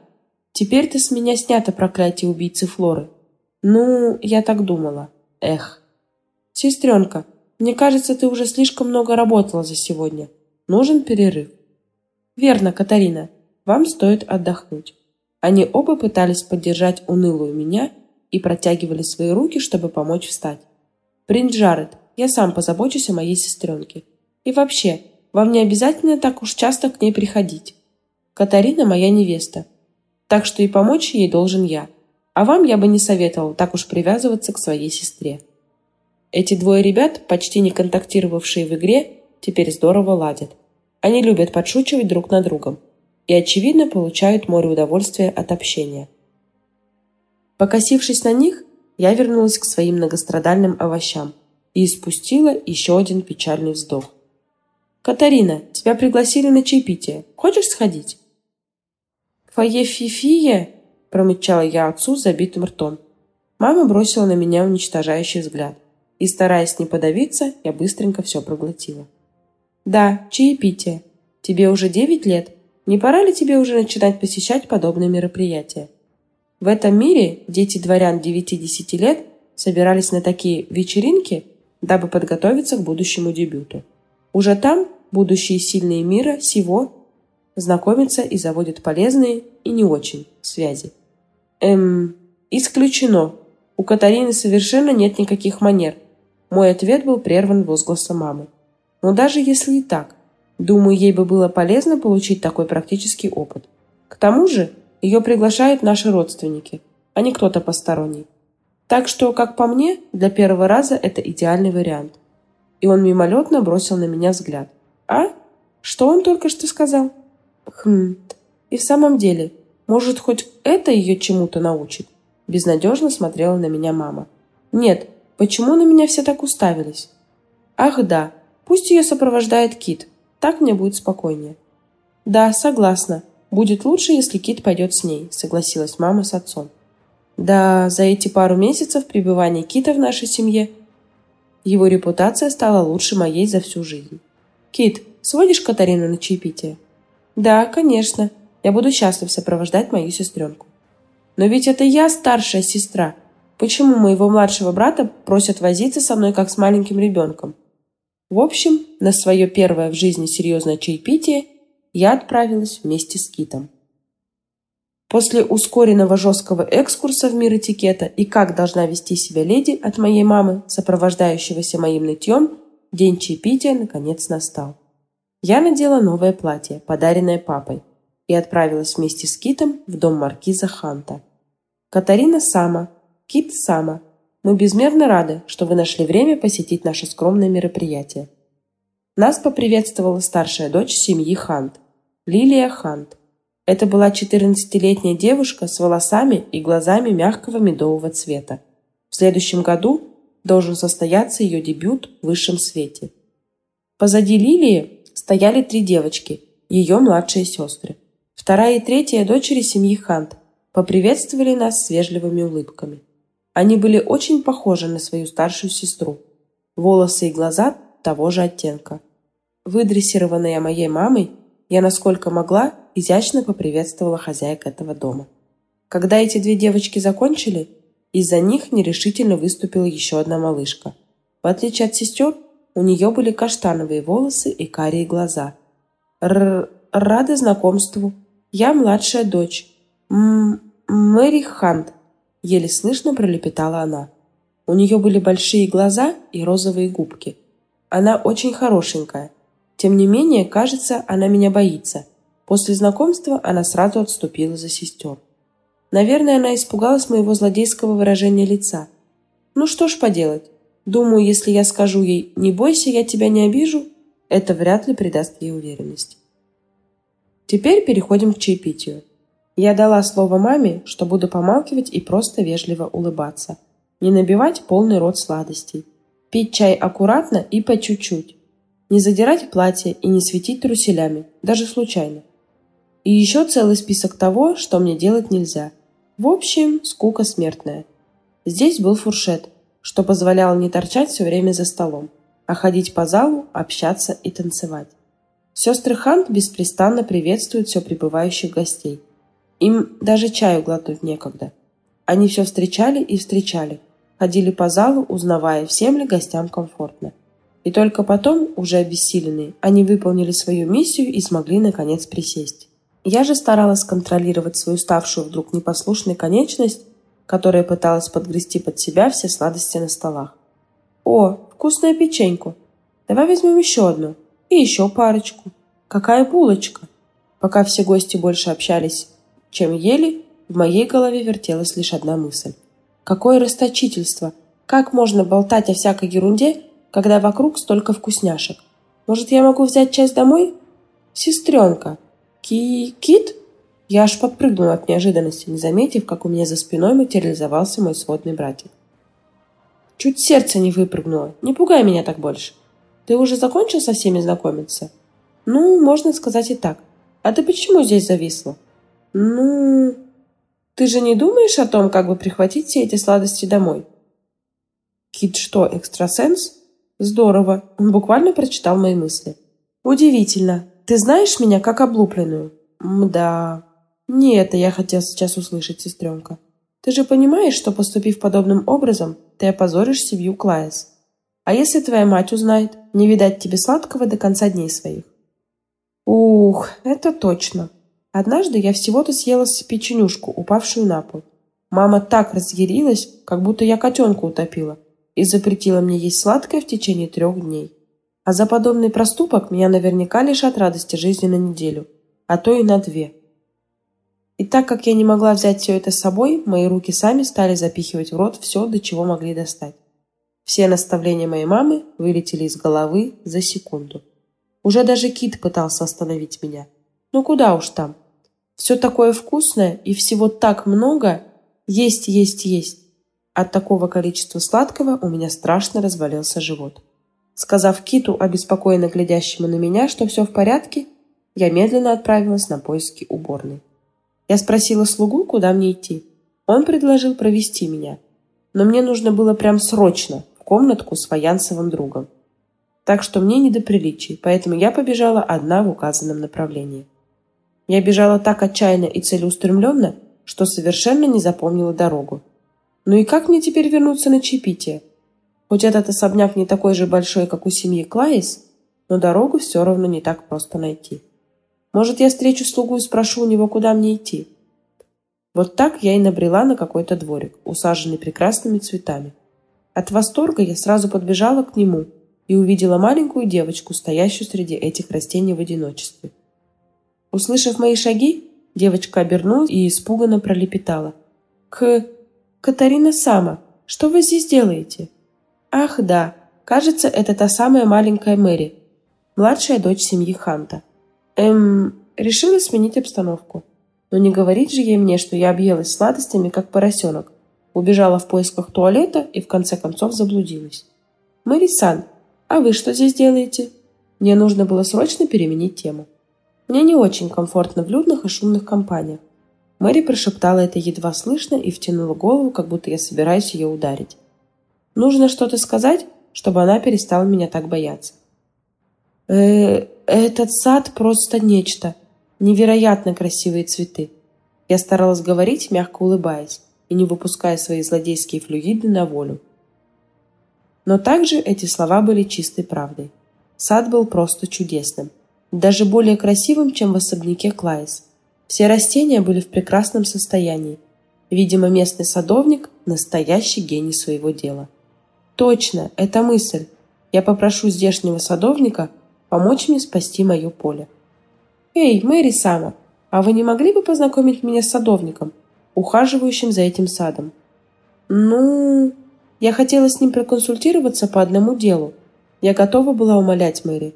Теперь-то с меня снято проклятие убийцы Флоры. Ну, я так думала. Эх. Сестренка, мне кажется, ты уже слишком много работала за сегодня. Нужен перерыв. Верно, Катарина. Вам стоит отдохнуть. Они оба пытались поддержать унылую меня и протягивали свои руки, чтобы помочь встать. Принц Джаред, я сам позабочусь о моей сестренке. И вообще, вам не обязательно так уж часто к ней приходить. Катарина моя невеста, так что и помочь ей должен я. А вам я бы не советовал так уж привязываться к своей сестре. Эти двое ребят, почти не контактировавшие в игре, теперь здорово ладят. Они любят подшучивать друг над другом и, очевидно, получают море удовольствия от общения. Покосившись на них, я вернулась к своим многострадальным овощам и испустила еще один печальный вздох. «Катарина, тебя пригласили на чаепитие. Хочешь сходить?» «Фае Фифия?» – промычала я отцу забитым ртом. Мама бросила на меня уничтожающий взгляд, и, стараясь не подавиться, я быстренько все проглотила. «Да, чаепитие. Тебе уже девять лет. Не пора ли тебе уже начинать посещать подобные мероприятия?» В этом мире дети дворян 9-10 лет собирались на такие вечеринки, дабы подготовиться к будущему дебюту. Уже там будущие сильные мира сего знакомятся и заводят полезные и не очень связи. Эм, исключено. У Катарины совершенно нет никаких манер. Мой ответ был прерван возгласом мамы. Но даже если и так, думаю, ей бы было полезно получить такой практический опыт. К тому же, ее приглашают наши родственники, а не кто-то посторонний. Так что, как по мне, для первого раза это идеальный вариант. И он мимолетно бросил на меня взгляд. А? Что он только что сказал? Хм, и в самом деле, может, хоть это ее чему-то научит? Безнадежно смотрела на меня мама. Нет, почему на меня все так уставились? Ах да, пусть ее сопровождает Кит, так мне будет спокойнее. Да, согласна. Будет лучше, если Кит пойдет с ней, согласилась мама с отцом. Да, за эти пару месяцев пребывания Кита в нашей семье его репутация стала лучше моей за всю жизнь. Кит, сводишь Катарину на чаепитие? Да, конечно. Я буду счастлив сопровождать мою сестренку. Но ведь это я старшая сестра. Почему моего младшего брата просят возиться со мной как с маленьким ребенком? В общем, на свое первое в жизни серьезное чаепитие я отправилась вместе с Китом. После ускоренного жесткого экскурса в мир этикета и как должна вести себя леди от моей мамы, сопровождающегося моим нытьем, день чаепития наконец настал. Я надела новое платье, подаренное папой, и отправилась вместе с Китом в дом маркиза Ханта. Катарина Сама, Кит Сама, мы безмерно рады, что вы нашли время посетить наше скромное мероприятие. Нас поприветствовала старшая дочь семьи Хант, Лилия Хант. Это была 14-летняя девушка с волосами и глазами мягкого медового цвета. В следующем году должен состояться ее дебют в высшем свете. Позади Лилии стояли три девочки, ее младшие сестры. Вторая и третья дочери семьи Хант поприветствовали нас с вежливыми улыбками. Они были очень похожи на свою старшую сестру. Волосы и глаза того же оттенка. Выдрессированная моей мамой, я, насколько могла, изящно поприветствовала хозяек этого дома. Когда эти две девочки закончили, из-за них нерешительно выступила еще одна малышка. В отличие от сестер, у нее были каштановые волосы и карие глаза. Р рада знакомству. Я младшая дочь. М Мэри Хант, еле слышно пролепетала она. У нее были большие глаза и розовые губки. Она очень хорошенькая. Тем не менее, кажется, она меня боится. После знакомства она сразу отступила за сестер. Наверное, она испугалась моего злодейского выражения лица. Ну что ж поделать. Думаю, если я скажу ей «не бойся, я тебя не обижу», это вряд ли придаст ей уверенность. Теперь переходим к чаепитию. Я дала слово маме, что буду помалкивать и просто вежливо улыбаться. Не набивать полный рот сладостей. Пить чай аккуратно и по чуть-чуть. Не задирать платье и не светить труселями, даже случайно. И еще целый список того, что мне делать нельзя. В общем, скука смертная. Здесь был фуршет, что позволяло не торчать все время за столом, а ходить по залу, общаться и танцевать. Сестры Хант беспрестанно приветствуют все прибывающих гостей. Им даже чаю глотнуть некогда. Они все встречали и встречали, ходили по залу, узнавая, всем ли гостям комфортно. И только потом, уже обессиленные, они выполнили свою миссию и смогли наконец присесть. Я же старалась контролировать свою ставшую вдруг непослушной конечность, которая пыталась подгрести под себя все сладости на столах. «О, вкусная печеньку! Давай возьмем еще одну. И еще парочку. Какая булочка!» Пока все гости больше общались, чем ели, в моей голове вертелась лишь одна мысль. Какое расточительство! Как можно болтать о всякой ерунде, когда вокруг столько вкусняшек? Может, я могу взять часть домой? Сестренка! Ки... Кит? Я аж подпрыгнула от неожиданности, не заметив, как у меня за спиной материализовался мой сводный братик. Чуть сердце не выпрыгнуло. Не пугай меня так больше. Ты уже закончил со всеми знакомиться? Ну, можно сказать и так. А ты почему здесь зависла? Ну, ты же не думаешь о том, как бы прихватить все эти сладости домой? Кит что, экстрасенс? Здорово, он буквально прочитал мои мысли. Удивительно. Ты знаешь меня как облупленную? Мда. Не это я хотел сейчас услышать, сестренка. Ты же понимаешь, что, поступив подобным образом, ты опозоришь семью Клайс. А если твоя мать узнает, не видать тебе сладкого до конца дней своих. Ух, это точно. Однажды я всего-то съела печенюшку, упавшую на пол. Мама так разъярилась, как будто я котенка утопила, и запретила мне есть сладкое в течение трех дней. А за подобный проступок меня наверняка лишат радости жизни на неделю, а то и на две. И так как я не могла взять все это с собой, мои руки сами стали запихивать в рот все, до чего могли достать. Все наставления моей мамы вылетели из головы за секунду. Уже даже Кит пытался остановить меня. Ну куда уж там. Все такое вкусное и всего так много. Есть, есть, есть. От такого количества сладкого у меня страшно разболелся живот. Сказав Киту, обеспокоенно глядящему на меня, что все в порядке, я медленно отправилась на поиски уборной. Я спросила слугу, куда мне идти. Он предложил провести меня. Но мне нужно было прям срочно, в комнатку с фаянсовым другом так что мне не до приличий, поэтому я побежала одна в указанном направлении. Я бежала так отчаянно и целеустремленно, что совершенно не запомнила дорогу. Ну и как мне теперь вернуться на Чипите? Хоть этот особняк не такой же большой, как у семьи Клайс, но дорогу все равно не так просто найти. Может, я встречу слугу и спрошу у него, куда мне идти? Вот так я и набрела на какой-то дворик, усаженный прекрасными цветами. От восторга я сразу подбежала к нему – и увидела маленькую девочку, стоящую среди этих растений в одиночестве. Услышав мои шаги, девочка обернулась и испуганно пролепетала. «К... Катарина Сама, что вы здесь делаете?» «Ах, да, кажется, это та самая маленькая Мэри, младшая дочь семьи Ханта. Эм, решила сменить обстановку. Но не говорить же ей мне, что я объелась сладостями, как поросенок. Убежала в поисках туалета и в конце концов заблудилась. Мэри Сан, «А вы что здесь делаете?» Мне нужно было срочно переменить тему. Мне не очень комфортно в людных и шумных компаниях. Мэри прошептала это едва слышно и втянула голову, как будто я собираюсь ее ударить. Нужно что-то сказать, чтобы она перестала меня так бояться. э этот сад просто нечто. Невероятно красивые цветы. Я старалась говорить, мягко улыбаясь, и не выпуская свои злодейские флюиды на волю. Но также эти слова были чистой правдой. Сад был просто чудесным. Даже более красивым, чем в особняке Клайс. Все растения были в прекрасном состоянии. Видимо, местный садовник – настоящий гений своего дела. Точно, это мысль. Я попрошу здешнего садовника помочь мне спасти мое поле. Эй, Мэри Сама, а вы не могли бы познакомить меня с садовником, ухаживающим за этим садом? Ну, я хотела с ним проконсультироваться по одному делу. Я готова была умолять Мэри.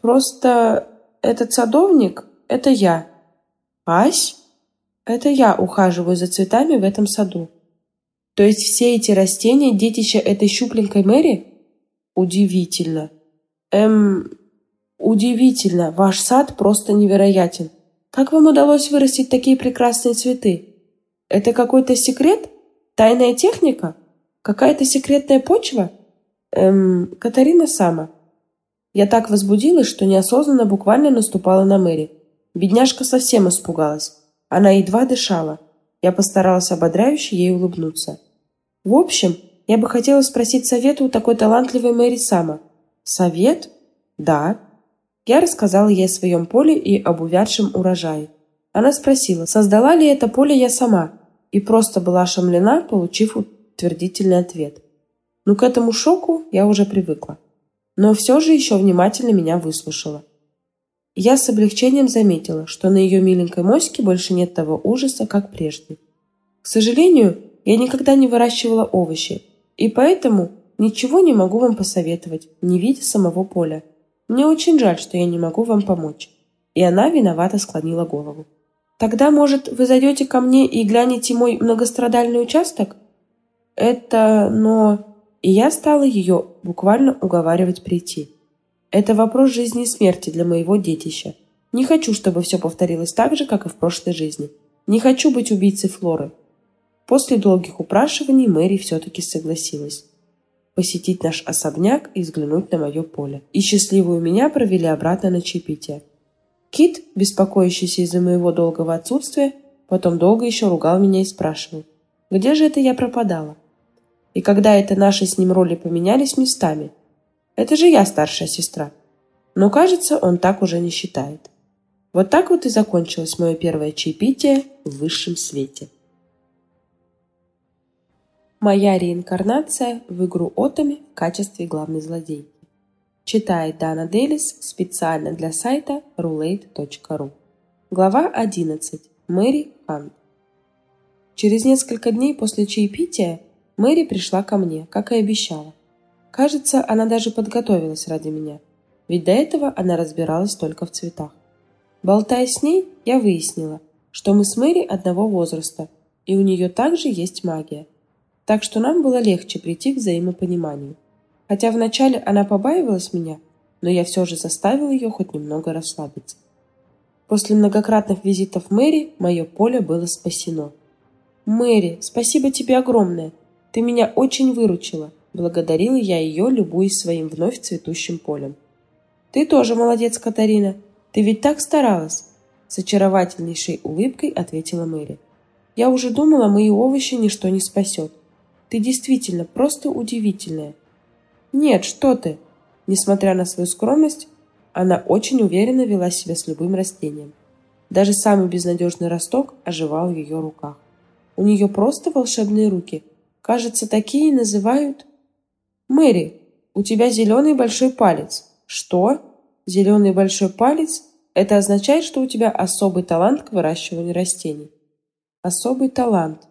Просто этот садовник – это я. Ась? Это я ухаживаю за цветами в этом саду. То есть все эти растения – детища этой щупленькой Мэри? Удивительно. Эм, удивительно. Ваш сад просто невероятен. Как вам удалось вырастить такие прекрасные цветы? Это какой-то секрет? Тайная техника? Какая-то секретная почва? Эм, Катарина сама. Я так возбудилась, что неосознанно буквально наступала на Мэри. Бедняжка совсем испугалась. Она едва дышала. Я постаралась ободряюще ей улыбнуться. В общем, я бы хотела спросить совета у такой талантливой Мэри Сама. Совет? Да. Я рассказала ей о своем поле и об увядшем урожае. Она спросила, создала ли это поле я сама, и просто была ошеломлена, получив утвердительный ответ. Ну, к этому шоку я уже привыкла. Но все же еще внимательно меня выслушала. Я с облегчением заметила, что на ее миленькой моське больше нет того ужаса, как прежде. К сожалению, я никогда не выращивала овощи, и поэтому ничего не могу вам посоветовать, не видя самого поля. Мне очень жаль, что я не могу вам помочь. И она виновато склонила голову. Тогда, может, вы зайдете ко мне и глянете мой многострадальный участок? Это... но... И я стала ее буквально уговаривать прийти. Это вопрос жизни и смерти для моего детища. Не хочу, чтобы все повторилось так же, как и в прошлой жизни. Не хочу быть убийцей Флоры. После долгих упрашиваний Мэри все-таки согласилась посетить наш особняк и взглянуть на мое поле. И счастливую меня провели обратно на чаепитие. Кит, беспокоящийся из-за моего долгого отсутствия, потом долго еще ругал меня и спрашивал, где же это я пропадала? И когда это наши с ним роли поменялись местами? Это же я старшая сестра. Но, кажется, он так уже не считает. Вот так вот и закончилось мое первое чаепитие в высшем свете. Моя реинкарнация в игру Отами в качестве главной злодейки. Читает Дана Делис специально для сайта roulette.ru. Глава 11. Мэри Хант. Через несколько дней после чаепития Мэри пришла ко мне, как и обещала. Кажется, она даже подготовилась ради меня, ведь до этого она разбиралась только в цветах. Болтая с ней, я выяснила, что мы с Мэри одного возраста, и у нее также есть магия. Так что нам было легче прийти к взаимопониманию. Хотя вначале она побаивалась меня, но я все же заставил ее хоть немного расслабиться. После многократных визитов Мэри мое поле было спасено. «Мэри, спасибо тебе огромное! Ты меня очень выручила!» Благодарила я ее, любуясь своим вновь цветущим полем. «Ты тоже молодец, Катарина! Ты ведь так старалась!» С очаровательнейшей улыбкой ответила Мэри. «Я уже думала, мои овощи ничто не спасет. Ты действительно просто удивительная!» «Нет, что ты!» Несмотря на свою скромность, она очень уверенно вела себя с любым растением. Даже самый безнадежный росток оживал в ее руках. У нее просто волшебные руки. Кажется, такие называют... «Мэри, у тебя зеленый большой палец». «Что? Зеленый большой палец? Это означает, что у тебя особый талант к выращиванию растений». «Особый талант.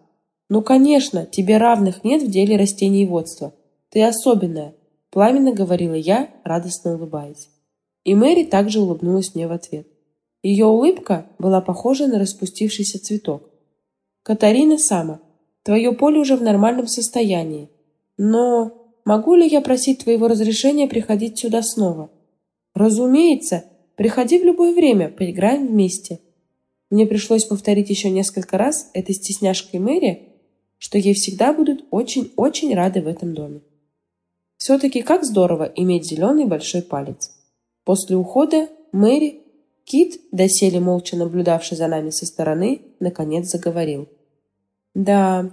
Ну, конечно, тебе равных нет в деле растениеводства. Ты особенная. Пламенно говорила я, радостно улыбаясь. И Мэри также улыбнулась мне в ответ. Ее улыбка была похожа на распустившийся цветок. «Катарина Сама, твое поле уже в нормальном состоянии. Но могу ли я просить твоего разрешения приходить сюда снова?» «Разумеется. Приходи в любое время, поиграем вместе». Мне пришлось повторить еще несколько раз этой стесняшкой Мэри, что ей всегда будут очень-очень рады в этом доме. Все-таки как здорово иметь зеленый большой палец. После ухода Мэри, Кит, доселе молча наблюдавший за нами со стороны, наконец заговорил. «Да,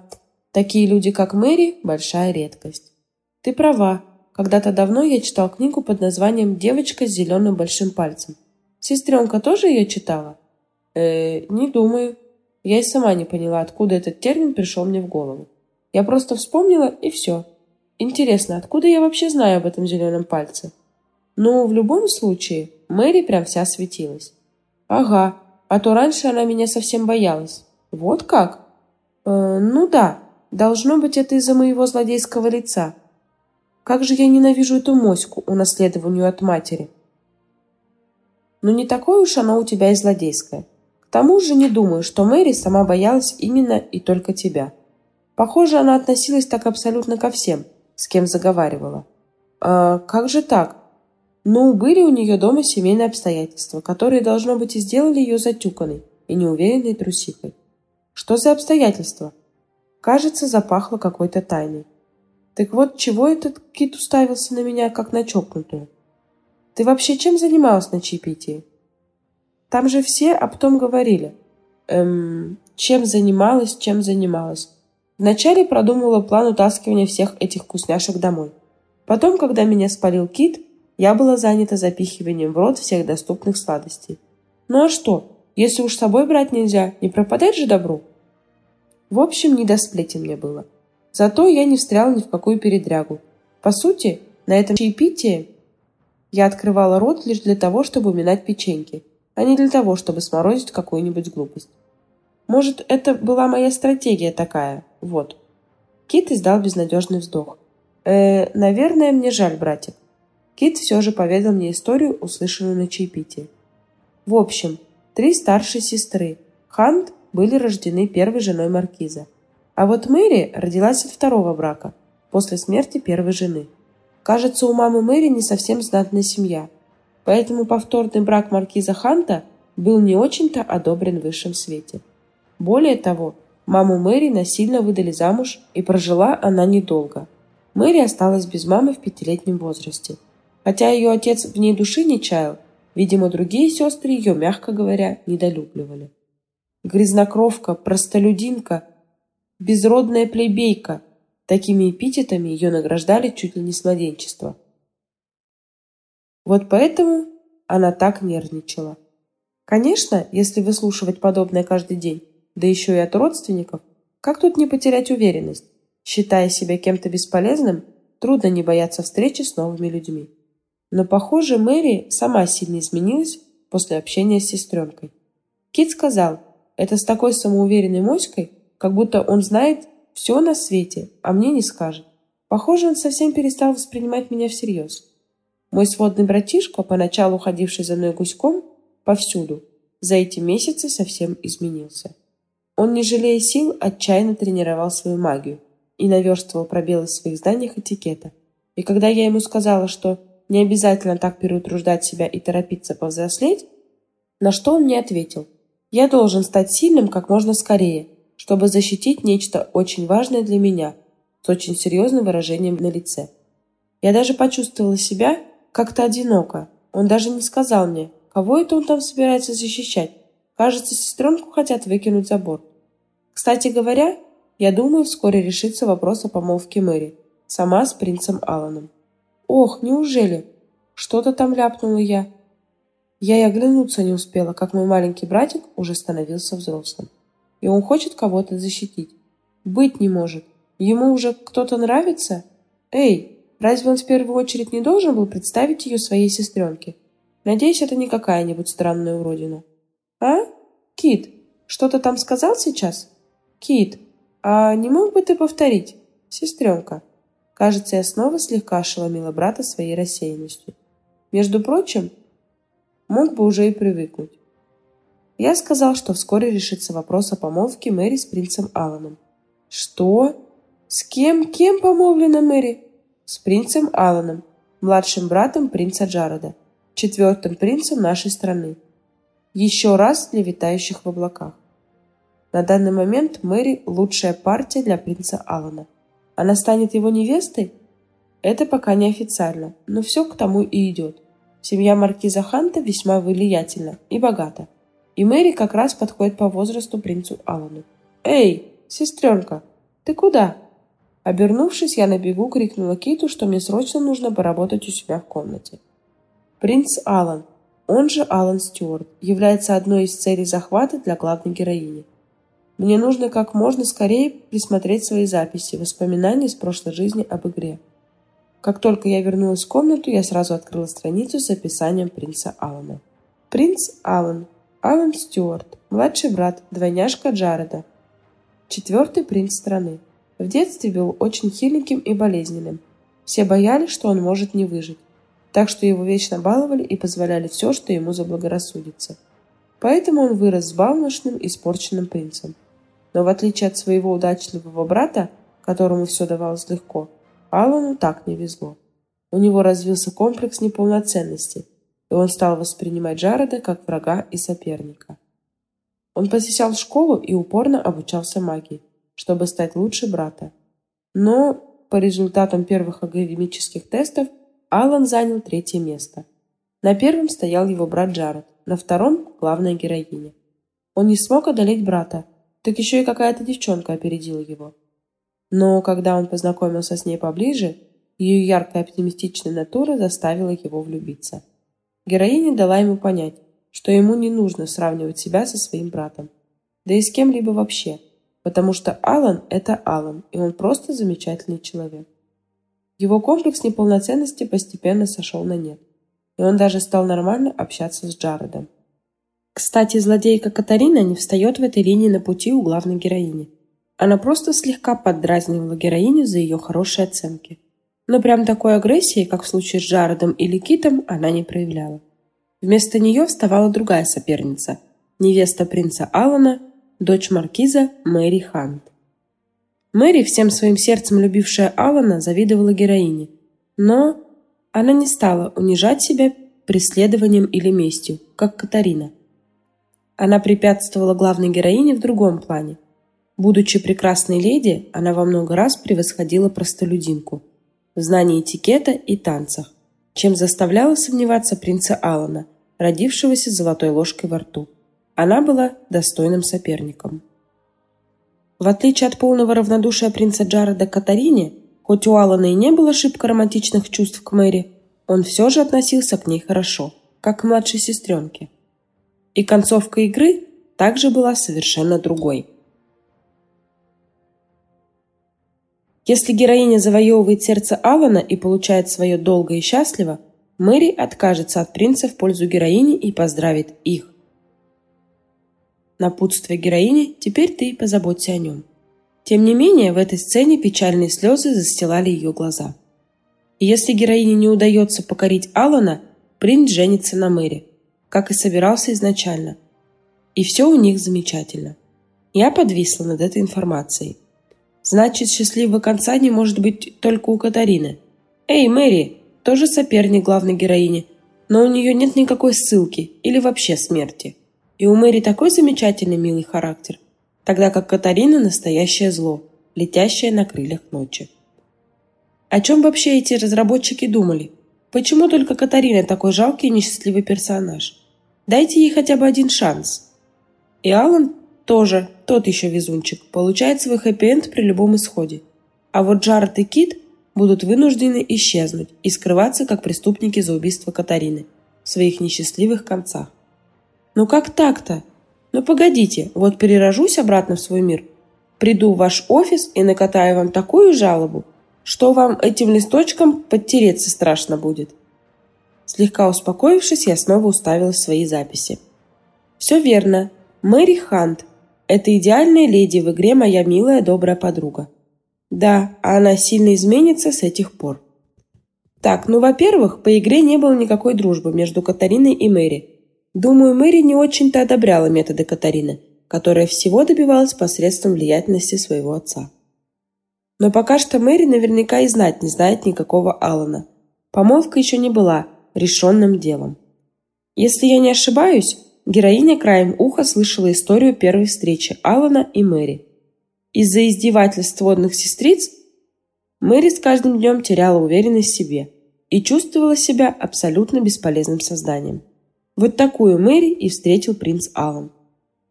такие люди, как Мэри, большая редкость. Ты права. Когда-то давно я читал книгу под названием «Девочка с зеленым большим пальцем». Сестренка тоже ее читала? Э, не думаю. Я и сама не поняла, откуда этот термин пришел мне в голову. Я просто вспомнила, и все. Интересно, откуда я вообще знаю об этом зеленом пальце? Ну, в любом случае, Мэри прям вся светилась. Ага, а то раньше она меня совсем боялась. Вот как? Э, ну да, должно быть это из-за моего злодейского лица. Как же я ненавижу эту моську, унаследованию от матери. Но не такое уж она у тебя и злодейская. К тому же не думаю, что Мэри сама боялась именно и только тебя. Похоже, она относилась так абсолютно ко всем – с кем заговаривала. «А как же так? Ну, были у нее дома семейные обстоятельства, которые, должно быть, и сделали ее затюканной и неуверенной трусихой. Что за обстоятельства? Кажется, запахло какой-то тайной. Так вот, чего этот кит уставился на меня, как на чокнутую? Ты вообще чем занималась на чаепитии? Там же все об том говорили. Эм, чем занималась, чем занималась. Вначале продумывала план утаскивания всех этих вкусняшек домой. Потом, когда меня спалил кит, я была занята запихиванием в рот всех доступных сладостей. Ну а что, если уж с собой брать нельзя, не пропадать же добру? В общем, не до сплетен мне было. Зато я не встрял ни в какую передрягу. По сути, на этом чаепитии я открывала рот лишь для того, чтобы уминать печеньки, а не для того, чтобы сморозить какую-нибудь глупость. Может, это была моя стратегия такая, вот. Кит издал безнадежный вздох. Э, наверное, мне жаль, братик. Кит все же поведал мне историю, услышанную на чаепитии. В общем, три старшие сестры, Хант, были рождены первой женой маркиза. А вот Мэри родилась от второго брака, после смерти первой жены. Кажется, у мамы Мэри не совсем знатная семья, поэтому повторный брак маркиза Ханта был не очень-то одобрен в высшем свете. Более того, маму Мэри насильно выдали замуж, и прожила она недолго. Мэри осталась без мамы в пятилетнем возрасте. Хотя ее отец в ней души не чаял, видимо, другие сестры ее, мягко говоря, недолюбливали. Грязнокровка, простолюдинка, безродная плебейка. Такими эпитетами ее награждали чуть ли не с младенчества. Вот поэтому она так нервничала. Конечно, если выслушивать подобное каждый день, да еще и от родственников, как тут не потерять уверенность? Считая себя кем-то бесполезным, трудно не бояться встречи с новыми людьми. Но, похоже, Мэри сама сильно изменилась после общения с сестренкой. Кит сказал, это с такой самоуверенной моськой, как будто он знает все на свете, а мне не скажет. Похоже, он совсем перестал воспринимать меня всерьез. Мой сводный братишка, поначалу ходивший за мной гуськом, повсюду, за эти месяцы совсем изменился. Он, не жалея сил, отчаянно тренировал свою магию и наверстывал пробелы в своих знаниях этикета. И когда я ему сказала, что не обязательно так переутруждать себя и торопиться повзрослеть, на что он мне ответил – я должен стать сильным как можно скорее, чтобы защитить нечто очень важное для меня, с очень серьезным выражением на лице. Я даже почувствовала себя как-то одиноко. Он даже не сказал мне, кого это он там собирается защищать. Кажется, сестренку хотят выкинуть за борт. Кстати говоря, я думаю, вскоре решится вопрос о помолвке Мэри. Сама с принцем Алланом. Ох, неужели? Что-то там ляпнула я. Я и оглянуться не успела, как мой маленький братик уже становился взрослым. И он хочет кого-то защитить. Быть не может. Ему уже кто-то нравится? Эй, разве он в первую очередь не должен был представить ее своей сестренке? Надеюсь, это не какая-нибудь странная уродина. А? Кит, что-то там сказал сейчас? Кит, а не мог бы ты повторить? Сестренка. Кажется, я снова слегка ошеломила брата своей рассеянностью. Между прочим, мог бы уже и привыкнуть. Я сказал, что вскоре решится вопрос о помолвке Мэри с принцем Алланом. Что? С кем? Кем помолвлена Мэри? С принцем Алланом, младшим братом принца Джареда, четвертым принцем нашей страны. Еще раз для витающих в облаках. На данный момент Мэри – лучшая партия для принца Аллана. Она станет его невестой? Это пока не официально, но все к тому и идет. Семья маркиза Ханта весьма влиятельна и богата. И Мэри как раз подходит по возрасту принцу Аллану. «Эй, сестренка, ты куда?» Обернувшись, я на бегу крикнула Киту, что мне срочно нужно поработать у себя в комнате. Принц Аллан, он же Аллан Стюарт, является одной из целей захвата для главной героини. Мне нужно как можно скорее присмотреть свои записи, воспоминания из прошлой жизни об игре. Как только я вернулась в комнату, я сразу открыла страницу с описанием принца Алана. Принц Алан. Алан Стюарт. Младший брат, двойняшка Джареда. Четвертый принц страны. В детстве был очень хиленьким и болезненным. Все боялись, что он может не выжить. Так что его вечно баловали и позволяли все, что ему заблагорассудится. Поэтому он вырос с балношным и испорченным принцем. Но в отличие от своего удачливого брата, которому все давалось легко, Аллану так не везло. У него развился комплекс неполноценности, и он стал воспринимать Джареда как врага и соперника. Он посещал школу и упорно обучался магии, чтобы стать лучше брата. Но по результатам первых академических тестов Аллан занял третье место. На первом стоял его брат Джаред, на втором – главная героиня. Он не смог одолеть брата, так еще и какая-то девчонка опередила его. Но когда он познакомился с ней поближе, ее яркая оптимистичная натура заставила его влюбиться. Героиня дала ему понять, что ему не нужно сравнивать себя со своим братом, да и с кем-либо вообще, потому что Алан – это Алан, и он просто замечательный человек. Его комплекс неполноценности постепенно сошел на нет, и он даже стал нормально общаться с Джаредом. Кстати, злодейка Катарина не встает в этой линии на пути у главной героини. Она просто слегка поддразнивала героиню за ее хорошие оценки. Но прям такой агрессии, как в случае с Джаредом или Китом, она не проявляла. Вместо нее вставала другая соперница – невеста принца Алана, дочь маркиза Мэри Хант. Мэри, всем своим сердцем любившая Алана, завидовала героине. Но она не стала унижать себя преследованием или местью, как Катарина. Она препятствовала главной героине в другом плане. Будучи прекрасной леди, она во много раз превосходила простолюдинку в знании этикета и танцах, чем заставляла сомневаться принца Алана, родившегося с золотой ложкой во рту. Она была достойным соперником. В отличие от полного равнодушия принца Джареда к Катарине, хоть у Алана и не было шибко романтичных чувств к Мэри, он все же относился к ней хорошо, как к младшей сестренке. И концовка игры также была совершенно другой. Если героиня завоевывает сердце Алана и получает свое долго и счастливо, Мэри откажется от принца в пользу героини и поздравит их. Напутствие героини «Теперь ты позаботься о нем». Тем не менее, в этой сцене печальные слезы застилали ее глаза. И если героине не удается покорить Алана, принц женится на Мэри, как и собирался изначально. И все у них замечательно. Я подвисла над этой информацией. Значит, счастливого конца не может быть только у Катарины. Эй, Мэри, тоже соперник главной героини, но у нее нет никакой ссылки или вообще смерти. И у Мэри такой замечательный милый характер, тогда как Катарина – настоящее зло, летящее на крыльях ночи. О чем вообще эти разработчики думали? Почему только Катарина такой жалкий и несчастливый персонаж? Дайте ей хотя бы один шанс. И Алан тоже тот еще везунчик, получает свой хэппи-энд при любом исходе. А вот Джаред и Кит будут вынуждены исчезнуть и скрываться как преступники за убийство Катарины в своих несчастливых концах. Ну как так-то? Ну погодите, вот перерожусь обратно в свой мир, приду в ваш офис и накатаю вам такую жалобу, что вам этим листочком подтереться страшно будет. Слегка успокоившись, я снова уставилась в свои записи. Все верно. Мэри Хант. Это идеальная леди в игре «Моя милая добрая подруга». Да, она сильно изменится с этих пор. Так, ну, во-первых, по игре не было никакой дружбы между Катариной и Мэри. Думаю, Мэри не очень-то одобряла методы Катарины, которая всего добивалась посредством влиятельности своего отца. Но пока что Мэри наверняка и знать не знает никакого Алана. Помолвка еще не была решенным делом. Если я не ошибаюсь, героиня краем уха слышала историю первой встречи Алана и Мэри. Из-за издевательств водных сестриц Мэри с каждым днем теряла уверенность в себе и чувствовала себя абсолютно бесполезным созданием. Вот такую Мэри и встретил принц Алан.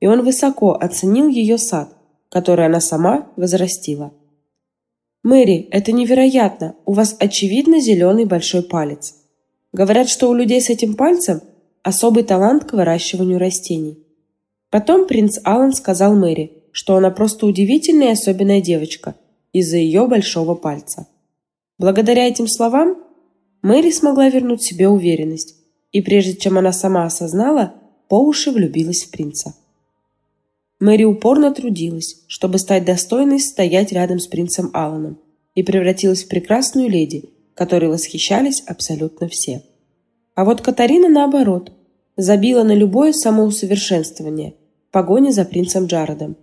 И он высоко оценил ее сад, который она сама возрастила. «Мэри, это невероятно! У вас очевидно зеленый большой палец. Говорят, что у людей с этим пальцем особый талант к выращиванию растений». Потом принц Алан сказал Мэри, что она просто удивительная и особенная девочка из-за ее большого пальца. Благодаря этим словам Мэри смогла вернуть себе уверенность и прежде чем она сама осознала, по уши влюбилась в принца. Мэри упорно трудилась, чтобы стать достойной стоять рядом с принцем Алланом, и превратилась в прекрасную леди, которой восхищались абсолютно все. А вот Катарина, наоборот, забила на любое самоусовершенствование в погоне за принцем Джаредом.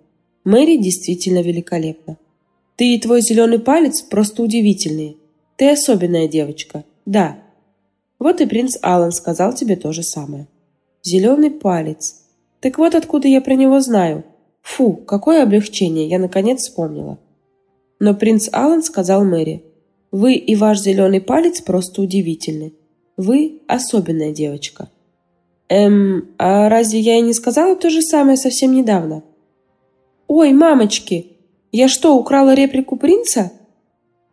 Мэри действительно великолепна. Ты и твой зеленый палец просто удивительные. Ты особенная девочка. Да, вот и принц Алан сказал тебе то же самое. Зеленый палец. Так вот откуда я про него знаю. Фу, какое облегчение, я наконец вспомнила. Но принц Алан сказал Мэри, «Вы и ваш зеленый палец просто удивительны. Вы особенная девочка». Эм, а разве я и не сказала то же самое совсем недавно? Ой, мамочки, я что, украла реплику принца?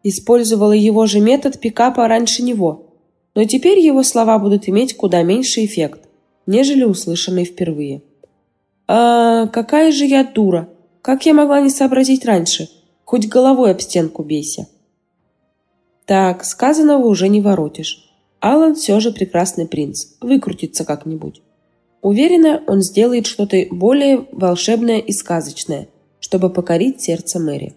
Использовала его же метод пикапа раньше него. Но теперь его слова будут иметь куда меньше эффект, нежели услышанные впервые. А какая же я дура! Как я могла не сообразить раньше? Хоть головой об стенку бейся. Так, сказанного уже не воротишь. Алан все же прекрасный принц, выкрутится как-нибудь. Уверена, он сделает что-то более волшебное и сказочное, чтобы покорить сердце Мэри.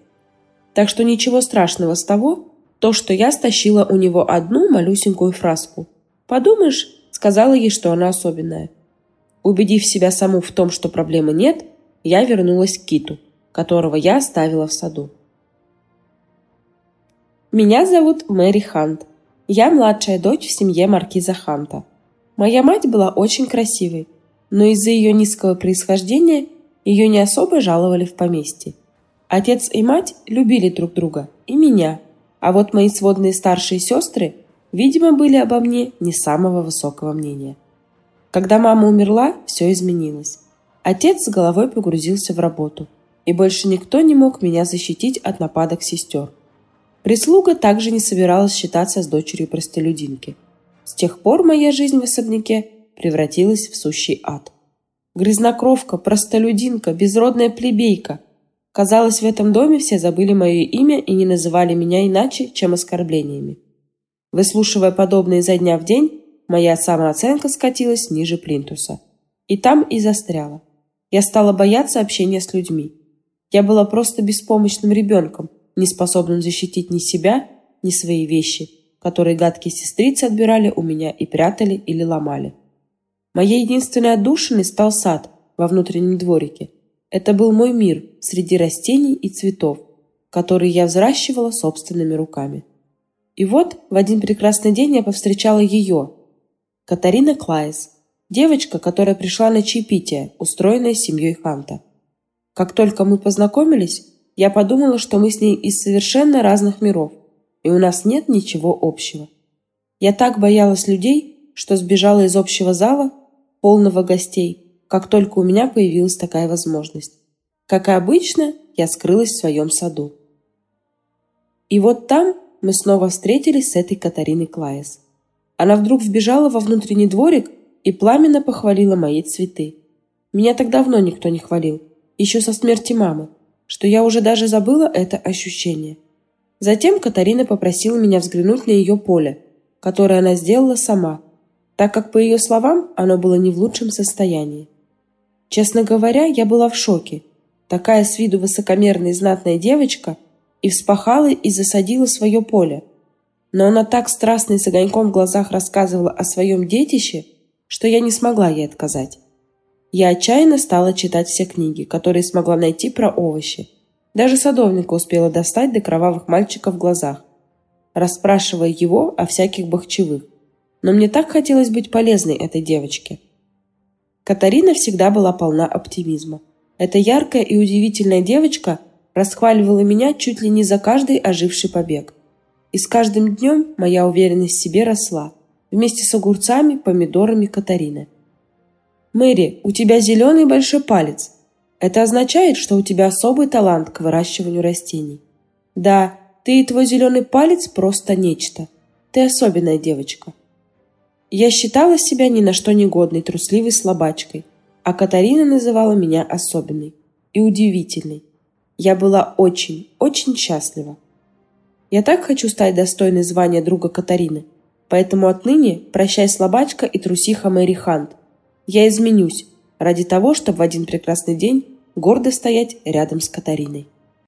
Так что ничего страшного с того, то, что я стащила у него одну малюсенькую фразку. Подумаешь, сказала ей, что она особенная. Убедив себя саму в том, что проблемы нет, я вернулась к Киту, которого я оставила в саду. Меня зовут Мэри Хант. Я младшая дочь в семье маркиза Ханта. Моя мать была очень красивой, но из-за ее низкого происхождения ее не особо жаловали в поместье. Отец и мать любили друг друга, и меня, а вот мои сводные старшие сестры, видимо, были обо мне не самого высокого мнения. Когда мама умерла, все изменилось. Отец с головой погрузился в работу, и больше никто не мог меня защитить от нападок сестер. Прислуга также не собиралась считаться с дочерью простолюдинки. С тех пор моя жизнь в особняке превратилась в сущий ад. Грязнокровка, простолюдинка, безродная плебейка. Казалось, в этом доме все забыли мое имя и не называли меня иначе, чем оскорблениями. Выслушивая подобное изо дня в день, моя самооценка скатилась ниже плинтуса. И там и застряла. Я стала бояться общения с людьми. Я была просто беспомощным ребенком, не способным защитить ни себя, ни свои вещи, которые гадкие сестрицы отбирали у меня и прятали или ломали. Моей единственной отдушиной стал сад во внутреннем дворике. Это был мой мир среди растений и цветов, которые я взращивала собственными руками. И вот в один прекрасный день я повстречала ее, Катарина Клайс, девочка, которая пришла на чаепитие, устроенное семьей Ханта. Как только мы познакомились, я подумала, что мы с ней из совершенно разных миров, и у нас нет ничего общего. Я так боялась людей, что сбежала из общего зала, полного гостей, как только у меня появилась такая возможность. Как и обычно, я скрылась в своем саду. И вот там мы снова встретились с этой Катариной Клаес. Она вдруг вбежала во внутренний дворик и пламенно похвалила мои цветы. Меня так давно никто не хвалил, еще со смерти мамы что я уже даже забыла это ощущение. Затем Катарина попросила меня взглянуть на ее поле, которое она сделала сама, так как, по ее словам, оно было не в лучшем состоянии. Честно говоря, я была в шоке. Такая с виду высокомерная и знатная девочка и вспахала и засадила свое поле. Но она так страстно и с огоньком в глазах рассказывала о своем детище, что я не смогла ей отказать. Я отчаянно стала читать все книги, которые смогла найти про овощи. Даже садовника успела достать до кровавых мальчиков в глазах, расспрашивая его о всяких бахчевых. Но мне так хотелось быть полезной этой девочке. Катарина всегда была полна оптимизма. Эта яркая и удивительная девочка расхваливала меня чуть ли не за каждый оживший побег. И с каждым днем моя уверенность в себе росла, вместе с огурцами, помидорами Катарины – «Мэри, у тебя зеленый большой палец. Это означает, что у тебя особый талант к выращиванию растений. Да, ты и твой зеленый палец просто нечто. Ты особенная девочка». Я считала себя ни на что негодной, трусливой слабачкой, а Катарина называла меня особенной и удивительной. Я была очень, очень счастлива. Я так хочу стать достойной звания друга Катарины, поэтому отныне прощай слабачка и трусиха Мэри Хант – я изменюсь ради того, чтобы в один прекрасный день гордо стоять рядом с Катариной.